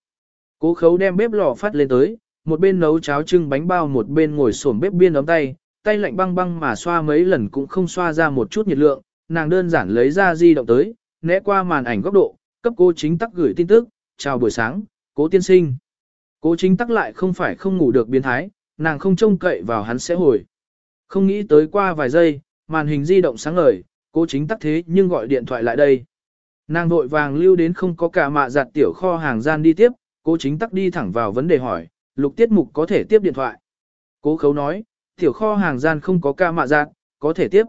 Cố khấu đem bếp lò phát lên tới, một bên nấu cháo trưng bánh bao một bên ngồi xổm bếp biên ấm tay, tay lạnh băng băng mà xoa mấy lần cũng không xoa ra một chút nhiệt lượng, nàng đơn giản lấy ra di động tới, né qua màn ảnh góc độ, cấp cô chính tắc gửi tin tức, chào buổi sáng, cố tiên sinh. Cố chính tắc lại không phải không ngủ được biến thái, nàng không trông cậy vào hắn sẽ hồi. Không nghĩ tới qua vài giây, màn hình di động sáng ngời, cố chính tắc thế nhưng gọi điện thoại lại đây. Nàng vội vàng lưu đến không có cả mạ giặt tiểu kho hàng gian đi tiếp, cố chính tắc đi thẳng vào vấn đề hỏi, lục tiết mục có thể tiếp điện thoại. Cố khấu nói, tiểu kho hàng gian không có ca mạ giặt, có thể tiếp.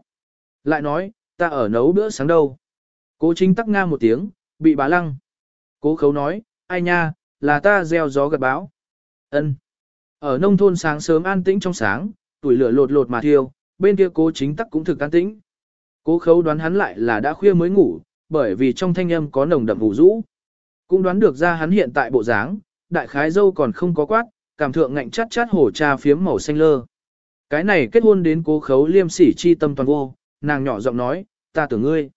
Lại nói, ta ở nấu bữa sáng đâu. Cố chính tắc nga một tiếng, bị bá lăng. Cố khấu nói, ai nha, là ta gieo gió gật báo. ân Ở nông thôn sáng sớm an tĩnh trong sáng, tuổi lửa lột lột mà thiêu, bên kia cố chính tắc cũng thực an tĩnh. Cố khấu đoán hắn lại là đã khuya mới ngủ, bởi vì trong thanh âm có nồng đậm ngủ rũ. Cũng đoán được ra hắn hiện tại bộ dáng, đại khái dâu còn không có quát, cảm thượng ngạnh chát chát hổ trà phiếm màu xanh lơ. Cái này kết hôn đến cố khấu liêm sỉ chi tâm toàn vô, nàng nhỏ giọng nói, ta tưởng ngươi.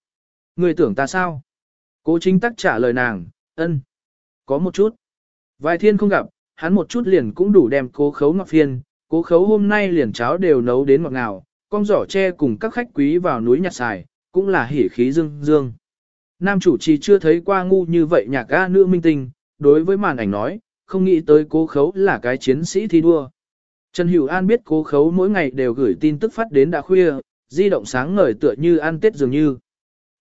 Ngươi tưởng ta sao? Cố chính tắc trả lời nàng, ân, Có một chút. Vài thiên không gặp, hắn một chút liền cũng đủ đem cố khấu ngọc phiên, cố khấu hôm nay liền cháo đều nấu đến ngọt ngào, con giỏ tre cùng các khách quý vào núi nhặt xài, cũng là hỉ khí dương dương. Nam chủ trì chưa thấy qua ngu như vậy nhạc ga nữ minh tinh, đối với màn ảnh nói, không nghĩ tới cố khấu là cái chiến sĩ thi đua. Trần Hữu An biết cố khấu mỗi ngày đều gửi tin tức phát đến đã khuya, di động sáng ngời tựa như ăn tết dường như.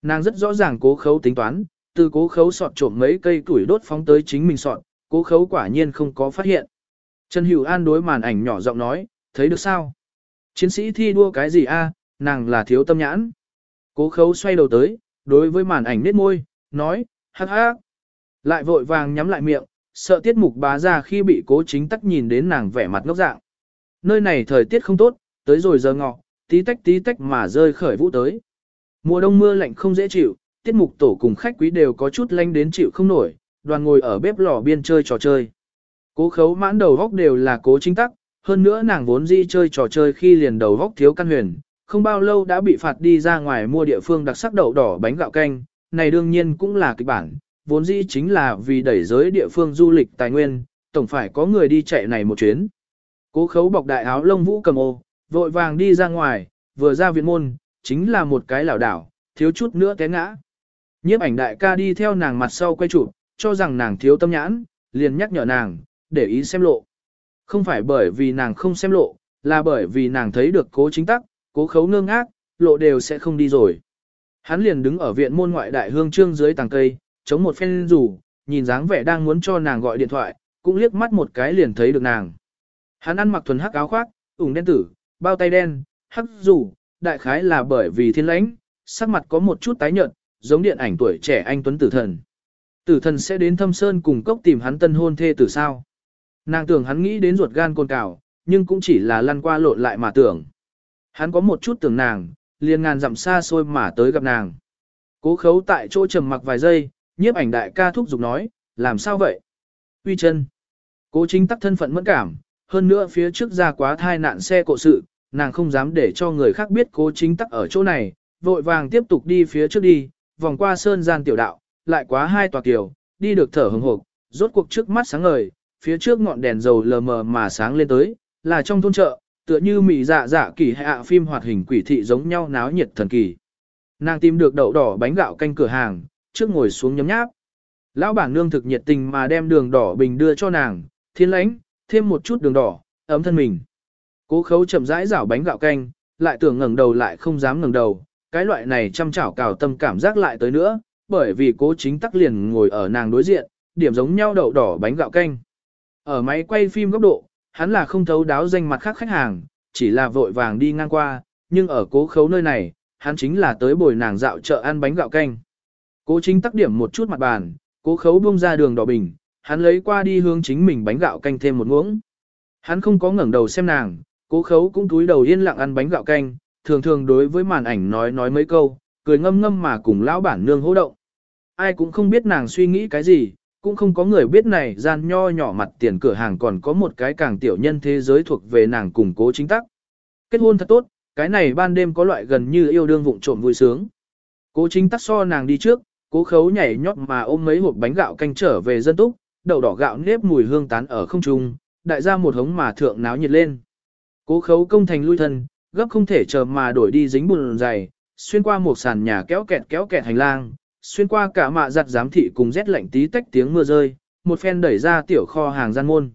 Nàng rất rõ ràng cố khấu tính toán, từ cố khấu sọt trộm mấy cây tuổi đốt phóng tới chính mình sọt, cố khấu quả nhiên không có phát hiện. Trần Hữu An đối màn ảnh nhỏ giọng nói, thấy được sao? Chiến sĩ thi đua cái gì a? nàng là thiếu tâm nhãn. Cố khấu xoay đầu tới, đối với màn ảnh nết môi, nói, hắc hắc. Lại vội vàng nhắm lại miệng, sợ tiết mục bá ra khi bị cố chính tắc nhìn đến nàng vẻ mặt ngốc dạng. Nơi này thời tiết không tốt, tới rồi giờ ngọ, tí tách tí tách mà rơi khởi vũ tới. Mùa đông mưa lạnh không dễ chịu, tiết mục tổ cùng khách quý đều có chút lanh đến chịu không nổi, đoàn ngồi ở bếp lò biên chơi trò chơi. Cố khấu mãn đầu góc đều là cố chính tắc, hơn nữa nàng vốn di chơi trò chơi khi liền đầu góc thiếu căn huyền, không bao lâu đã bị phạt đi ra ngoài mua địa phương đặc sắc đậu đỏ bánh gạo canh, này đương nhiên cũng là kịch bản, vốn dĩ chính là vì đẩy giới địa phương du lịch tài nguyên, tổng phải có người đi chạy này một chuyến. Cố khấu bọc đại áo lông vũ cầm ô, vội vàng đi ra ngoài, vừa ra viện môn, chính là một cái lảo đảo, thiếu chút nữa té ngã. Nhiếp ảnh đại ca đi theo nàng mặt sau quay chụp, cho rằng nàng thiếu tâm nhãn, liền nhắc nhở nàng, để ý xem lộ. Không phải bởi vì nàng không xem lộ, là bởi vì nàng thấy được cố chính tắc, cố khấu ngơ ngác, lộ đều sẽ không đi rồi. Hắn liền đứng ở viện môn ngoại đại hương trương dưới tàng cây, chống một phen rủ, nhìn dáng vẻ đang muốn cho nàng gọi điện thoại, cũng liếc mắt một cái liền thấy được nàng. Hắn ăn mặc thuần hắc áo khoác, ủng đen tử, bao tay đen, hắc rủ, đại khái là bởi vì thiên lãnh, sắc mặt có một chút tái nhợt, giống điện ảnh tuổi trẻ anh tuấn tử thần. Tử thần sẽ đến thâm sơn cùng cốc tìm hắn tân hôn thê tử sao. Nàng tưởng hắn nghĩ đến ruột gan côn cào, nhưng cũng chỉ là lăn qua lộn lại mà tưởng. Hắn có một chút tưởng nàng, liền ngàn dặm xa xôi mà tới gặp nàng. Cố khấu tại chỗ trầm mặc vài giây, nhiếp ảnh đại ca thúc giục nói, làm sao vậy? Uy chân. Cố chính tắc thân phận mẫn cảm, hơn nữa phía trước ra quá thai nạn xe cộ sự, nàng không dám để cho người khác biết cố chính tắc ở chỗ này, vội vàng tiếp tục đi phía trước đi, vòng qua sơn gian tiểu đạo, lại quá hai tòa kiều, đi được thở hừng hộp, rốt cuộc trước mắt sáng ngời, phía trước ngọn đèn dầu lờ mờ mà sáng lên tới, là trong thôn chợ, tựa như mị dạ dạ kỳ hạ phim hoạt hình quỷ thị giống nhau náo nhiệt thần kỳ. Nàng tìm được đậu đỏ bánh gạo canh cửa hàng, trước ngồi xuống nhấm nháp. Lão bản nương thực nhiệt tình mà đem đường đỏ bình đưa cho nàng, thiên lãnh, thêm một chút đường đỏ, ấm thân mình. Cố khấu chậm rãi rảo bánh gạo canh, lại tưởng ngẩng đầu lại không dám ngẩng đầu, cái loại này chăm chảo cào tâm cảm giác lại tới nữa, bởi vì cố chính tắc liền ngồi ở nàng đối diện, điểm giống nhau đậu đỏ bánh gạo canh. Ở máy quay phim góc độ, hắn là không thấu đáo danh mặt khác khách hàng, chỉ là vội vàng đi ngang qua, nhưng ở cố khấu nơi này, hắn chính là tới bồi nàng dạo chợ ăn bánh gạo canh. Cố chính tắc điểm một chút mặt bàn, cố khấu buông ra đường đỏ bình, hắn lấy qua đi hướng chính mình bánh gạo canh thêm một muỗng. Hắn không có ngẩng đầu xem nàng, cố khấu cũng túi đầu yên lặng ăn bánh gạo canh, thường thường đối với màn ảnh nói nói mấy câu, cười ngâm ngâm mà cùng lão bản nương hô động. Ai cũng không biết nàng suy nghĩ cái gì, cũng không có người biết này gian nho nhỏ mặt tiền cửa hàng còn có một cái càng tiểu nhân thế giới thuộc về nàng cùng cố chính tắc. Kết hôn thật tốt, cái này ban đêm có loại gần như yêu đương vụng trộm vui sướng. Cố chính tắc so nàng đi trước, cố khấu nhảy nhót mà ôm mấy hộp bánh gạo canh trở về dân túc, đậu đỏ gạo nếp mùi hương tán ở không trung, đại ra một hống mà thượng náo nhiệt lên. Cố khấu công thành lui thân, gấp không thể chờ mà đổi đi dính bùn dày, xuyên qua một sàn nhà kéo kẹt kéo kẹt hành lang, xuyên qua cả mạ giặt giám thị cùng rét lạnh tí tách tiếng mưa rơi, một phen đẩy ra tiểu kho hàng gian môn.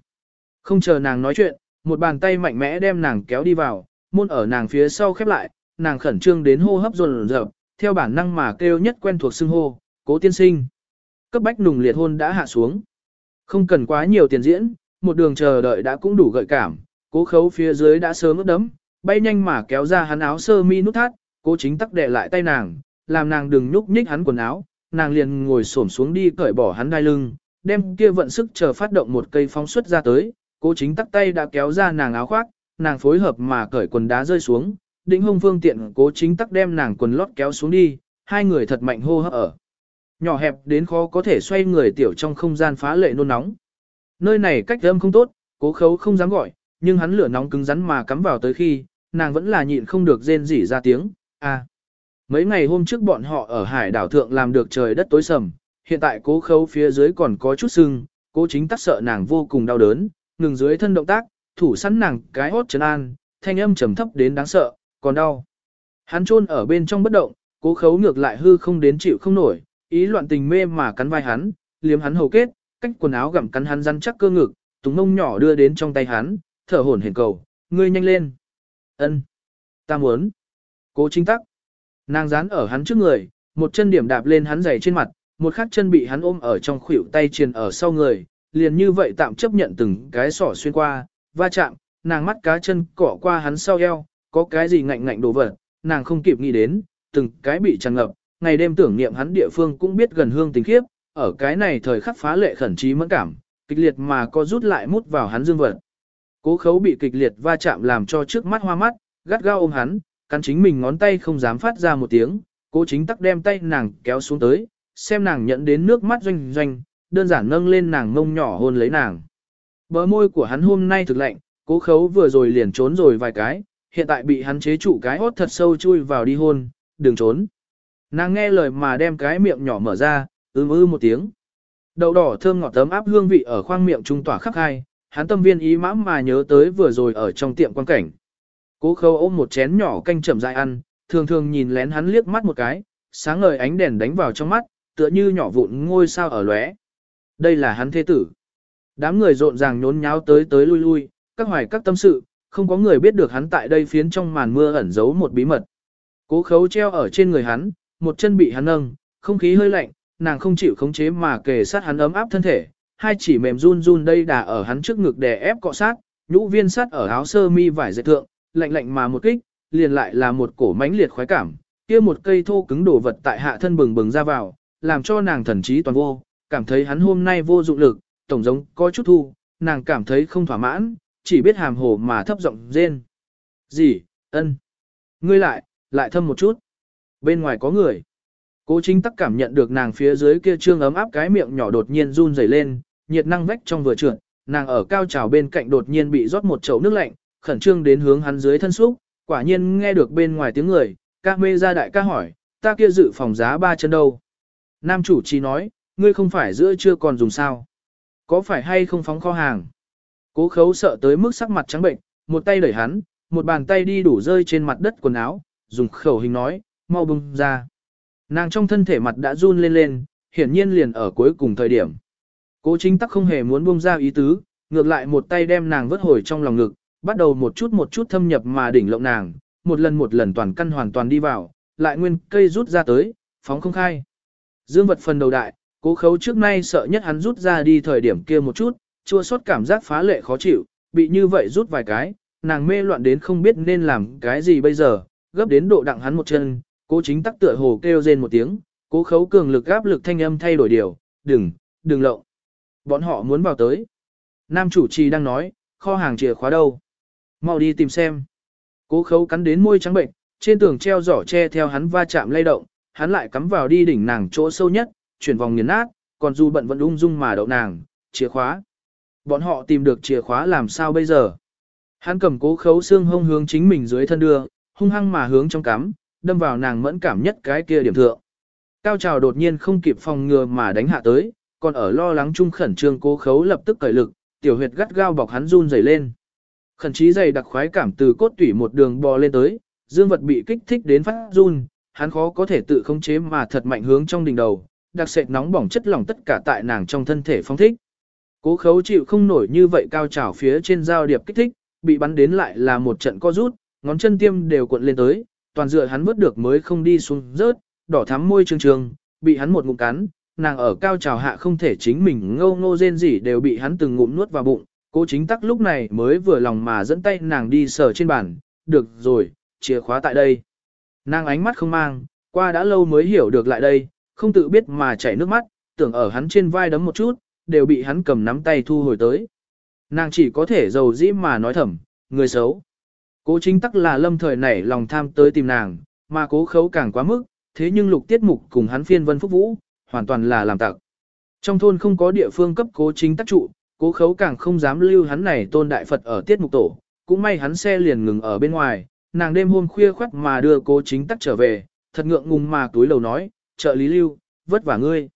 Không chờ nàng nói chuyện, một bàn tay mạnh mẽ đem nàng kéo đi vào, môn ở nàng phía sau khép lại, nàng khẩn trương đến hô hấp dồn dập, theo bản năng mà kêu nhất quen thuộc xưng hô, cố tiên sinh. Cấp bách nùng liệt hôn đã hạ xuống. Không cần quá nhiều tiền diễn, một đường chờ đợi đã cũng đủ gợi cảm, cố khấu phía dưới đã sớm ướt đấm, bay nhanh mà kéo ra hắn áo sơ mi nút thắt, cố chính tắc đệ lại tay nàng, làm nàng đừng nhúc nhích hắn quần áo, nàng liền ngồi xổm xuống đi cởi bỏ hắn đai lưng, đem kia vận sức chờ phát động một cây phóng xuất ra tới, cố chính tắc tay đã kéo ra nàng áo khoác, nàng phối hợp mà cởi quần đá rơi xuống, định hông phương tiện cố chính tắc đem nàng quần lót kéo xuống đi, hai người thật mạnh hô hấp ở. Nhỏ hẹp đến khó có thể xoay người tiểu trong không gian phá lệ nôn nóng. Nơi này cách âm không tốt, cố khấu không dám gọi, nhưng hắn lửa nóng cứng rắn mà cắm vào tới khi, nàng vẫn là nhịn không được rên rỉ ra tiếng, a. Mấy ngày hôm trước bọn họ ở hải đảo thượng làm được trời đất tối sầm, hiện tại cố khấu phía dưới còn có chút sưng, cố chính tắc sợ nàng vô cùng đau đớn, ngừng dưới thân động tác, thủ sẵn nàng cái hốt trấn an, thanh âm trầm thấp đến đáng sợ, còn đau. Hắn chôn ở bên trong bất động, cố khấu ngược lại hư không đến chịu không nổi, ý loạn tình mê mà cắn vai hắn, liếm hắn hầu kết, cách quần áo gặm cắn hắn răn chắc cơ ngực, túng mông nhỏ đưa đến trong tay hắn, thở hổn hển cầu, ngươi nhanh lên. Ân, ta muốn. Cố chính tắc. Nàng dán ở hắn trước người, một chân điểm đạp lên hắn giày trên mặt, một khác chân bị hắn ôm ở trong khuỷu tay truyền ở sau người, liền như vậy tạm chấp nhận từng cái sỏ xuyên qua, va chạm, nàng mắt cá chân cỏ qua hắn sau eo, có cái gì ngạnh ngạnh đồ vật, nàng không kịp nghĩ đến, từng cái bị tràn ngập, ngày đêm tưởng niệm hắn địa phương cũng biết gần hương tình khiếp, ở cái này thời khắc phá lệ khẩn trí mẫn cảm, kịch liệt mà có rút lại mút vào hắn dương vật. Cố khấu bị kịch liệt va chạm làm cho trước mắt hoa mắt, gắt gao ôm hắn, cắn chính mình ngón tay không dám phát ra một tiếng, cố chính tắc đem tay nàng kéo xuống tới, xem nàng nhận đến nước mắt doanh doanh, đơn giản nâng lên nàng mông nhỏ hôn lấy nàng. Bờ môi của hắn hôm nay thực lạnh, cố khấu vừa rồi liền trốn rồi vài cái, hiện tại bị hắn chế trụ cái hốt thật sâu chui vào đi hôn, đừng trốn. Nàng nghe lời mà đem cái miệng nhỏ mở ra, ưm ư một tiếng. Đậu đỏ thơm ngọt tấm áp hương vị ở khoang miệng trung tỏa khắc hai, hắn tâm viên ý mãm mà nhớ tới vừa rồi ở trong tiệm quan cảnh. Cố khâu ôm một chén nhỏ canh chậm dại ăn, thường thường nhìn lén hắn liếc mắt một cái, sáng ngời ánh đèn đánh vào trong mắt, tựa như nhỏ vụn ngôi sao ở lóe. Đây là hắn thế tử. Đám người rộn ràng nhốn nháo tới tới lui lui, các hoài các tâm sự, không có người biết được hắn tại đây phiến trong màn mưa ẩn giấu một bí mật. Cố khấu treo ở trên người hắn, một chân bị hắn nâng, không khí hơi lạnh, nàng không chịu khống chế mà kề sát hắn ấm áp thân thể, hai chỉ mềm run run đây đà ở hắn trước ngực đè ép cọ sát, nhũ viên sắt ở áo sơ mi vải dệt thượng, lạnh lạnh mà một kích, liền lại là một cổ mãnh liệt khoái cảm, kia một cây thô cứng đổ vật tại hạ thân bừng bừng ra vào, làm cho nàng thần trí toàn vô, cảm thấy hắn hôm nay vô dụng lực, tổng giống có chút thu, nàng cảm thấy không thỏa mãn, chỉ biết hàm hồ mà thấp giọng rên. Gì, ân, ngươi lại, lại thâm một chút. Bên ngoài có người. Cố chính tắc cảm nhận được nàng phía dưới kia trương ấm áp cái miệng nhỏ đột nhiên run rẩy lên, nhiệt năng vách trong vừa trượt, nàng ở cao trào bên cạnh đột nhiên bị rót một chậu nước lạnh, khẩn trương đến hướng hắn dưới thân xúc, quả nhiên nghe được bên ngoài tiếng người, ca mê ra đại ca hỏi, ta kia dự phòng giá ba chân đâu. Nam chủ trì nói, ngươi không phải giữa chưa còn dùng sao. Có phải hay không phóng kho hàng? Cố khấu sợ tới mức sắc mặt trắng bệnh, một tay đẩy hắn, một bàn tay đi đủ rơi trên mặt đất quần áo, dùng khẩu hình nói, mau bung ra. Nàng trong thân thể mặt đã run lên lên, hiển nhiên liền ở cuối cùng thời điểm. Cố chính tắc không hề muốn buông ra ý tứ, ngược lại một tay đem nàng vớt hồi trong lòng ngực, bắt đầu một chút một chút thâm nhập mà đỉnh lộng nàng, một lần một lần toàn căn hoàn toàn đi vào, lại nguyên cây rút ra tới, phóng không khai. Dương vật phần đầu đại, cố khấu trước nay sợ nhất hắn rút ra đi thời điểm kia một chút, chua xót cảm giác phá lệ khó chịu, bị như vậy rút vài cái, nàng mê loạn đến không biết nên làm cái gì bây giờ, gấp đến độ đặng hắn một chân, cố chính tắc tựa hồ kêu rên một tiếng, cố khấu cường lực áp lực thanh âm thay đổi điều, đừng, đừng lộng. Bọn họ muốn vào tới. Nam chủ trì đang nói, kho hàng chìa khóa đâu. Mau đi tìm xem. Cố khấu cắn đến môi trắng bệnh, trên tường treo giỏ tre theo hắn va chạm lay động, hắn lại cắm vào đi đỉnh nàng chỗ sâu nhất, chuyển vòng nghiền nát, còn dù bận vẫn ung dung mà đậu nàng, chìa khóa. Bọn họ tìm được chìa khóa làm sao bây giờ? Hắn cầm cố khấu xương hông hướng chính mình dưới thân đưa, hung hăng mà hướng trong cắm, đâm vào nàng mẫn cảm nhất cái kia điểm thượng. Cao trào đột nhiên không kịp phòng ngừa mà đánh hạ tới, còn ở lo lắng chung khẩn trương cố khấu lập tức cởi lực, tiểu huyệt gắt gao bọc hắn run rẩy lên. Khẩn trí dày đặc khoái cảm từ cốt tủy một đường bò lên tới, dương vật bị kích thích đến phát run, hắn khó có thể tự khống chế mà thật mạnh hướng trong đỉnh đầu, đặc sệt nóng bỏng chất lỏng tất cả tại nàng trong thân thể phong thích. Cố khấu chịu không nổi như vậy cao trào phía trên giao điệp kích thích, bị bắn đến lại là một trận co rút, ngón chân tiêm đều cuộn lên tới, toàn dựa hắn vớt được mới không đi xuống rớt, đỏ thắm môi trương trương, bị hắn một ngụm cắn, nàng ở cao trào hạ không thể chính mình ngâu ngô rên gì đều bị hắn từng ngụm nuốt vào bụng, cố chính tắc lúc này mới vừa lòng mà dẫn tay nàng đi sờ trên bàn, được rồi, chìa khóa tại đây. Nàng ánh mắt không mang, qua đã lâu mới hiểu được lại đây, không tự biết mà chảy nước mắt, tưởng ở hắn trên vai đấm một chút, đều bị hắn cầm nắm tay thu hồi tới. Nàng chỉ có thể dầu dĩ mà nói thầm, người xấu. Cố chính tắc là lâm thời nảy lòng tham tới tìm nàng, mà cố khấu càng quá mức, thế nhưng lục tiết mục cùng hắn phiên vân phúc vũ, hoàn toàn là làm tặc. Trong thôn không có địa phương cấp cố chính tắc trụ, cố khấu càng không dám lưu hắn này tôn đại Phật ở tiết mục tổ, cũng may hắn xe liền ngừng ở bên ngoài, nàng đêm hôm khuya khoắt mà đưa cố chính tắc trở về, thật ngượng ngùng mà túi lầu nói, trợ lý lưu, vất vả ngươi.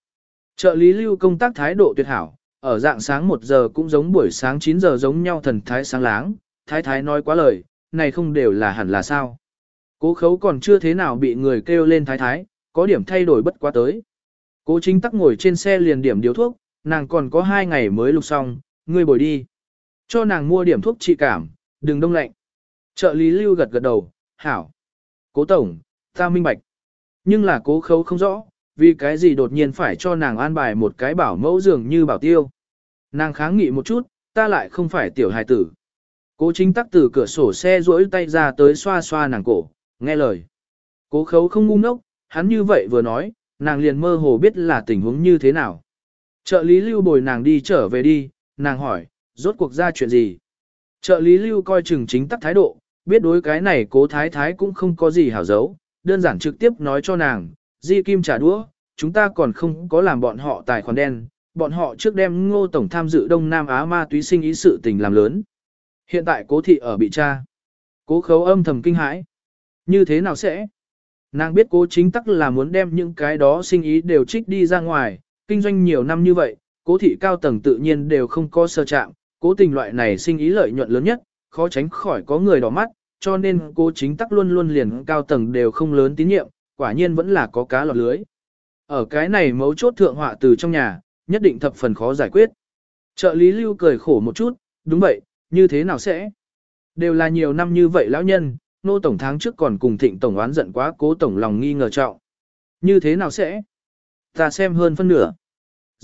Trợ lý lưu công tác thái độ tuyệt hảo, ở dạng sáng 1 giờ cũng giống buổi sáng 9 giờ giống nhau thần thái sáng láng, thái thái nói quá lời, này không đều là hẳn là sao. Cố khấu còn chưa thế nào bị người kêu lên thái thái, có điểm thay đổi bất quá tới. Cố chính tắc ngồi trên xe liền điểm điếu thuốc, nàng còn có hai ngày mới lục xong, ngươi bồi đi. Cho nàng mua điểm thuốc trị cảm, đừng đông lạnh. Trợ lý lưu gật gật đầu, hảo. Cố tổng, ta minh bạch. Nhưng là cố khấu không rõ, vì cái gì đột nhiên phải cho nàng an bài một cái bảo mẫu dường như bảo tiêu. Nàng kháng nghị một chút, ta lại không phải tiểu hài tử. Cố chính tắc từ cửa sổ xe duỗi tay ra tới xoa xoa nàng cổ, nghe lời. Cố khấu không ngu ngốc, hắn như vậy vừa nói, nàng liền mơ hồ biết là tình huống như thế nào. Trợ lý lưu bồi nàng đi trở về đi, nàng hỏi, rốt cuộc ra chuyện gì. Trợ lý lưu coi chừng chính tắc thái độ, biết đối cái này cố thái thái cũng không có gì hảo giấu, đơn giản trực tiếp nói cho nàng, di kim trả đũa, chúng ta còn không có làm bọn họ tài khoản đen, bọn họ trước đem ngô tổng tham dự Đông Nam Á ma túy sinh ý sự tình làm lớn. Hiện tại cố thị ở bị cha. Cố khấu âm thầm kinh hãi. Như thế nào sẽ? Nàng biết cố chính tắc là muốn đem những cái đó sinh ý đều trích đi ra ngoài, kinh doanh nhiều năm như vậy, cố thị cao tầng tự nhiên đều không có sơ chạm, cố tình loại này sinh ý lợi nhuận lớn nhất, khó tránh khỏi có người đỏ mắt, cho nên cố chính tắc luôn luôn liền cao tầng đều không lớn tín nhiệm, quả nhiên vẫn là có cá lọt lưới. Ở cái này mấu chốt thượng họa từ trong nhà, nhất định thập phần khó giải quyết. Trợ lý lưu cười khổ một chút, đúng vậy, như thế nào sẽ? Đều là nhiều năm như vậy lão nhân, nô tổng tháng trước còn cùng thịnh tổng oán giận quá cố tổng lòng nghi ngờ trọng. Như thế nào sẽ? Ta xem hơn phân nửa.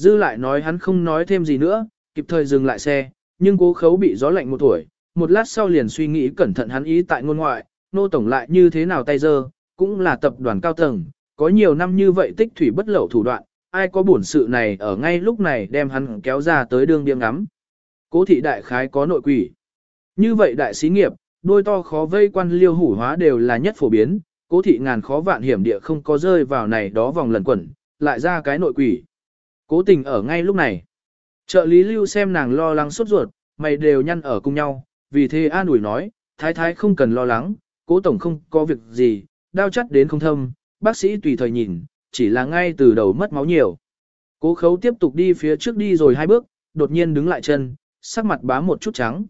Dư lại nói hắn không nói thêm gì nữa, kịp thời dừng lại xe, nhưng cố khấu bị gió lạnh một tuổi, một lát sau liền suy nghĩ cẩn thận hắn ý tại ngôn ngoại, nô tổng lại như thế nào tay dơ, cũng là tập đoàn cao tầng, có nhiều năm như vậy tích thủy bất lậu thủ đoạn, ai có bổn sự này ở ngay lúc này đem hắn kéo ra tới đường điên ngắm. Cố thị đại khái có nội quỷ. Như vậy đại sĩ nghiệp, đôi to khó vây quan liêu hủ hóa đều là nhất phổ biến, cố thị ngàn khó vạn hiểm địa không có rơi vào này đó vòng lần quẩn, lại ra cái nội quỷ. Cố tình ở ngay lúc này. Trợ lý lưu xem nàng lo lắng sốt ruột, mày đều nhăn ở cùng nhau, vì thế an ủi nói, thái thái không cần lo lắng, cố tổng không có việc gì, đau chắt đến không thâm, bác sĩ tùy thời nhìn, chỉ là ngay từ đầu mất máu nhiều. Cố khấu tiếp tục đi phía trước đi rồi hai bước, đột nhiên đứng lại chân, sắc mặt bám một chút trắng.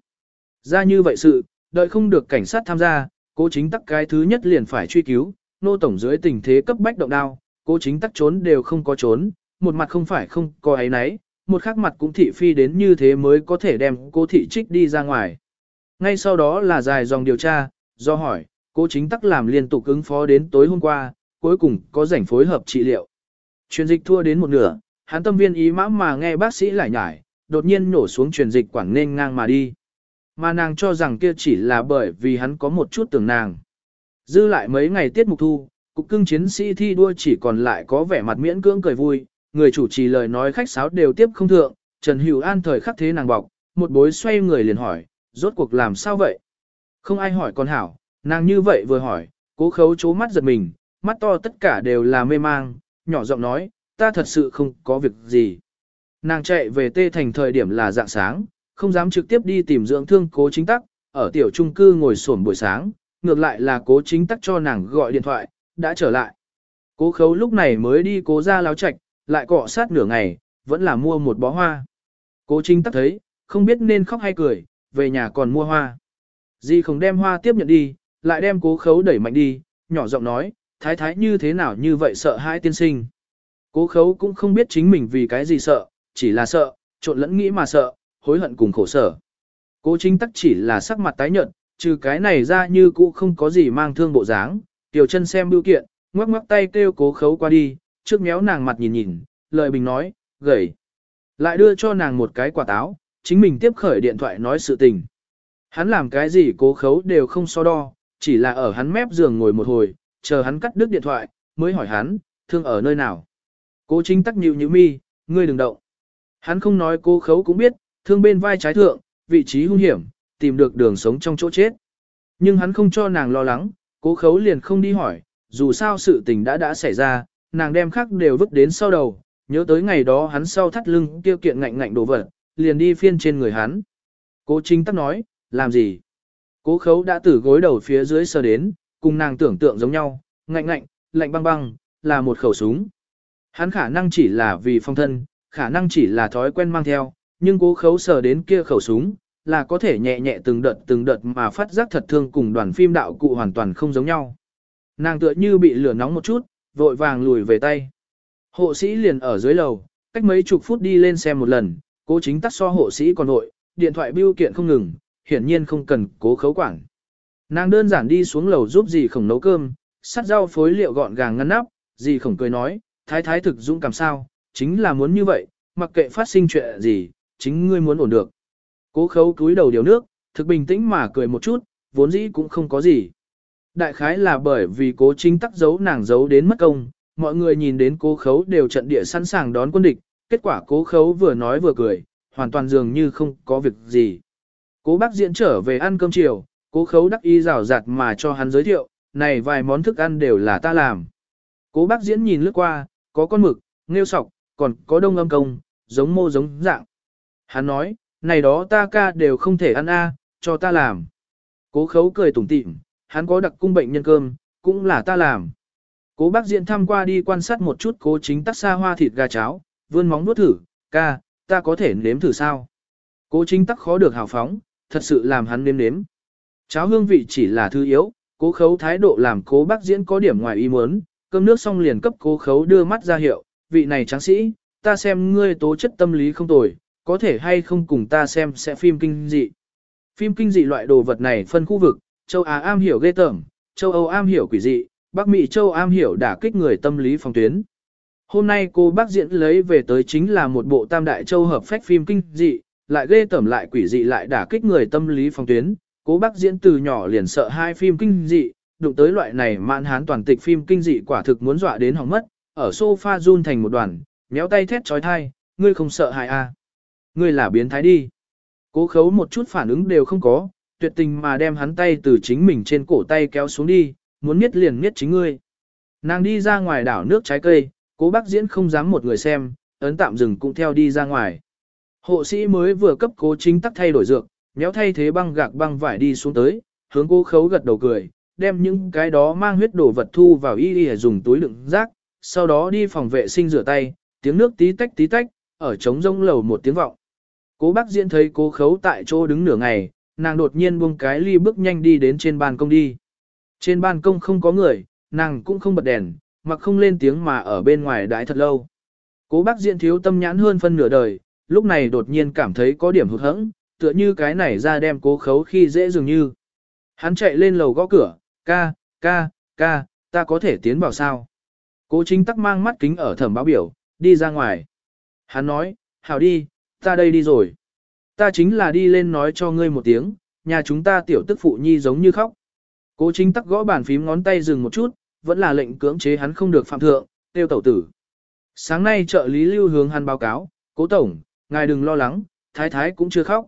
Ra như vậy sự, đợi không được cảnh sát tham gia, cố chính tắc cái thứ nhất liền phải truy cứu, nô tổng dưới tình thế cấp bách động đao, cố chính tắc trốn đều không có trốn, một mặt không phải không có ấy nấy, một khác mặt cũng thị phi đến như thế mới có thể đem cố thị trích đi ra ngoài. Ngay sau đó là dài dòng điều tra, do hỏi, cố chính tắc làm liên tục ứng phó đến tối hôm qua, cuối cùng có rảnh phối hợp trị liệu. Truyền dịch thua đến một nửa, hắn tâm viên ý mã mà nghe bác sĩ lại nhải, đột nhiên nổ xuống truyền dịch quảng nên ngang mà đi. Mà nàng cho rằng kia chỉ là bởi vì hắn có một chút tưởng nàng. Dư lại mấy ngày tiết mục thu, cục cưng chiến sĩ thi đua chỉ còn lại có vẻ mặt miễn cưỡng cười vui, người chủ trì lời nói khách sáo đều tiếp không thượng, Trần Hữu An thời khắc thế nàng bọc, một bối xoay người liền hỏi, rốt cuộc làm sao vậy? Không ai hỏi con hảo, nàng như vậy vừa hỏi, cố khấu chố mắt giật mình, mắt to tất cả đều là mê mang, nhỏ giọng nói, ta thật sự không có việc gì. Nàng chạy về tê thành thời điểm là dạng sáng, không dám trực tiếp đi tìm dưỡng thương cố chính tắc, ở tiểu trung cư ngồi sổm buổi sáng, ngược lại là cố chính tắc cho nàng gọi điện thoại, đã trở lại. Cố khấu lúc này mới đi cố ra láo chạch, lại cọ sát nửa ngày, vẫn là mua một bó hoa. Cố trinh tắc thấy, không biết nên khóc hay cười, về nhà còn mua hoa. Di không đem hoa tiếp nhận đi, lại đem cố khấu đẩy mạnh đi, nhỏ giọng nói, thái thái như thế nào như vậy sợ hai tiên sinh. Cố khấu cũng không biết chính mình vì cái gì sợ, chỉ là sợ, trộn lẫn nghĩ mà sợ, hối hận cùng khổ sở. Cố chính tắc chỉ là sắc mặt tái nhợt, trừ cái này ra như cũ không có gì mang thương bộ dáng, tiểu chân xem bưu kiện, ngoắc ngoắc tay kêu cố khấu qua đi, trước méo nàng mặt nhìn nhìn, lời bình nói, gầy. Lại đưa cho nàng một cái quả táo, chính mình tiếp khởi điện thoại nói sự tình. Hắn làm cái gì cố khấu đều không so đo, chỉ là ở hắn mép giường ngồi một hồi, chờ hắn cắt đứt điện thoại, mới hỏi hắn, thương ở nơi nào. Cố chính tắc nhịu như mi, ngươi đừng động. Hắn không nói cố khấu cũng biết, thương bên vai trái thượng, vị trí hung hiểm, tìm được đường sống trong chỗ chết. Nhưng hắn không cho nàng lo lắng, cố khấu liền không đi hỏi, dù sao sự tình đã đã xảy ra, nàng đem khác đều vứt đến sau đầu, nhớ tới ngày đó hắn sau thắt lưng tiêu kiện ngạnh ngạnh đổ vật, liền đi phiên trên người hắn. Cố chính tắc nói, làm gì? Cố khấu đã từ gối đầu phía dưới sờ đến, cùng nàng tưởng tượng giống nhau, ngạnh ngạnh, lạnh băng băng, là một khẩu súng. Hắn khả năng chỉ là vì phong thân, khả năng chỉ là thói quen mang theo, nhưng cố khấu sờ đến kia khẩu súng, là có thể nhẹ nhẹ từng đợt từng đợt mà phát giác thật thương cùng đoàn phim đạo cụ hoàn toàn không giống nhau. Nàng tựa như bị lửa nóng một chút, vội vàng lùi về tay. Hộ sĩ liền ở dưới lầu, cách mấy chục phút đi lên xem một lần, cố chính tắt so hộ sĩ còn nội, điện thoại bưu kiện không ngừng, hiển nhiên không cần cố khấu quản. Nàng đơn giản đi xuống lầu giúp dì khổng nấu cơm, sắt rau phối liệu gọn gàng ngăn nắp, dì khổng cười nói, thái thái thực dũng cảm sao, chính là muốn như vậy, mặc kệ phát sinh chuyện gì, chính ngươi muốn ổn được. Cố khấu cúi đầu điều nước, thực bình tĩnh mà cười một chút, vốn dĩ cũng không có gì. Đại khái là bởi vì cố chính tắc giấu nàng giấu đến mất công, mọi người nhìn đến cố khấu đều trận địa sẵn sàng đón quân địch, kết quả cố khấu vừa nói vừa cười, hoàn toàn dường như không có việc gì. Cố bác diễn trở về ăn cơm chiều, cố khấu đắc y rào rạt mà cho hắn giới thiệu, này vài món thức ăn đều là ta làm. Cố bác diễn nhìn lướt qua, có con mực, nghêu sọc, còn có đông âm công, giống mô giống dạng. Hắn nói, này đó ta ca đều không thể ăn a, cho ta làm. Cố khấu cười tủm tỉm, hắn có đặc cung bệnh nhân cơm, cũng là ta làm. Cố bác diện thăm qua đi quan sát một chút cố chính tắc xa hoa thịt gà cháo, vươn móng nuốt thử, ca, ta có thể nếm thử sao. Cố chính tắc khó được hào phóng, thật sự làm hắn nếm nếm. Cháo hương vị chỉ là thứ yếu, cố khấu thái độ làm cố bác diễn có điểm ngoài ý muốn, cơm nước xong liền cấp cố khấu đưa mắt ra hiệu, vị này tráng sĩ, ta xem ngươi tố chất tâm lý không tồi, có thể hay không cùng ta xem sẽ phim kinh dị. Phim kinh dị loại đồ vật này phân khu vực, châu Á am hiểu ghê tởm, châu Âu am hiểu quỷ dị, Bắc Mỹ châu am hiểu đả kích người tâm lý phòng tuyến. Hôm nay cô bác diễn lấy về tới chính là một bộ tam đại châu hợp phách phim kinh dị, lại ghê tởm lại quỷ dị lại đả kích người tâm lý phòng tuyến. Cố bác diễn từ nhỏ liền sợ hai phim kinh dị, đụng tới loại này mạn hán toàn tịch phim kinh dị quả thực muốn dọa đến hỏng mất, ở sofa run thành một đoàn, méo tay thét trói thai, ngươi không sợ hại à. Ngươi là biến thái đi. Cố khấu một chút phản ứng đều không có, tuyệt tình mà đem hắn tay từ chính mình trên cổ tay kéo xuống đi, muốn miết liền miết chính ngươi. Nàng đi ra ngoài đảo nước trái cây, cố bác diễn không dám một người xem, ấn tạm dừng cũng theo đi ra ngoài. Hộ sĩ mới vừa cấp cố chính tắc thay đổi dược, méo thay thế băng gạc băng vải đi xuống tới, hướng cố khấu gật đầu cười, đem những cái đó mang huyết đổ vật thu vào y y dùng túi đựng rác, sau đó đi phòng vệ sinh rửa tay, tiếng nước tí tách tí tách, ở trống rông lầu một tiếng vọng. Cố bác diễn thấy cố khấu tại chỗ đứng nửa ngày, nàng đột nhiên buông cái ly bước nhanh đi đến trên ban công đi. Trên ban công không có người, nàng cũng không bật đèn, mặc không lên tiếng mà ở bên ngoài đãi thật lâu. Cố bác diện thiếu tâm nhãn hơn phân nửa đời, lúc này đột nhiên cảm thấy có điểm hụt hẫng, tựa như cái này ra đem cố khấu khi dễ dường như. Hắn chạy lên lầu gõ cửa, ca, ca, ca, ta có thể tiến vào sao? Cố chính tắc mang mắt kính ở thẩm báo biểu, đi ra ngoài. Hắn nói, hảo đi, ta đây đi rồi. Ta chính là đi lên nói cho ngươi một tiếng, nhà chúng ta tiểu tức phụ nhi giống như khóc. Cố chính tắc gõ bàn phím ngón tay dừng một chút, vẫn là lệnh cưỡng chế hắn không được phạm thượng, tiêu tẩu tử. Sáng nay trợ lý lưu hướng hắn báo cáo, cố tổng, ngài đừng lo lắng, thái thái cũng chưa khóc.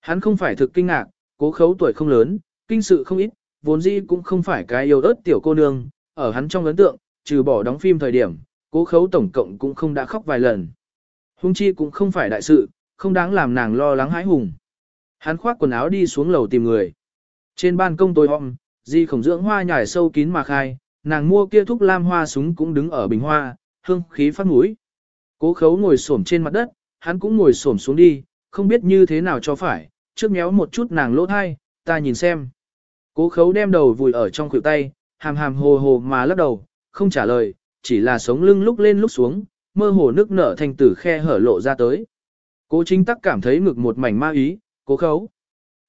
Hắn không phải thực kinh ngạc, cố khấu tuổi không lớn, kinh sự không ít, vốn dĩ cũng không phải cái yêu ớt tiểu cô nương, ở hắn trong ấn tượng, trừ bỏ đóng phim thời điểm, cố khấu tổng cộng cũng không đã khóc vài lần. Hung chi cũng không phải đại sự, không đáng làm nàng lo lắng hãi hùng. Hắn khoác quần áo đi xuống lầu tìm người. Trên ban công tối om, di khổng dưỡng hoa nhải sâu kín mà khai, nàng mua kia thúc lam hoa súng cũng đứng ở bình hoa, hương khí phát mũi. Cố khấu ngồi xổm trên mặt đất, hắn cũng ngồi xổm xuống đi, không biết như thế nào cho phải, trước méo một chút nàng lỗ thai, ta nhìn xem. Cố khấu đem đầu vùi ở trong khuỷu tay, hàm hàm hồ hồ mà lắc đầu, không trả lời, chỉ là sống lưng lúc lên lúc xuống, mơ hồ nước nở thành tử khe hở lộ ra tới. Cố chính tắc cảm thấy ngực một mảnh ma ý, cố khấu.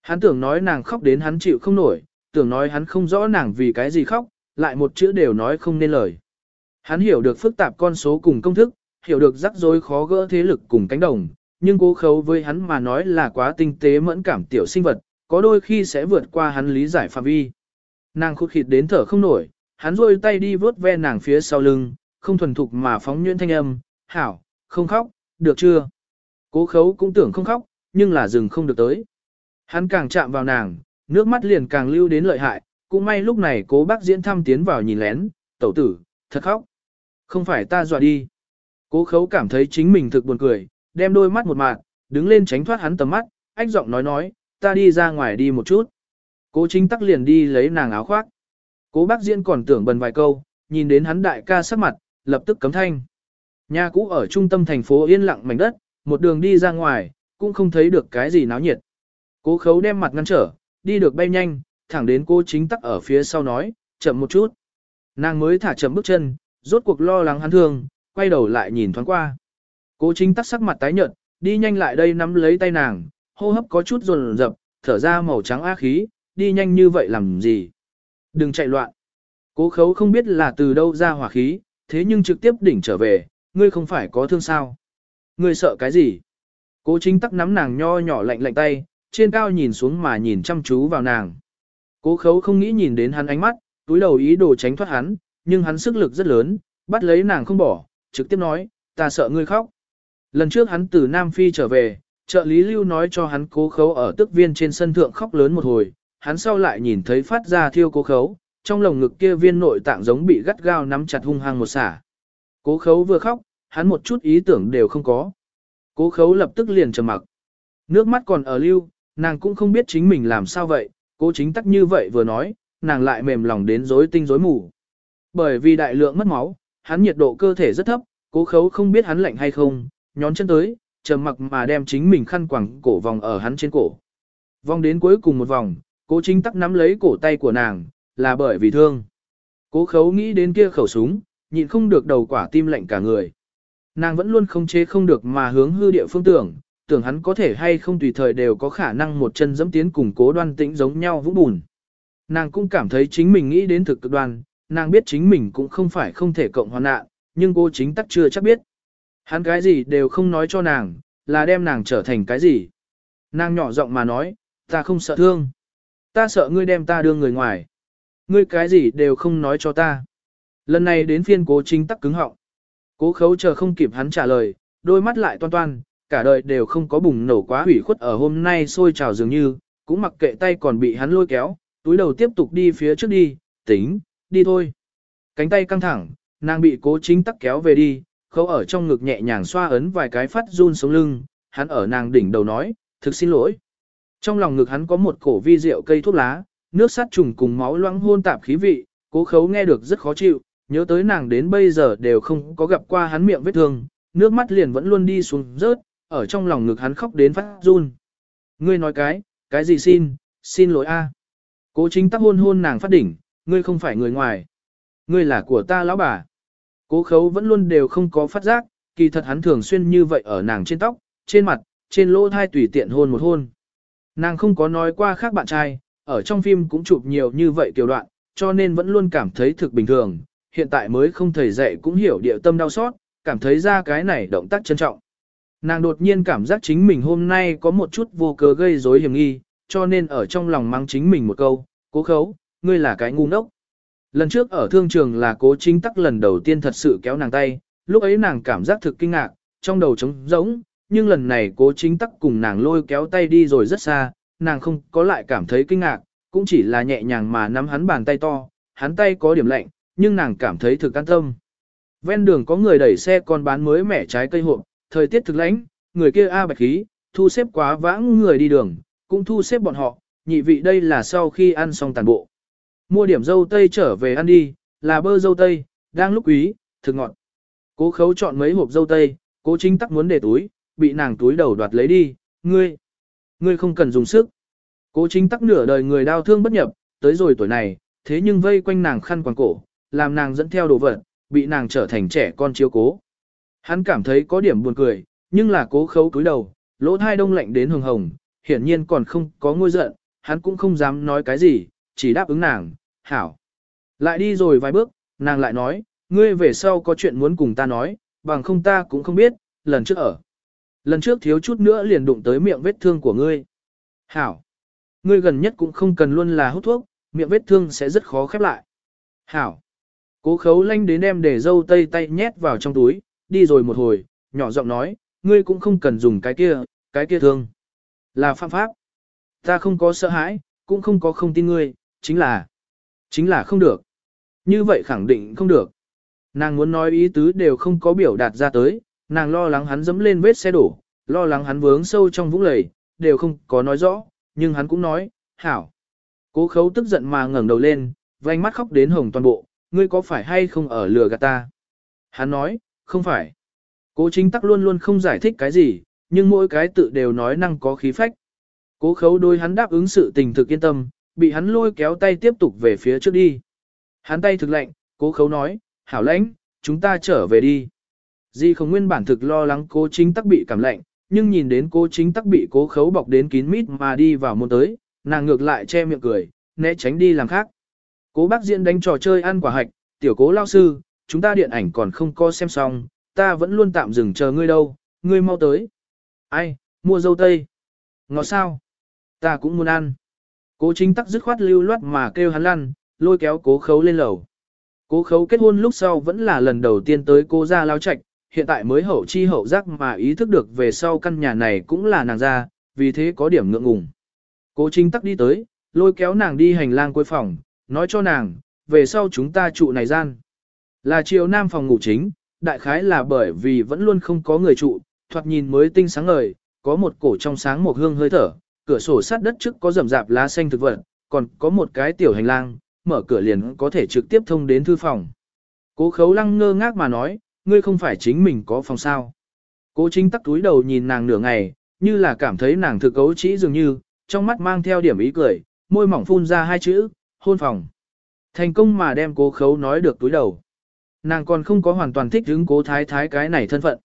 Hắn tưởng nói nàng khóc đến hắn chịu không nổi, tưởng nói hắn không rõ nàng vì cái gì khóc, lại một chữ đều nói không nên lời. Hắn hiểu được phức tạp con số cùng công thức, hiểu được rắc rối khó gỡ thế lực cùng cánh đồng, nhưng cố khấu với hắn mà nói là quá tinh tế mẫn cảm tiểu sinh vật, có đôi khi sẽ vượt qua hắn lý giải phạm vi. Nàng khụt khịt đến thở không nổi, hắn rôi tay đi vớt ve nàng phía sau lưng, không thuần thục mà phóng nhuyễn thanh âm, hảo, không khóc, được chưa? Cố khấu cũng tưởng không khóc, nhưng là dừng không được tới. Hắn càng chạm vào nàng, nước mắt liền càng lưu đến lợi hại, cũng may lúc này cố bác diễn thăm tiến vào nhìn lén, tẩu tử, thật khóc. Không phải ta dọa đi. Cố khấu cảm thấy chính mình thực buồn cười, đem đôi mắt một mạt, đứng lên tránh thoát hắn tầm mắt, ách giọng nói nói, ta đi ra ngoài đi một chút. Cố chính tắc liền đi lấy nàng áo khoác. Cố bác diễn còn tưởng bần vài câu, nhìn đến hắn đại ca sắc mặt, lập tức cấm thanh. Nhà cũ ở trung tâm thành phố yên lặng mảnh đất, một đường đi ra ngoài, cũng không thấy được cái gì náo nhiệt. Cố khấu đem mặt ngăn trở, đi được bay nhanh, thẳng đến cô chính tắc ở phía sau nói, chậm một chút. Nàng mới thả chậm bước chân, rốt cuộc lo lắng hắn thương, quay đầu lại nhìn thoáng qua. Cố chính tắc sắc mặt tái nhợt, đi nhanh lại đây nắm lấy tay nàng, hô hấp có chút rồn rập, thở ra màu trắng á khí, đi nhanh như vậy làm gì? Đừng chạy loạn. Cố khấu không biết là từ đâu ra hỏa khí, thế nhưng trực tiếp đỉnh trở về, ngươi không phải có thương sao? Ngươi sợ cái gì? Cố chính tắc nắm nàng nho nhỏ lạnh lạnh tay, trên cao nhìn xuống mà nhìn chăm chú vào nàng. Cố khấu không nghĩ nhìn đến hắn ánh mắt, túi đầu ý đồ tránh thoát hắn, nhưng hắn sức lực rất lớn, bắt lấy nàng không bỏ, trực tiếp nói, ta sợ ngươi khóc. Lần trước hắn từ Nam Phi trở về, trợ lý lưu nói cho hắn cố khấu ở tức viên trên sân thượng khóc lớn một hồi, hắn sau lại nhìn thấy phát ra thiêu cố khấu, trong lồng ngực kia viên nội tạng giống bị gắt gao nắm chặt hung hăng một xả. Cố khấu vừa khóc, hắn một chút ý tưởng đều không có. Cố khấu lập tức liền trầm mặc. Nước mắt còn ở lưu, nàng cũng không biết chính mình làm sao vậy, cố chính tắc như vậy vừa nói, nàng lại mềm lòng đến rối tinh rối mù. Bởi vì đại lượng mất máu, hắn nhiệt độ cơ thể rất thấp, cố khấu không biết hắn lạnh hay không, nhón chân tới, trầm mặc mà đem chính mình khăn quẳng cổ vòng ở hắn trên cổ. Vòng đến cuối cùng một vòng, cố chính tắc nắm lấy cổ tay của nàng, là bởi vì thương. Cố khấu nghĩ đến kia khẩu súng, nhịn không được đầu quả tim lạnh cả người. Nàng vẫn luôn không chế không được mà hướng hư địa phương tưởng, tưởng hắn có thể hay không tùy thời đều có khả năng một chân dẫm tiến cùng cố đoan tĩnh giống nhau vũng bùn. Nàng cũng cảm thấy chính mình nghĩ đến thực cực đoan, nàng biết chính mình cũng không phải không thể cộng hoàn nạn, nhưng cô chính tắc chưa chắc biết. Hắn cái gì đều không nói cho nàng, là đem nàng trở thành cái gì. Nàng nhỏ giọng mà nói, ta không sợ thương. Ta sợ ngươi đem ta đưa người ngoài. Ngươi cái gì đều không nói cho ta. Lần này đến phiên cố chính tắc cứng họng. Cố khấu chờ không kịp hắn trả lời, đôi mắt lại toan toan, cả đời đều không có bùng nổ quá hủy khuất ở hôm nay sôi trào dường như, cũng mặc kệ tay còn bị hắn lôi kéo, túi đầu tiếp tục đi phía trước đi, tính, đi thôi. Cánh tay căng thẳng, nàng bị cố chính tắc kéo về đi, khâu ở trong ngực nhẹ nhàng xoa ấn vài cái phát run sống lưng, hắn ở nàng đỉnh đầu nói, thực xin lỗi. Trong lòng ngực hắn có một cổ vi rượu cây thuốc lá, nước sát trùng cùng máu loãng hôn tạp khí vị, cố khấu nghe được rất khó chịu, nhớ tới nàng đến bây giờ đều không có gặp qua hắn miệng vết thương, nước mắt liền vẫn luôn đi xuống rớt, ở trong lòng ngực hắn khóc đến phát run. Ngươi nói cái, cái gì xin, xin lỗi a. Cố chính tắc hôn hôn nàng phát đỉnh, ngươi không phải người ngoài. Ngươi là của ta lão bà. Cố khấu vẫn luôn đều không có phát giác, kỳ thật hắn thường xuyên như vậy ở nàng trên tóc, trên mặt, trên lỗ thai tùy tiện hôn một hôn. Nàng không có nói qua khác bạn trai, ở trong phim cũng chụp nhiều như vậy kiểu đoạn, cho nên vẫn luôn cảm thấy thực bình thường, hiện tại mới không thầy dạy cũng hiểu địa tâm đau xót, cảm thấy ra cái này động tác trân trọng. Nàng đột nhiên cảm giác chính mình hôm nay có một chút vô cớ gây rối hiểm nghi, cho nên ở trong lòng mang chính mình một câu, cố khấu, ngươi là cái ngu ngốc. Lần trước ở thương trường là cố chính tắc lần đầu tiên thật sự kéo nàng tay, lúc ấy nàng cảm giác thực kinh ngạc, trong đầu trống rỗng, nhưng lần này cố chính tắc cùng nàng lôi kéo tay đi rồi rất xa, nàng không có lại cảm thấy kinh ngạc, cũng chỉ là nhẹ nhàng mà nắm hắn bàn tay to, hắn tay có điểm lạnh, nhưng nàng cảm thấy thực an tâm. Ven đường có người đẩy xe con bán mới mẻ trái cây hộp, thời tiết thực lãnh, người kia A bạch khí, thu xếp quá vãng người đi đường, cũng thu xếp bọn họ, nhị vị đây là sau khi ăn xong tàn bộ. Mua điểm dâu tây trở về ăn đi, là bơ dâu tây, đang lúc quý, thực ngọt. Cố khấu chọn mấy hộp dâu tây, cố chính tắc muốn để túi, bị nàng túi đầu đoạt lấy đi, ngươi, ngươi không cần dùng sức. Cố chính tắc nửa đời người đau thương bất nhập, tới rồi tuổi này, thế nhưng vây quanh nàng khăn quàng cổ, làm nàng dẫn theo đồ vật, bị nàng trở thành trẻ con chiếu cố. Hắn cảm thấy có điểm buồn cười, nhưng là cố khấu túi đầu, lỗ thai đông lạnh đến hồng hồng, hiển nhiên còn không có ngôi giận, hắn cũng không dám nói cái gì, chỉ đáp ứng nàng, hảo. Lại đi rồi vài bước, nàng lại nói, ngươi về sau có chuyện muốn cùng ta nói, bằng không ta cũng không biết, lần trước ở. Lần trước thiếu chút nữa liền đụng tới miệng vết thương của ngươi. Hảo. Ngươi gần nhất cũng không cần luôn là hút thuốc, miệng vết thương sẽ rất khó khép lại. Hảo. Cố khấu lanh đến đem để dâu tây tay nhét vào trong túi, đi rồi một hồi, nhỏ giọng nói, ngươi cũng không cần dùng cái kia, cái kia thương. Là phạm pháp. Ta không có sợ hãi, cũng không có không tin ngươi, chính là, chính là không được. Như vậy khẳng định không được. Nàng muốn nói ý tứ đều không có biểu đạt ra tới, nàng lo lắng hắn dẫm lên vết xe đổ, lo lắng hắn vướng sâu trong vũng lầy, đều không có nói rõ, nhưng hắn cũng nói, hảo. Cố khấu tức giận mà ngẩng đầu lên, vành mắt khóc đến hồng toàn bộ, ngươi có phải hay không ở lừa gạt ta? Hắn nói, không phải. Cố chính tắc luôn luôn không giải thích cái gì, nhưng mỗi cái tự đều nói năng có khí phách. Cố khấu đôi hắn đáp ứng sự tình thực yên tâm, bị hắn lôi kéo tay tiếp tục về phía trước đi. Hắn tay thực lạnh, cố khấu nói, hảo lãnh, chúng ta trở về đi. Di không nguyên bản thực lo lắng cố chính tắc bị cảm lạnh, nhưng nhìn đến cố chính tắc bị cố khấu bọc đến kín mít mà đi vào môn tới, nàng ngược lại che miệng cười, né tránh đi làm khác. Cố bác diễn đánh trò chơi ăn quả hạch, tiểu cố lao sư, chúng ta điện ảnh còn không có xem xong, ta vẫn luôn tạm dừng chờ ngươi đâu, ngươi mau tới. Ai, mua dâu tây. Ngọt sao? Ta cũng muốn ăn. Cố chính tắc dứt khoát lưu loát mà kêu hắn lăn, lôi kéo cố khấu lên lầu. Cố khấu kết hôn lúc sau vẫn là lần đầu tiên tới cô ra lao trạch, hiện tại mới hậu chi hậu giác mà ý thức được về sau căn nhà này cũng là nàng ra, vì thế có điểm ngượng ngùng. Cố chính tắc đi tới, lôi kéo nàng đi hành lang cuối phòng, nói cho nàng, về sau chúng ta trụ này gian. Là chiều nam phòng ngủ chính, đại khái là bởi vì vẫn luôn không có người trụ, thoạt nhìn mới tinh sáng ngời, có một cổ trong sáng một hương hơi thở, cửa sổ sát đất trước có rậm rạp lá xanh thực vật, còn có một cái tiểu hành lang, mở cửa liền có thể trực tiếp thông đến thư phòng. Cố khấu lăng ngơ ngác mà nói, ngươi không phải chính mình có phòng sao. Cố chính tắc túi đầu nhìn nàng nửa ngày, như là cảm thấy nàng thực cấu trĩ dường như, trong mắt mang theo điểm ý cười, môi mỏng phun ra hai chữ, hôn phòng. Thành công mà đem cố khấu nói được túi đầu. Nàng còn không có hoàn toàn thích hứng cố thái thái cái này thân phận.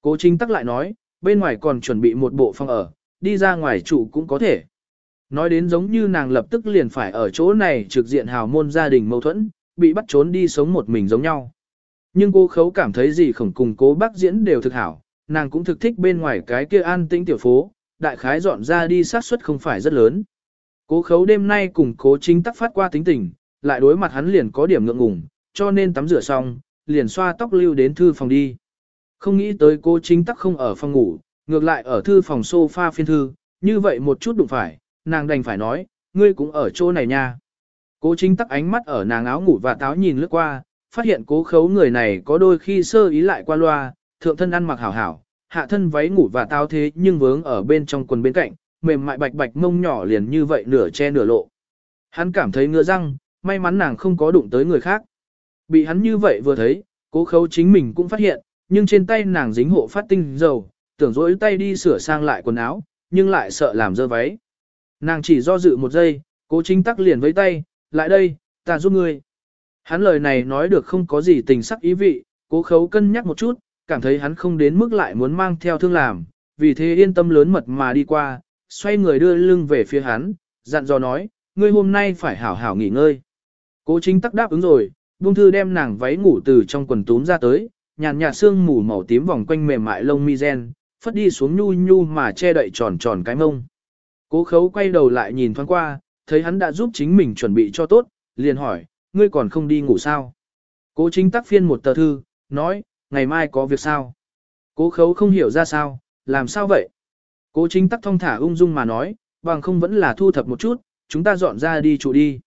Cố chính tắc lại nói, bên ngoài còn chuẩn bị một bộ phòng ở, đi ra ngoài trụ cũng có thể. Nói đến giống như nàng lập tức liền phải ở chỗ này trực diện hào môn gia đình mâu thuẫn, bị bắt trốn đi sống một mình giống nhau. Nhưng cô khấu cảm thấy gì khổng cùng cố bác diễn đều thực hảo, nàng cũng thực thích bên ngoài cái kia an tĩnh tiểu phố, đại khái dọn ra đi sát suất không phải rất lớn. Cố khấu đêm nay cùng cố chính tắc phát qua tính tình, lại đối mặt hắn liền có điểm ngượng ngùng, cho nên tắm rửa xong, liền xoa tóc lưu đến thư phòng đi. Không nghĩ tới cố chính tắc không ở phòng ngủ, ngược lại ở thư phòng sofa phiên thư, như vậy một chút đụng phải, nàng đành phải nói, ngươi cũng ở chỗ này nha. Cố chính tắc ánh mắt ở nàng áo ngủ và táo nhìn lướt qua, phát hiện cố khấu người này có đôi khi sơ ý lại qua loa, thượng thân ăn mặc hảo hảo, hạ thân váy ngủ và táo thế nhưng vướng ở bên trong quần bên cạnh, mềm mại bạch bạch mông nhỏ liền như vậy nửa che nửa lộ. Hắn cảm thấy ngựa răng, may mắn nàng không có đụng tới người khác. Bị hắn như vậy vừa thấy, cố khấu chính mình cũng phát hiện, nhưng trên tay nàng dính hộ phát tinh dầu, tưởng rỗi tay đi sửa sang lại quần áo, nhưng lại sợ làm dơ váy. Nàng chỉ do dự một giây, cố chính tắc liền với tay, lại đây, ta giúp ngươi. Hắn lời này nói được không có gì tình sắc ý vị, cố khấu cân nhắc một chút, cảm thấy hắn không đến mức lại muốn mang theo thương làm, vì thế yên tâm lớn mật mà đi qua, xoay người đưa lưng về phía hắn, dặn dò nói, ngươi hôm nay phải hảo hảo nghỉ ngơi. Cố chính tắc đáp ứng rồi, buông thư đem nàng váy ngủ từ trong quần túm ra tới, nhàn nhạt xương mù màu tím vòng quanh mềm mại lông mi gen, phất đi xuống nhu nhu mà che đậy tròn tròn cái mông. Cố khấu quay đầu lại nhìn thoáng qua, thấy hắn đã giúp chính mình chuẩn bị cho tốt, liền hỏi, ngươi còn không đi ngủ sao? Cố chính tắc phiên một tờ thư, nói, ngày mai có việc sao? Cố khấu không hiểu ra sao, làm sao vậy? Cố chính tắc thong thả ung dung mà nói, bằng không vẫn là thu thập một chút, chúng ta dọn ra đi trụ đi.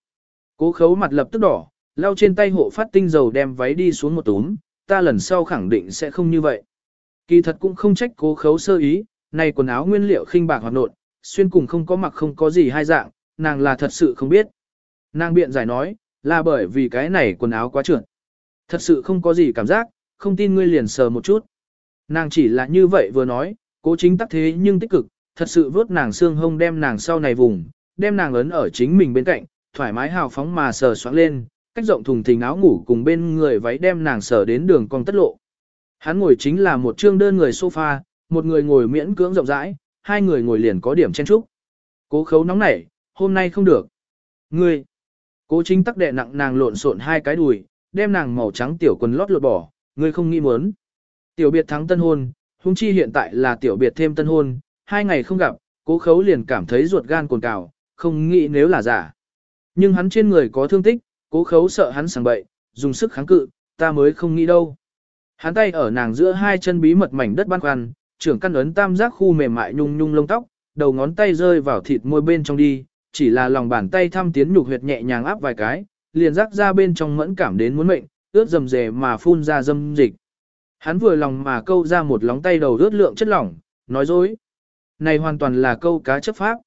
Cố khấu mặt lập tức đỏ, lau trên tay hộ phát tinh dầu đem váy đi xuống một túm, ta lần sau khẳng định sẽ không như vậy. Kỳ thật cũng không trách cố khấu sơ ý, này quần áo nguyên liệu khinh bạc hoạt nộn, xuyên cùng không có mặc không có gì hai dạng, nàng là thật sự không biết. Nàng biện giải nói, là bởi vì cái này quần áo quá trượt. Thật sự không có gì cảm giác, không tin ngươi liền sờ một chút. Nàng chỉ là như vậy vừa nói, cố chính tắc thế nhưng tích cực, thật sự vớt nàng xương hông đem nàng sau này vùng, đem nàng ấn ở chính mình bên cạnh, thoải mái hào phóng mà sờ soạn lên, cách rộng thùng thình áo ngủ cùng bên người váy đem nàng sờ đến đường cong tất lộ. Hắn ngồi chính là một trương đơn người sofa, một người ngồi miễn cưỡng rộng rãi, hai người ngồi liền có điểm chen trúc. Cố khấu nóng nảy, hôm nay không được. Ngươi, cố chính tắc đệ nặng nàng lộn xộn hai cái đùi, đem nàng màu trắng tiểu quần lót lột bỏ, ngươi không nghĩ muốn. Tiểu biệt thắng tân hôn, hung chi hiện tại là tiểu biệt thêm tân hôn, hai ngày không gặp, cố khấu liền cảm thấy ruột gan cồn cào, không nghĩ nếu là giả. Nhưng hắn trên người có thương tích, cố khấu sợ hắn sảng bậy, dùng sức kháng cự, ta mới không nghĩ đâu. Hắn tay ở nàng giữa hai chân bí mật mảnh đất ban khoăn, trưởng căn ấn tam giác khu mềm mại nhung nhung lông tóc, đầu ngón tay rơi vào thịt môi bên trong đi, chỉ là lòng bàn tay thăm tiến nhục huyệt nhẹ nhàng áp vài cái, liền rắc ra bên trong mẫn cảm đến muốn mệnh, ướt dầm dề mà phun ra dâm dịch. Hắn vừa lòng mà câu ra một lóng tay đầu rớt lượng chất lỏng, nói dối. Này hoàn toàn là câu cá chấp pháp.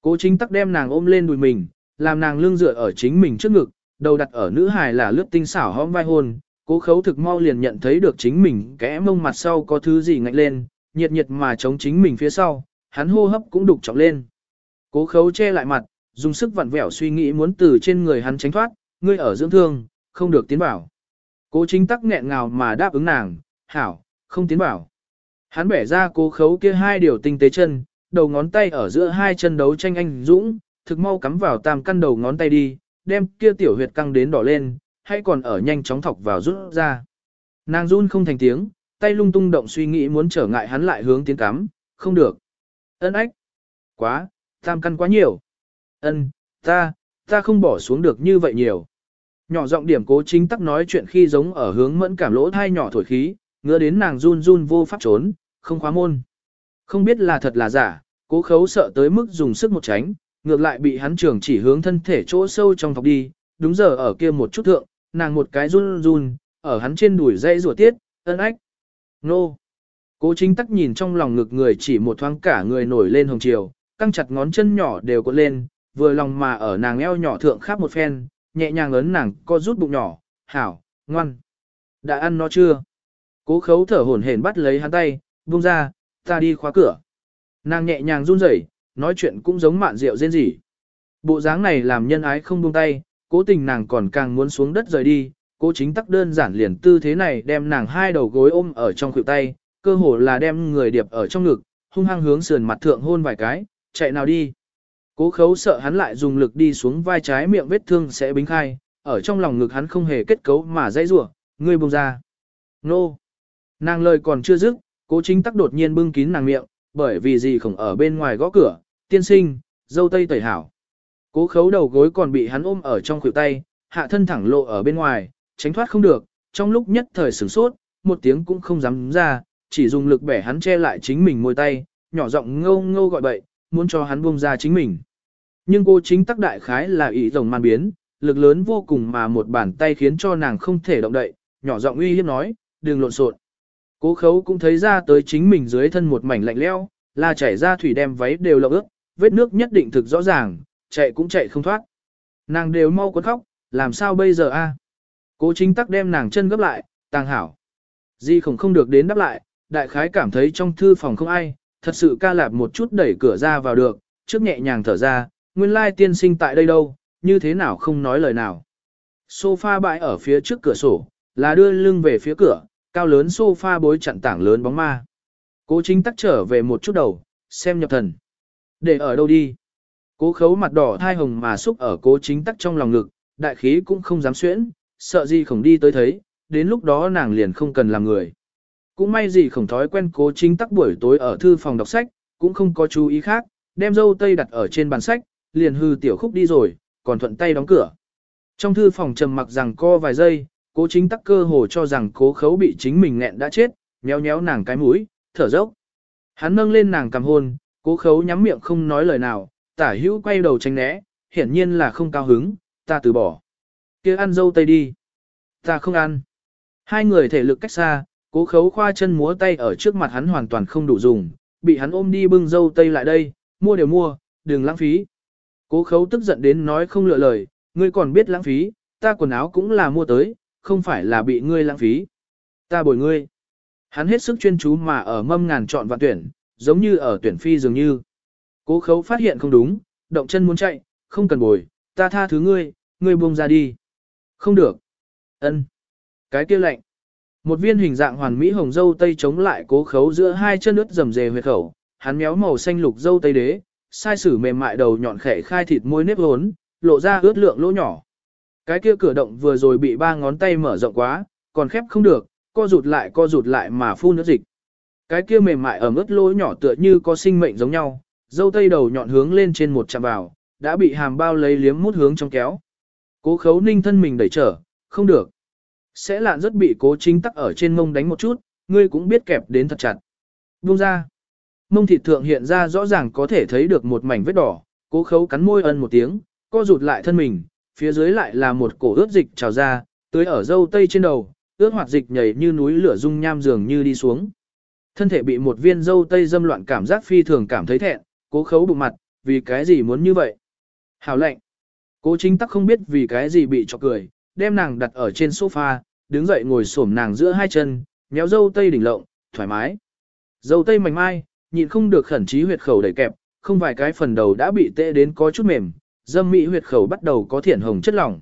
Cố chính tắc đem nàng ôm lên đùi mình, làm nàng lưng dựa ở chính mình trước ngực, đầu đặt ở nữ hài là lướt tinh xảo hõm vai hôn. Cố khấu thực mau liền nhận thấy được chính mình kẽ mông mặt sau có thứ gì ngạnh lên, nhiệt nhiệt mà chống chính mình phía sau, hắn hô hấp cũng đục trọng lên. Cố khấu che lại mặt, dùng sức vặn vẹo suy nghĩ muốn từ trên người hắn tránh thoát, ngươi ở dưỡng thương, không được tiến bảo. Cố chính tắc nghẹn ngào mà đáp ứng nàng, hảo, không tiến bảo. Hắn bẻ ra cố khấu kia hai điều tinh tế chân, đầu ngón tay ở giữa hai chân đấu tranh anh dũng, thực mau cắm vào tam căn đầu ngón tay đi, đem kia tiểu huyệt căng đến đỏ lên, hay còn ở nhanh chóng thọc vào rút ra. Nàng run không thành tiếng, tay lung tung động suy nghĩ muốn trở ngại hắn lại hướng tiến cắm, không được. Ân ách. Quá, tam căn quá nhiều. Ân, ta, ta không bỏ xuống được như vậy nhiều. Nhỏ giọng điểm cố chính tắc nói chuyện khi giống ở hướng mẫn cảm lỗ thai nhỏ thổi khí, ngứa đến nàng run run vô pháp trốn, không khóa môn. Không biết là thật là giả, cố khấu sợ tới mức dùng sức một tránh, ngược lại bị hắn trường chỉ hướng thân thể chỗ sâu trong thọc đi, đúng giờ ở kia một chút thượng, nàng một cái run run, ở hắn trên đùi dây rùa tiết, ân ách. Nô! Cố chính tắc nhìn trong lòng ngực người chỉ một thoáng cả người nổi lên hồng chiều, căng chặt ngón chân nhỏ đều có lên, vừa lòng mà ở nàng eo nhỏ thượng khắp một phen, nhẹ nhàng ấn nàng co rút bụng nhỏ, hảo, ngoan. Đã ăn nó chưa? Cố khấu thở hổn hển bắt lấy hắn tay, buông ra, ta đi khóa cửa. Nàng nhẹ nhàng run rẩy, nói chuyện cũng giống mạn rượu rên rỉ. Bộ dáng này làm nhân ái không buông tay, cố tình nàng còn càng muốn xuống đất rời đi, cố chính tắc đơn giản liền tư thế này đem nàng hai đầu gối ôm ở trong khuỷu tay, cơ hồ là đem người điệp ở trong ngực, hung hăng hướng sườn mặt thượng hôn vài cái, chạy nào đi. Cố khấu sợ hắn lại dùng lực đi xuống vai trái miệng vết thương sẽ bính khai, ở trong lòng ngực hắn không hề kết cấu mà dãy rủa, ngươi buông ra. Nô! Nàng lời còn chưa dứt, cố chính tắc đột nhiên bưng kín nàng miệng, bởi vì gì không ở bên ngoài gõ cửa, tiên sinh, dâu tây tẩy hảo. Cố khấu đầu gối còn bị hắn ôm ở trong khuỷu tay, hạ thân thẳng lộ ở bên ngoài, tránh thoát không được, trong lúc nhất thời sửng sốt, một tiếng cũng không dám ra, chỉ dùng lực bẻ hắn che lại chính mình môi tay, nhỏ giọng ngâu ngâu gọi bậy, muốn cho hắn buông ra chính mình. Nhưng cô chính tắc đại khái là ý rồng man biến, lực lớn vô cùng mà một bàn tay khiến cho nàng không thể động đậy, nhỏ giọng uy hiếp nói, đừng lộn xộn. Cố khấu cũng thấy ra tới chính mình dưới thân một mảnh lạnh leo, là chảy ra thủy đem váy đều lộng ướt, vết nước nhất định thực rõ ràng, chạy cũng chạy không thoát. Nàng đều mau quấn khóc, làm sao bây giờ a? Cố chính tắc đem nàng chân gấp lại, tàng hảo. Di khổng không được đến đáp lại, đại khái cảm thấy trong thư phòng không ai, thật sự ca lạp một chút đẩy cửa ra vào được, trước nhẹ nhàng thở ra, nguyên lai tiên sinh tại đây đâu, như thế nào không nói lời nào. Sofa bãi ở phía trước cửa sổ, là đưa lưng về phía cửa, cao lớn sofa bối chặn tảng lớn bóng ma. Cố chính tắc trở về một chút đầu, xem nhập thần. Để ở đâu đi? Cố khấu mặt đỏ thai hồng mà xúc ở cố chính tắc trong lòng ngực, đại khí cũng không dám xuyễn, sợ gì khổng đi tới thấy, đến lúc đó nàng liền không cần làm người. Cũng may gì khổng thói quen cố chính tắc buổi tối ở thư phòng đọc sách, cũng không có chú ý khác, đem dâu tây đặt ở trên bàn sách, liền hư tiểu khúc đi rồi, còn thuận tay đóng cửa. Trong thư phòng trầm mặc rằng co vài giây, cố chính tắc cơ hồ cho rằng cố khấu bị chính mình nghẹn đã chết, nhéo nhéo nàng cái mũi, thở dốc. Hắn nâng lên nàng cầm hôn, cố khấu nhắm miệng không nói lời nào, tả hữu quay đầu tránh né, hiển nhiên là không cao hứng, ta từ bỏ. kia ăn dâu tây đi. Ta không ăn. Hai người thể lực cách xa, cố khấu khoa chân múa tay ở trước mặt hắn hoàn toàn không đủ dùng, bị hắn ôm đi bưng dâu tây lại đây, mua đều mua, đừng lãng phí. Cố khấu tức giận đến nói không lựa lời, ngươi còn biết lãng phí, ta quần áo cũng là mua tới, không phải là bị ngươi lãng phí. Ta bồi ngươi. Hắn hết sức chuyên chú mà ở mâm ngàn chọn và tuyển, giống như ở tuyển phi dường như. Cố khấu phát hiện không đúng, động chân muốn chạy, không cần bồi, ta tha thứ ngươi, ngươi buông ra đi. Không được. ân Cái kia lạnh. Một viên hình dạng hoàn mỹ hồng dâu tây chống lại cố khấu giữa hai chân ướt rầm rề huyệt khẩu, hắn méo màu xanh lục dâu tây đế, sai sử mềm mại đầu nhọn khẽ khai thịt môi nếp hốn, lộ ra ướt lượng lỗ nhỏ. Cái kia cửa động vừa rồi bị ba ngón tay mở rộng quá, còn khép không được, co rụt lại co rụt lại mà phun nước dịch. Cái kia mềm mại ở mức lỗ nhỏ tựa như có sinh mệnh giống nhau, dâu tây đầu nhọn hướng lên trên một chạm vào, đã bị hàm bao lấy liếm mút hướng trong kéo. Cố khấu ninh thân mình đẩy trở, không được. Sẽ lạn rất bị cố chính tắc ở trên mông đánh một chút, ngươi cũng biết kẹp đến thật chặt. Buông ra. Mông thịt thượng hiện ra rõ ràng có thể thấy được một mảnh vết đỏ, cố khấu cắn môi ân một tiếng, co rụt lại thân mình, phía dưới lại là một cổ ướt dịch trào ra, tưới ở dâu tây trên đầu, ướt hoạt dịch nhảy như núi lửa dung nham dường như đi xuống. Thân thể bị một viên dâu tây dâm loạn cảm giác phi thường cảm thấy thẹn, cố khấu bụng mặt, vì cái gì muốn như vậy? Hảo lệnh. Cố chính tắc không biết vì cái gì bị chọc cười, đem nàng đặt ở trên sofa, đứng dậy ngồi xổm nàng giữa hai chân, méo dâu tây đỉnh lộng, thoải mái. Dâu tây mảnh mai, nhịn không được khẩn trí huyệt khẩu đẩy kẹp, không vài cái phần đầu đã bị tê đến có chút mềm, dâm mỹ huyệt khẩu bắt đầu có thiển hồng chất lỏng.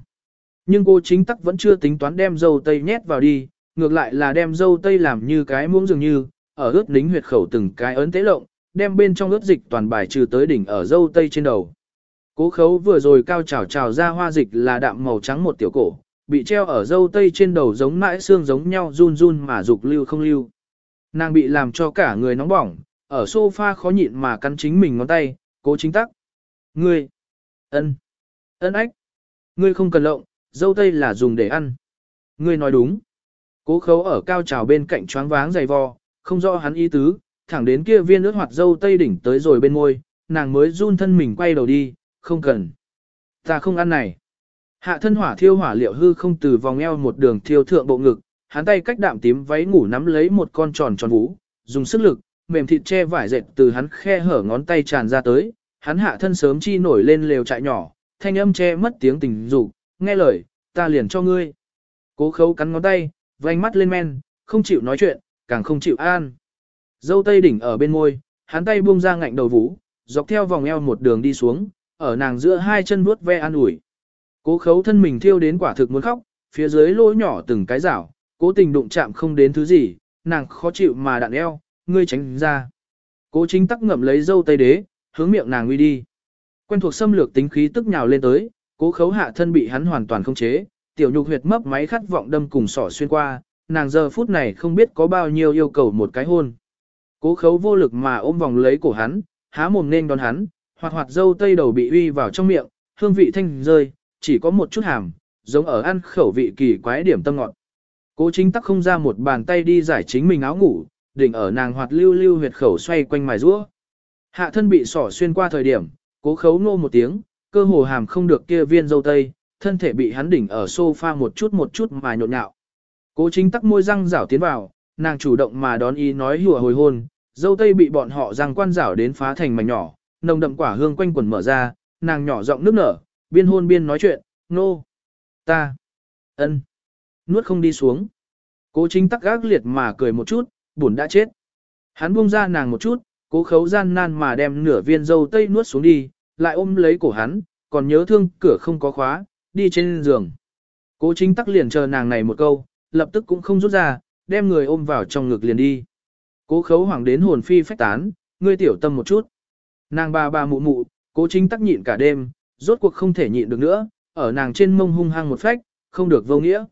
Nhưng cô chính tắc vẫn chưa tính toán đem dâu tây nhét vào đi, ngược lại là đem dâu tây làm như cái muỗng dường như, ở ướt lính huyệt khẩu từng cái ấn tế lộng, đem bên trong ướt dịch toàn bài trừ tới đỉnh ở dâu tây trên đầu. Cố khấu vừa rồi cao trào trào ra hoa dịch là đạm màu trắng một tiểu cổ, bị treo ở dâu tây trên đầu giống mãi xương giống nhau run run mà dục lưu không lưu. Nàng bị làm cho cả người nóng bỏng, ở sofa khó nhịn mà cắn chính mình ngón tay, cố chính tắc. Ngươi! Ân, ân ách! Ngươi không cần lộng, dâu tây là dùng để ăn. Ngươi nói đúng. Cố khấu ở cao trào bên cạnh choáng váng dày vò, không rõ hắn ý tứ, thẳng đến kia viên ướt hoạt dâu tây đỉnh tới rồi bên môi, nàng mới run thân mình quay đầu đi, không cần. Ta không ăn này. Hạ thân hỏa thiêu hỏa liệu hư không từ vòng eo một đường thiêu thượng bộ ngực, hắn tay cách đạm tím váy ngủ nắm lấy một con tròn tròn vũ, dùng sức lực, mềm thịt che vải dệt từ hắn khe hở ngón tay tràn ra tới, hắn hạ thân sớm chi nổi lên lều trại nhỏ, thanh âm che mất tiếng tình dục, nghe lời, ta liền cho ngươi. Cố khấu cắn ngón tay, vành mắt lên men, không chịu nói chuyện, càng không chịu an. Dâu tây đỉnh ở bên môi, hắn tay buông ra ngạnh đầu vũ, dọc theo vòng eo một đường đi xuống, ở nàng giữa hai chân vuốt ve an ủi. Cố khấu thân mình thiêu đến quả thực muốn khóc, phía dưới lỗ nhỏ từng cái rảo, cố tình đụng chạm không đến thứ gì, nàng khó chịu mà đạn eo, ngươi tránh ra. Cố chính tắc ngậm lấy dâu tây đế, hướng miệng nàng uy đi. Quen thuộc xâm lược tính khí tức nhào lên tới, cố khấu hạ thân bị hắn hoàn toàn không chế, tiểu nhục huyệt mấp máy khát vọng đâm cùng sỏ xuyên qua, nàng giờ phút này không biết có bao nhiêu yêu cầu một cái hôn. Cố khấu vô lực mà ôm vòng lấy cổ hắn, há mồm nên đón hắn, hoạt hoạt dâu tây đầu bị uy vào trong miệng, hương vị thanh rơi, chỉ có một chút hàm, giống ở ăn khẩu vị kỳ quái điểm tâm ngọt. Cố chính tắc không ra một bàn tay đi giải chính mình áo ngủ, đỉnh ở nàng hoạt lưu lưu huyệt khẩu xoay quanh mài rũa. Hạ thân bị sỏ xuyên qua thời điểm, cố khấu nô một tiếng, cơ hồ hàm không được kia viên dâu tây, thân thể bị hắn đỉnh ở sofa một chút một chút mà nhộn nhạo. Cố chính tắc môi răng rảo tiến vào, nàng chủ động mà đón ý nói hùa hồi hôn, dâu tây bị bọn họ răng quan rảo đến phá thành mảnh nhỏ, nồng đậm quả hương quanh quần mở ra, nàng nhỏ giọng nước nở, biên hôn biên nói chuyện, nô, ta, ân, nuốt không đi xuống. Cố chính tắc gác liệt mà cười một chút, buồn đã chết. Hắn buông ra nàng một chút, cố khấu gian nan mà đem nửa viên dâu tây nuốt xuống đi, lại ôm lấy cổ hắn, còn nhớ thương cửa không có khóa, đi trên giường. Cố chính tắc liền chờ nàng này một câu, lập tức cũng không rút ra, đem người ôm vào trong ngực liền đi. Cố khấu hoàng đến hồn phi phách tán, ngươi tiểu tâm một chút. Nàng bà bà mụ mụ, cố chính tắc nhịn cả đêm, rốt cuộc không thể nhịn được nữa, ở nàng trên mông hung hăng một phách, không được vô nghĩa.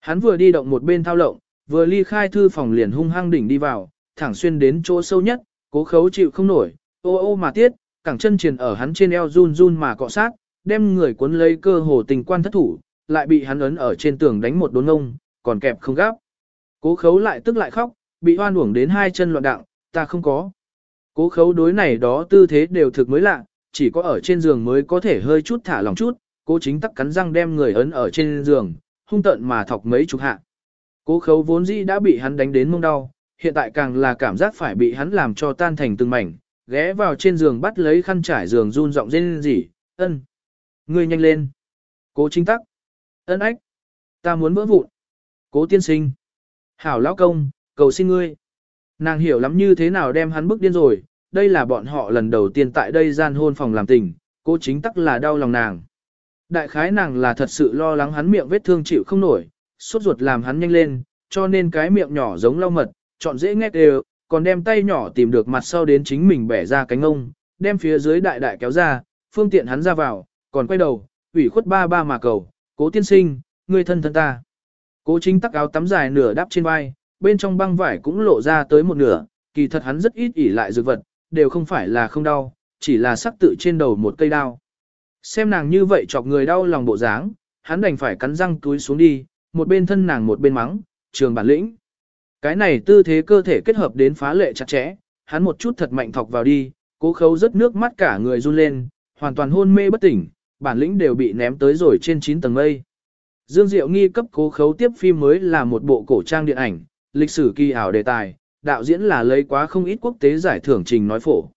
Hắn vừa đi động một bên thao lộng, vừa ly khai thư phòng liền hung hăng đỉnh đi vào, thẳng xuyên đến chỗ sâu nhất, cố khấu chịu không nổi, ô ô mà tiết, cẳng chân triền ở hắn trên eo run run mà cọ sát, đem người cuốn lấy cơ hồ tình quan thất thủ, lại bị hắn ấn ở trên tường đánh một đốn ngông, còn kẹp không gáp. Cố khấu lại tức lại khóc, bị hoan uổng đến hai chân loạn đặng, ta không có. Cố khấu đối này đó tư thế đều thực mới lạ, chỉ có ở trên giường mới có thể hơi chút thả lòng chút, cố chính tắc cắn răng đem người ấn ở trên giường, hung tận mà thọc mấy chục hạ. Cố khấu vốn dĩ đã bị hắn đánh đến mông đau, hiện tại càng là cảm giác phải bị hắn làm cho tan thành từng mảnh, ghé vào trên giường bắt lấy khăn trải giường run giọng rên rỉ, ân. Ngươi nhanh lên. Cố chính tắc. Ân ách. Ta muốn vỡ vụn. Cố tiên sinh. Hảo lão công, cầu xin ngươi. Nàng hiểu lắm như thế nào đem hắn bức điên rồi, đây là bọn họ lần đầu tiên tại đây gian hôn phòng làm tình, cố chính tắc là đau lòng nàng. Đại khái nàng là thật sự lo lắng hắn miệng vết thương chịu không nổi, sốt ruột làm hắn nhanh lên, cho nên cái miệng nhỏ giống lau mật, chọn dễ nghe đều, còn đem tay nhỏ tìm được mặt sau đến chính mình bẻ ra cánh ông, đem phía dưới đại đại kéo ra, phương tiện hắn ra vào, còn quay đầu, ủy khuất ba ba mà cầu, cố tiên sinh, người thân thân ta. Cố chính tắc áo tắm dài nửa đắp trên vai, bên trong băng vải cũng lộ ra tới một nửa, kỳ thật hắn rất ít ỉ lại dược vật, đều không phải là không đau, chỉ là sắc tự trên đầu một cây đao. Xem nàng như vậy chọc người đau lòng bộ dáng, hắn đành phải cắn răng túi xuống đi, một bên thân nàng một bên mắng, trường bản lĩnh. Cái này tư thế cơ thể kết hợp đến phá lệ chặt chẽ, hắn một chút thật mạnh thọc vào đi, cố khấu rất nước mắt cả người run lên, hoàn toàn hôn mê bất tỉnh, bản lĩnh đều bị ném tới rồi trên 9 tầng mây. Dương Diệu nghi cấp cố khấu tiếp phim mới là một bộ cổ trang điện ảnh, lịch sử kỳ ảo đề tài, đạo diễn là lấy quá không ít quốc tế giải thưởng trình nói phổ.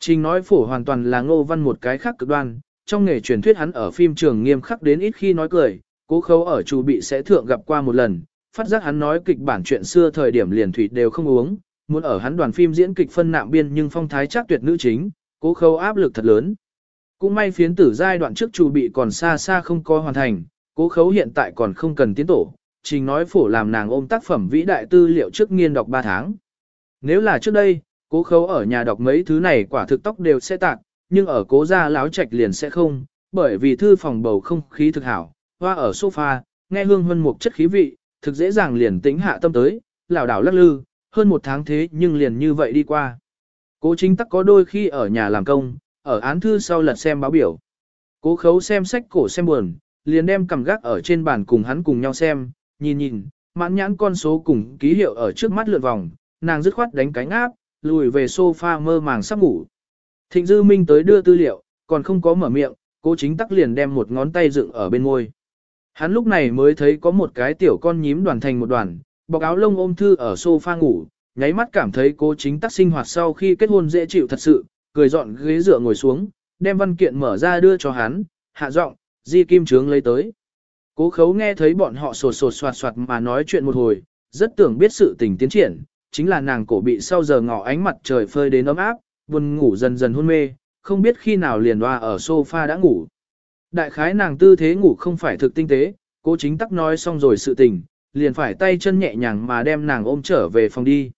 Trình nói phổ hoàn toàn là ngô văn một cái khác cực đoan, trong nghề truyền thuyết hắn ở phim trường nghiêm khắc đến ít khi nói cười, cố khấu ở chủ bị sẽ thượng gặp qua một lần, phát giác hắn nói kịch bản chuyện xưa thời điểm liền thủy đều không uống, muốn ở hắn đoàn phim diễn kịch phân nạm biên nhưng phong thái chắc tuyệt nữ chính, cố khâu áp lực thật lớn. Cũng may phiến tử giai đoạn trước chủ bị còn xa xa không có hoàn thành, cố khấu hiện tại còn không cần tiến tổ, trình nói phổ làm nàng ôm tác phẩm vĩ đại tư liệu trước nghiên đọc 3 tháng. Nếu là trước đây, cố khấu ở nhà đọc mấy thứ này quả thực tóc đều sẽ tạc, nhưng ở cố gia láo trạch liền sẽ không, bởi vì thư phòng bầu không khí thực hảo, hoa ở sofa, nghe hương hân mục chất khí vị, thực dễ dàng liền tĩnh hạ tâm tới, lảo đảo lắc lư, hơn một tháng thế nhưng liền như vậy đi qua. Cố chính tắc có đôi khi ở nhà làm công, ở án thư sau lật xem báo biểu. Cố khấu xem sách cổ xem buồn, liền đem cầm gác ở trên bàn cùng hắn cùng nhau xem, nhìn nhìn, mãn nhãn con số cùng ký hiệu ở trước mắt lượn vòng, nàng dứt khoát đánh cánh áp, lùi về sofa mơ màng sắp ngủ. Thịnh Dư Minh tới đưa tư liệu, còn không có mở miệng, cố chính tắc liền đem một ngón tay dựng ở bên môi. Hắn lúc này mới thấy có một cái tiểu con nhím đoàn thành một đoàn, bọc áo lông ôm thư ở sofa ngủ, nháy mắt cảm thấy cố chính tắc sinh hoạt sau khi kết hôn dễ chịu thật sự, cười dọn ghế dựa ngồi xuống, đem văn kiện mở ra đưa cho hắn, hạ giọng, di kim trướng lấy tới. Cố khấu nghe thấy bọn họ sột sột soạt soạt mà nói chuyện một hồi, rất tưởng biết sự tình tiến triển, chính là nàng cổ bị sau giờ ngọ ánh mặt trời phơi đến ấm áp, buồn ngủ dần dần hôn mê, không biết khi nào liền hoa ở sofa đã ngủ. Đại khái nàng tư thế ngủ không phải thực tinh tế, cố chính tắc nói xong rồi sự tình, liền phải tay chân nhẹ nhàng mà đem nàng ôm trở về phòng đi.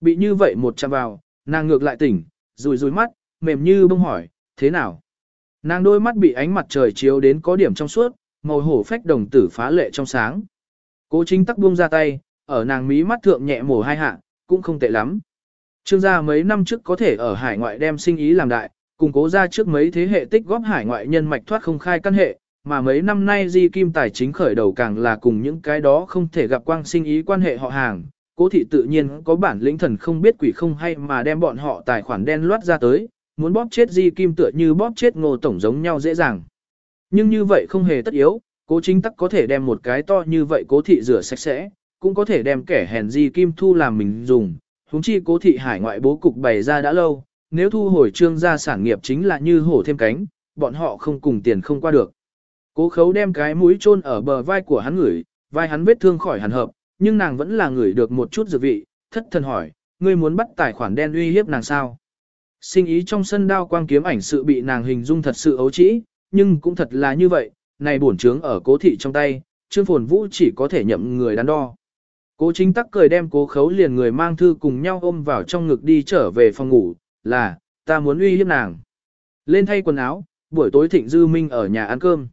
Bị như vậy một chạm vào, nàng ngược lại tỉnh, rùi rùi mắt, mềm như bông hỏi, thế nào? Nàng đôi mắt bị ánh mặt trời chiếu đến có điểm trong suốt, màu hổ phách đồng tử phá lệ trong sáng. Cố chính tắc buông ra tay, ở nàng mí mắt thượng nhẹ mổ hai hạ, cũng không tệ lắm. Trương gia mấy năm trước có thể ở hải ngoại đem sinh ý làm đại, cùng cố ra trước mấy thế hệ tích góp hải ngoại nhân mạch thoát không khai căn hệ, mà mấy năm nay di kim tài chính khởi đầu càng là cùng những cái đó không thể gặp quang sinh ý quan hệ họ hàng. Cố thị tự nhiên có bản lĩnh thần không biết quỷ không hay mà đem bọn họ tài khoản đen loát ra tới, muốn bóp chết di kim tựa như bóp chết ngô tổng giống nhau dễ dàng. Nhưng như vậy không hề tất yếu, cố chính tắc có thể đem một cái to như vậy cố thị rửa sạch sẽ, cũng có thể đem kẻ hèn di kim thu làm mình dùng. Húng chi cố thị hải ngoại bố cục bày ra đã lâu, nếu thu hồi trương gia sản nghiệp chính là như hổ thêm cánh, bọn họ không cùng tiền không qua được. Cố khấu đem cái mũi chôn ở bờ vai của hắn ngửi, vai hắn vết thương khỏi hẳn hợp, nhưng nàng vẫn là ngửi được một chút dược vị, thất thần hỏi, ngươi muốn bắt tài khoản đen uy hiếp nàng sao? Sinh ý trong sân đao quang kiếm ảnh sự bị nàng hình dung thật sự ấu trĩ, nhưng cũng thật là như vậy, này bổn trướng ở cố thị trong tay, Trương Phồn Vũ chỉ có thể nhậm người đắn đo. Cố chính tắc cười đem cố khấu liền người mang thư cùng nhau ôm vào trong ngực đi trở về phòng ngủ, là, ta muốn uy hiếp nàng. Lên thay quần áo, buổi tối thịnh dư minh ở nhà ăn cơm.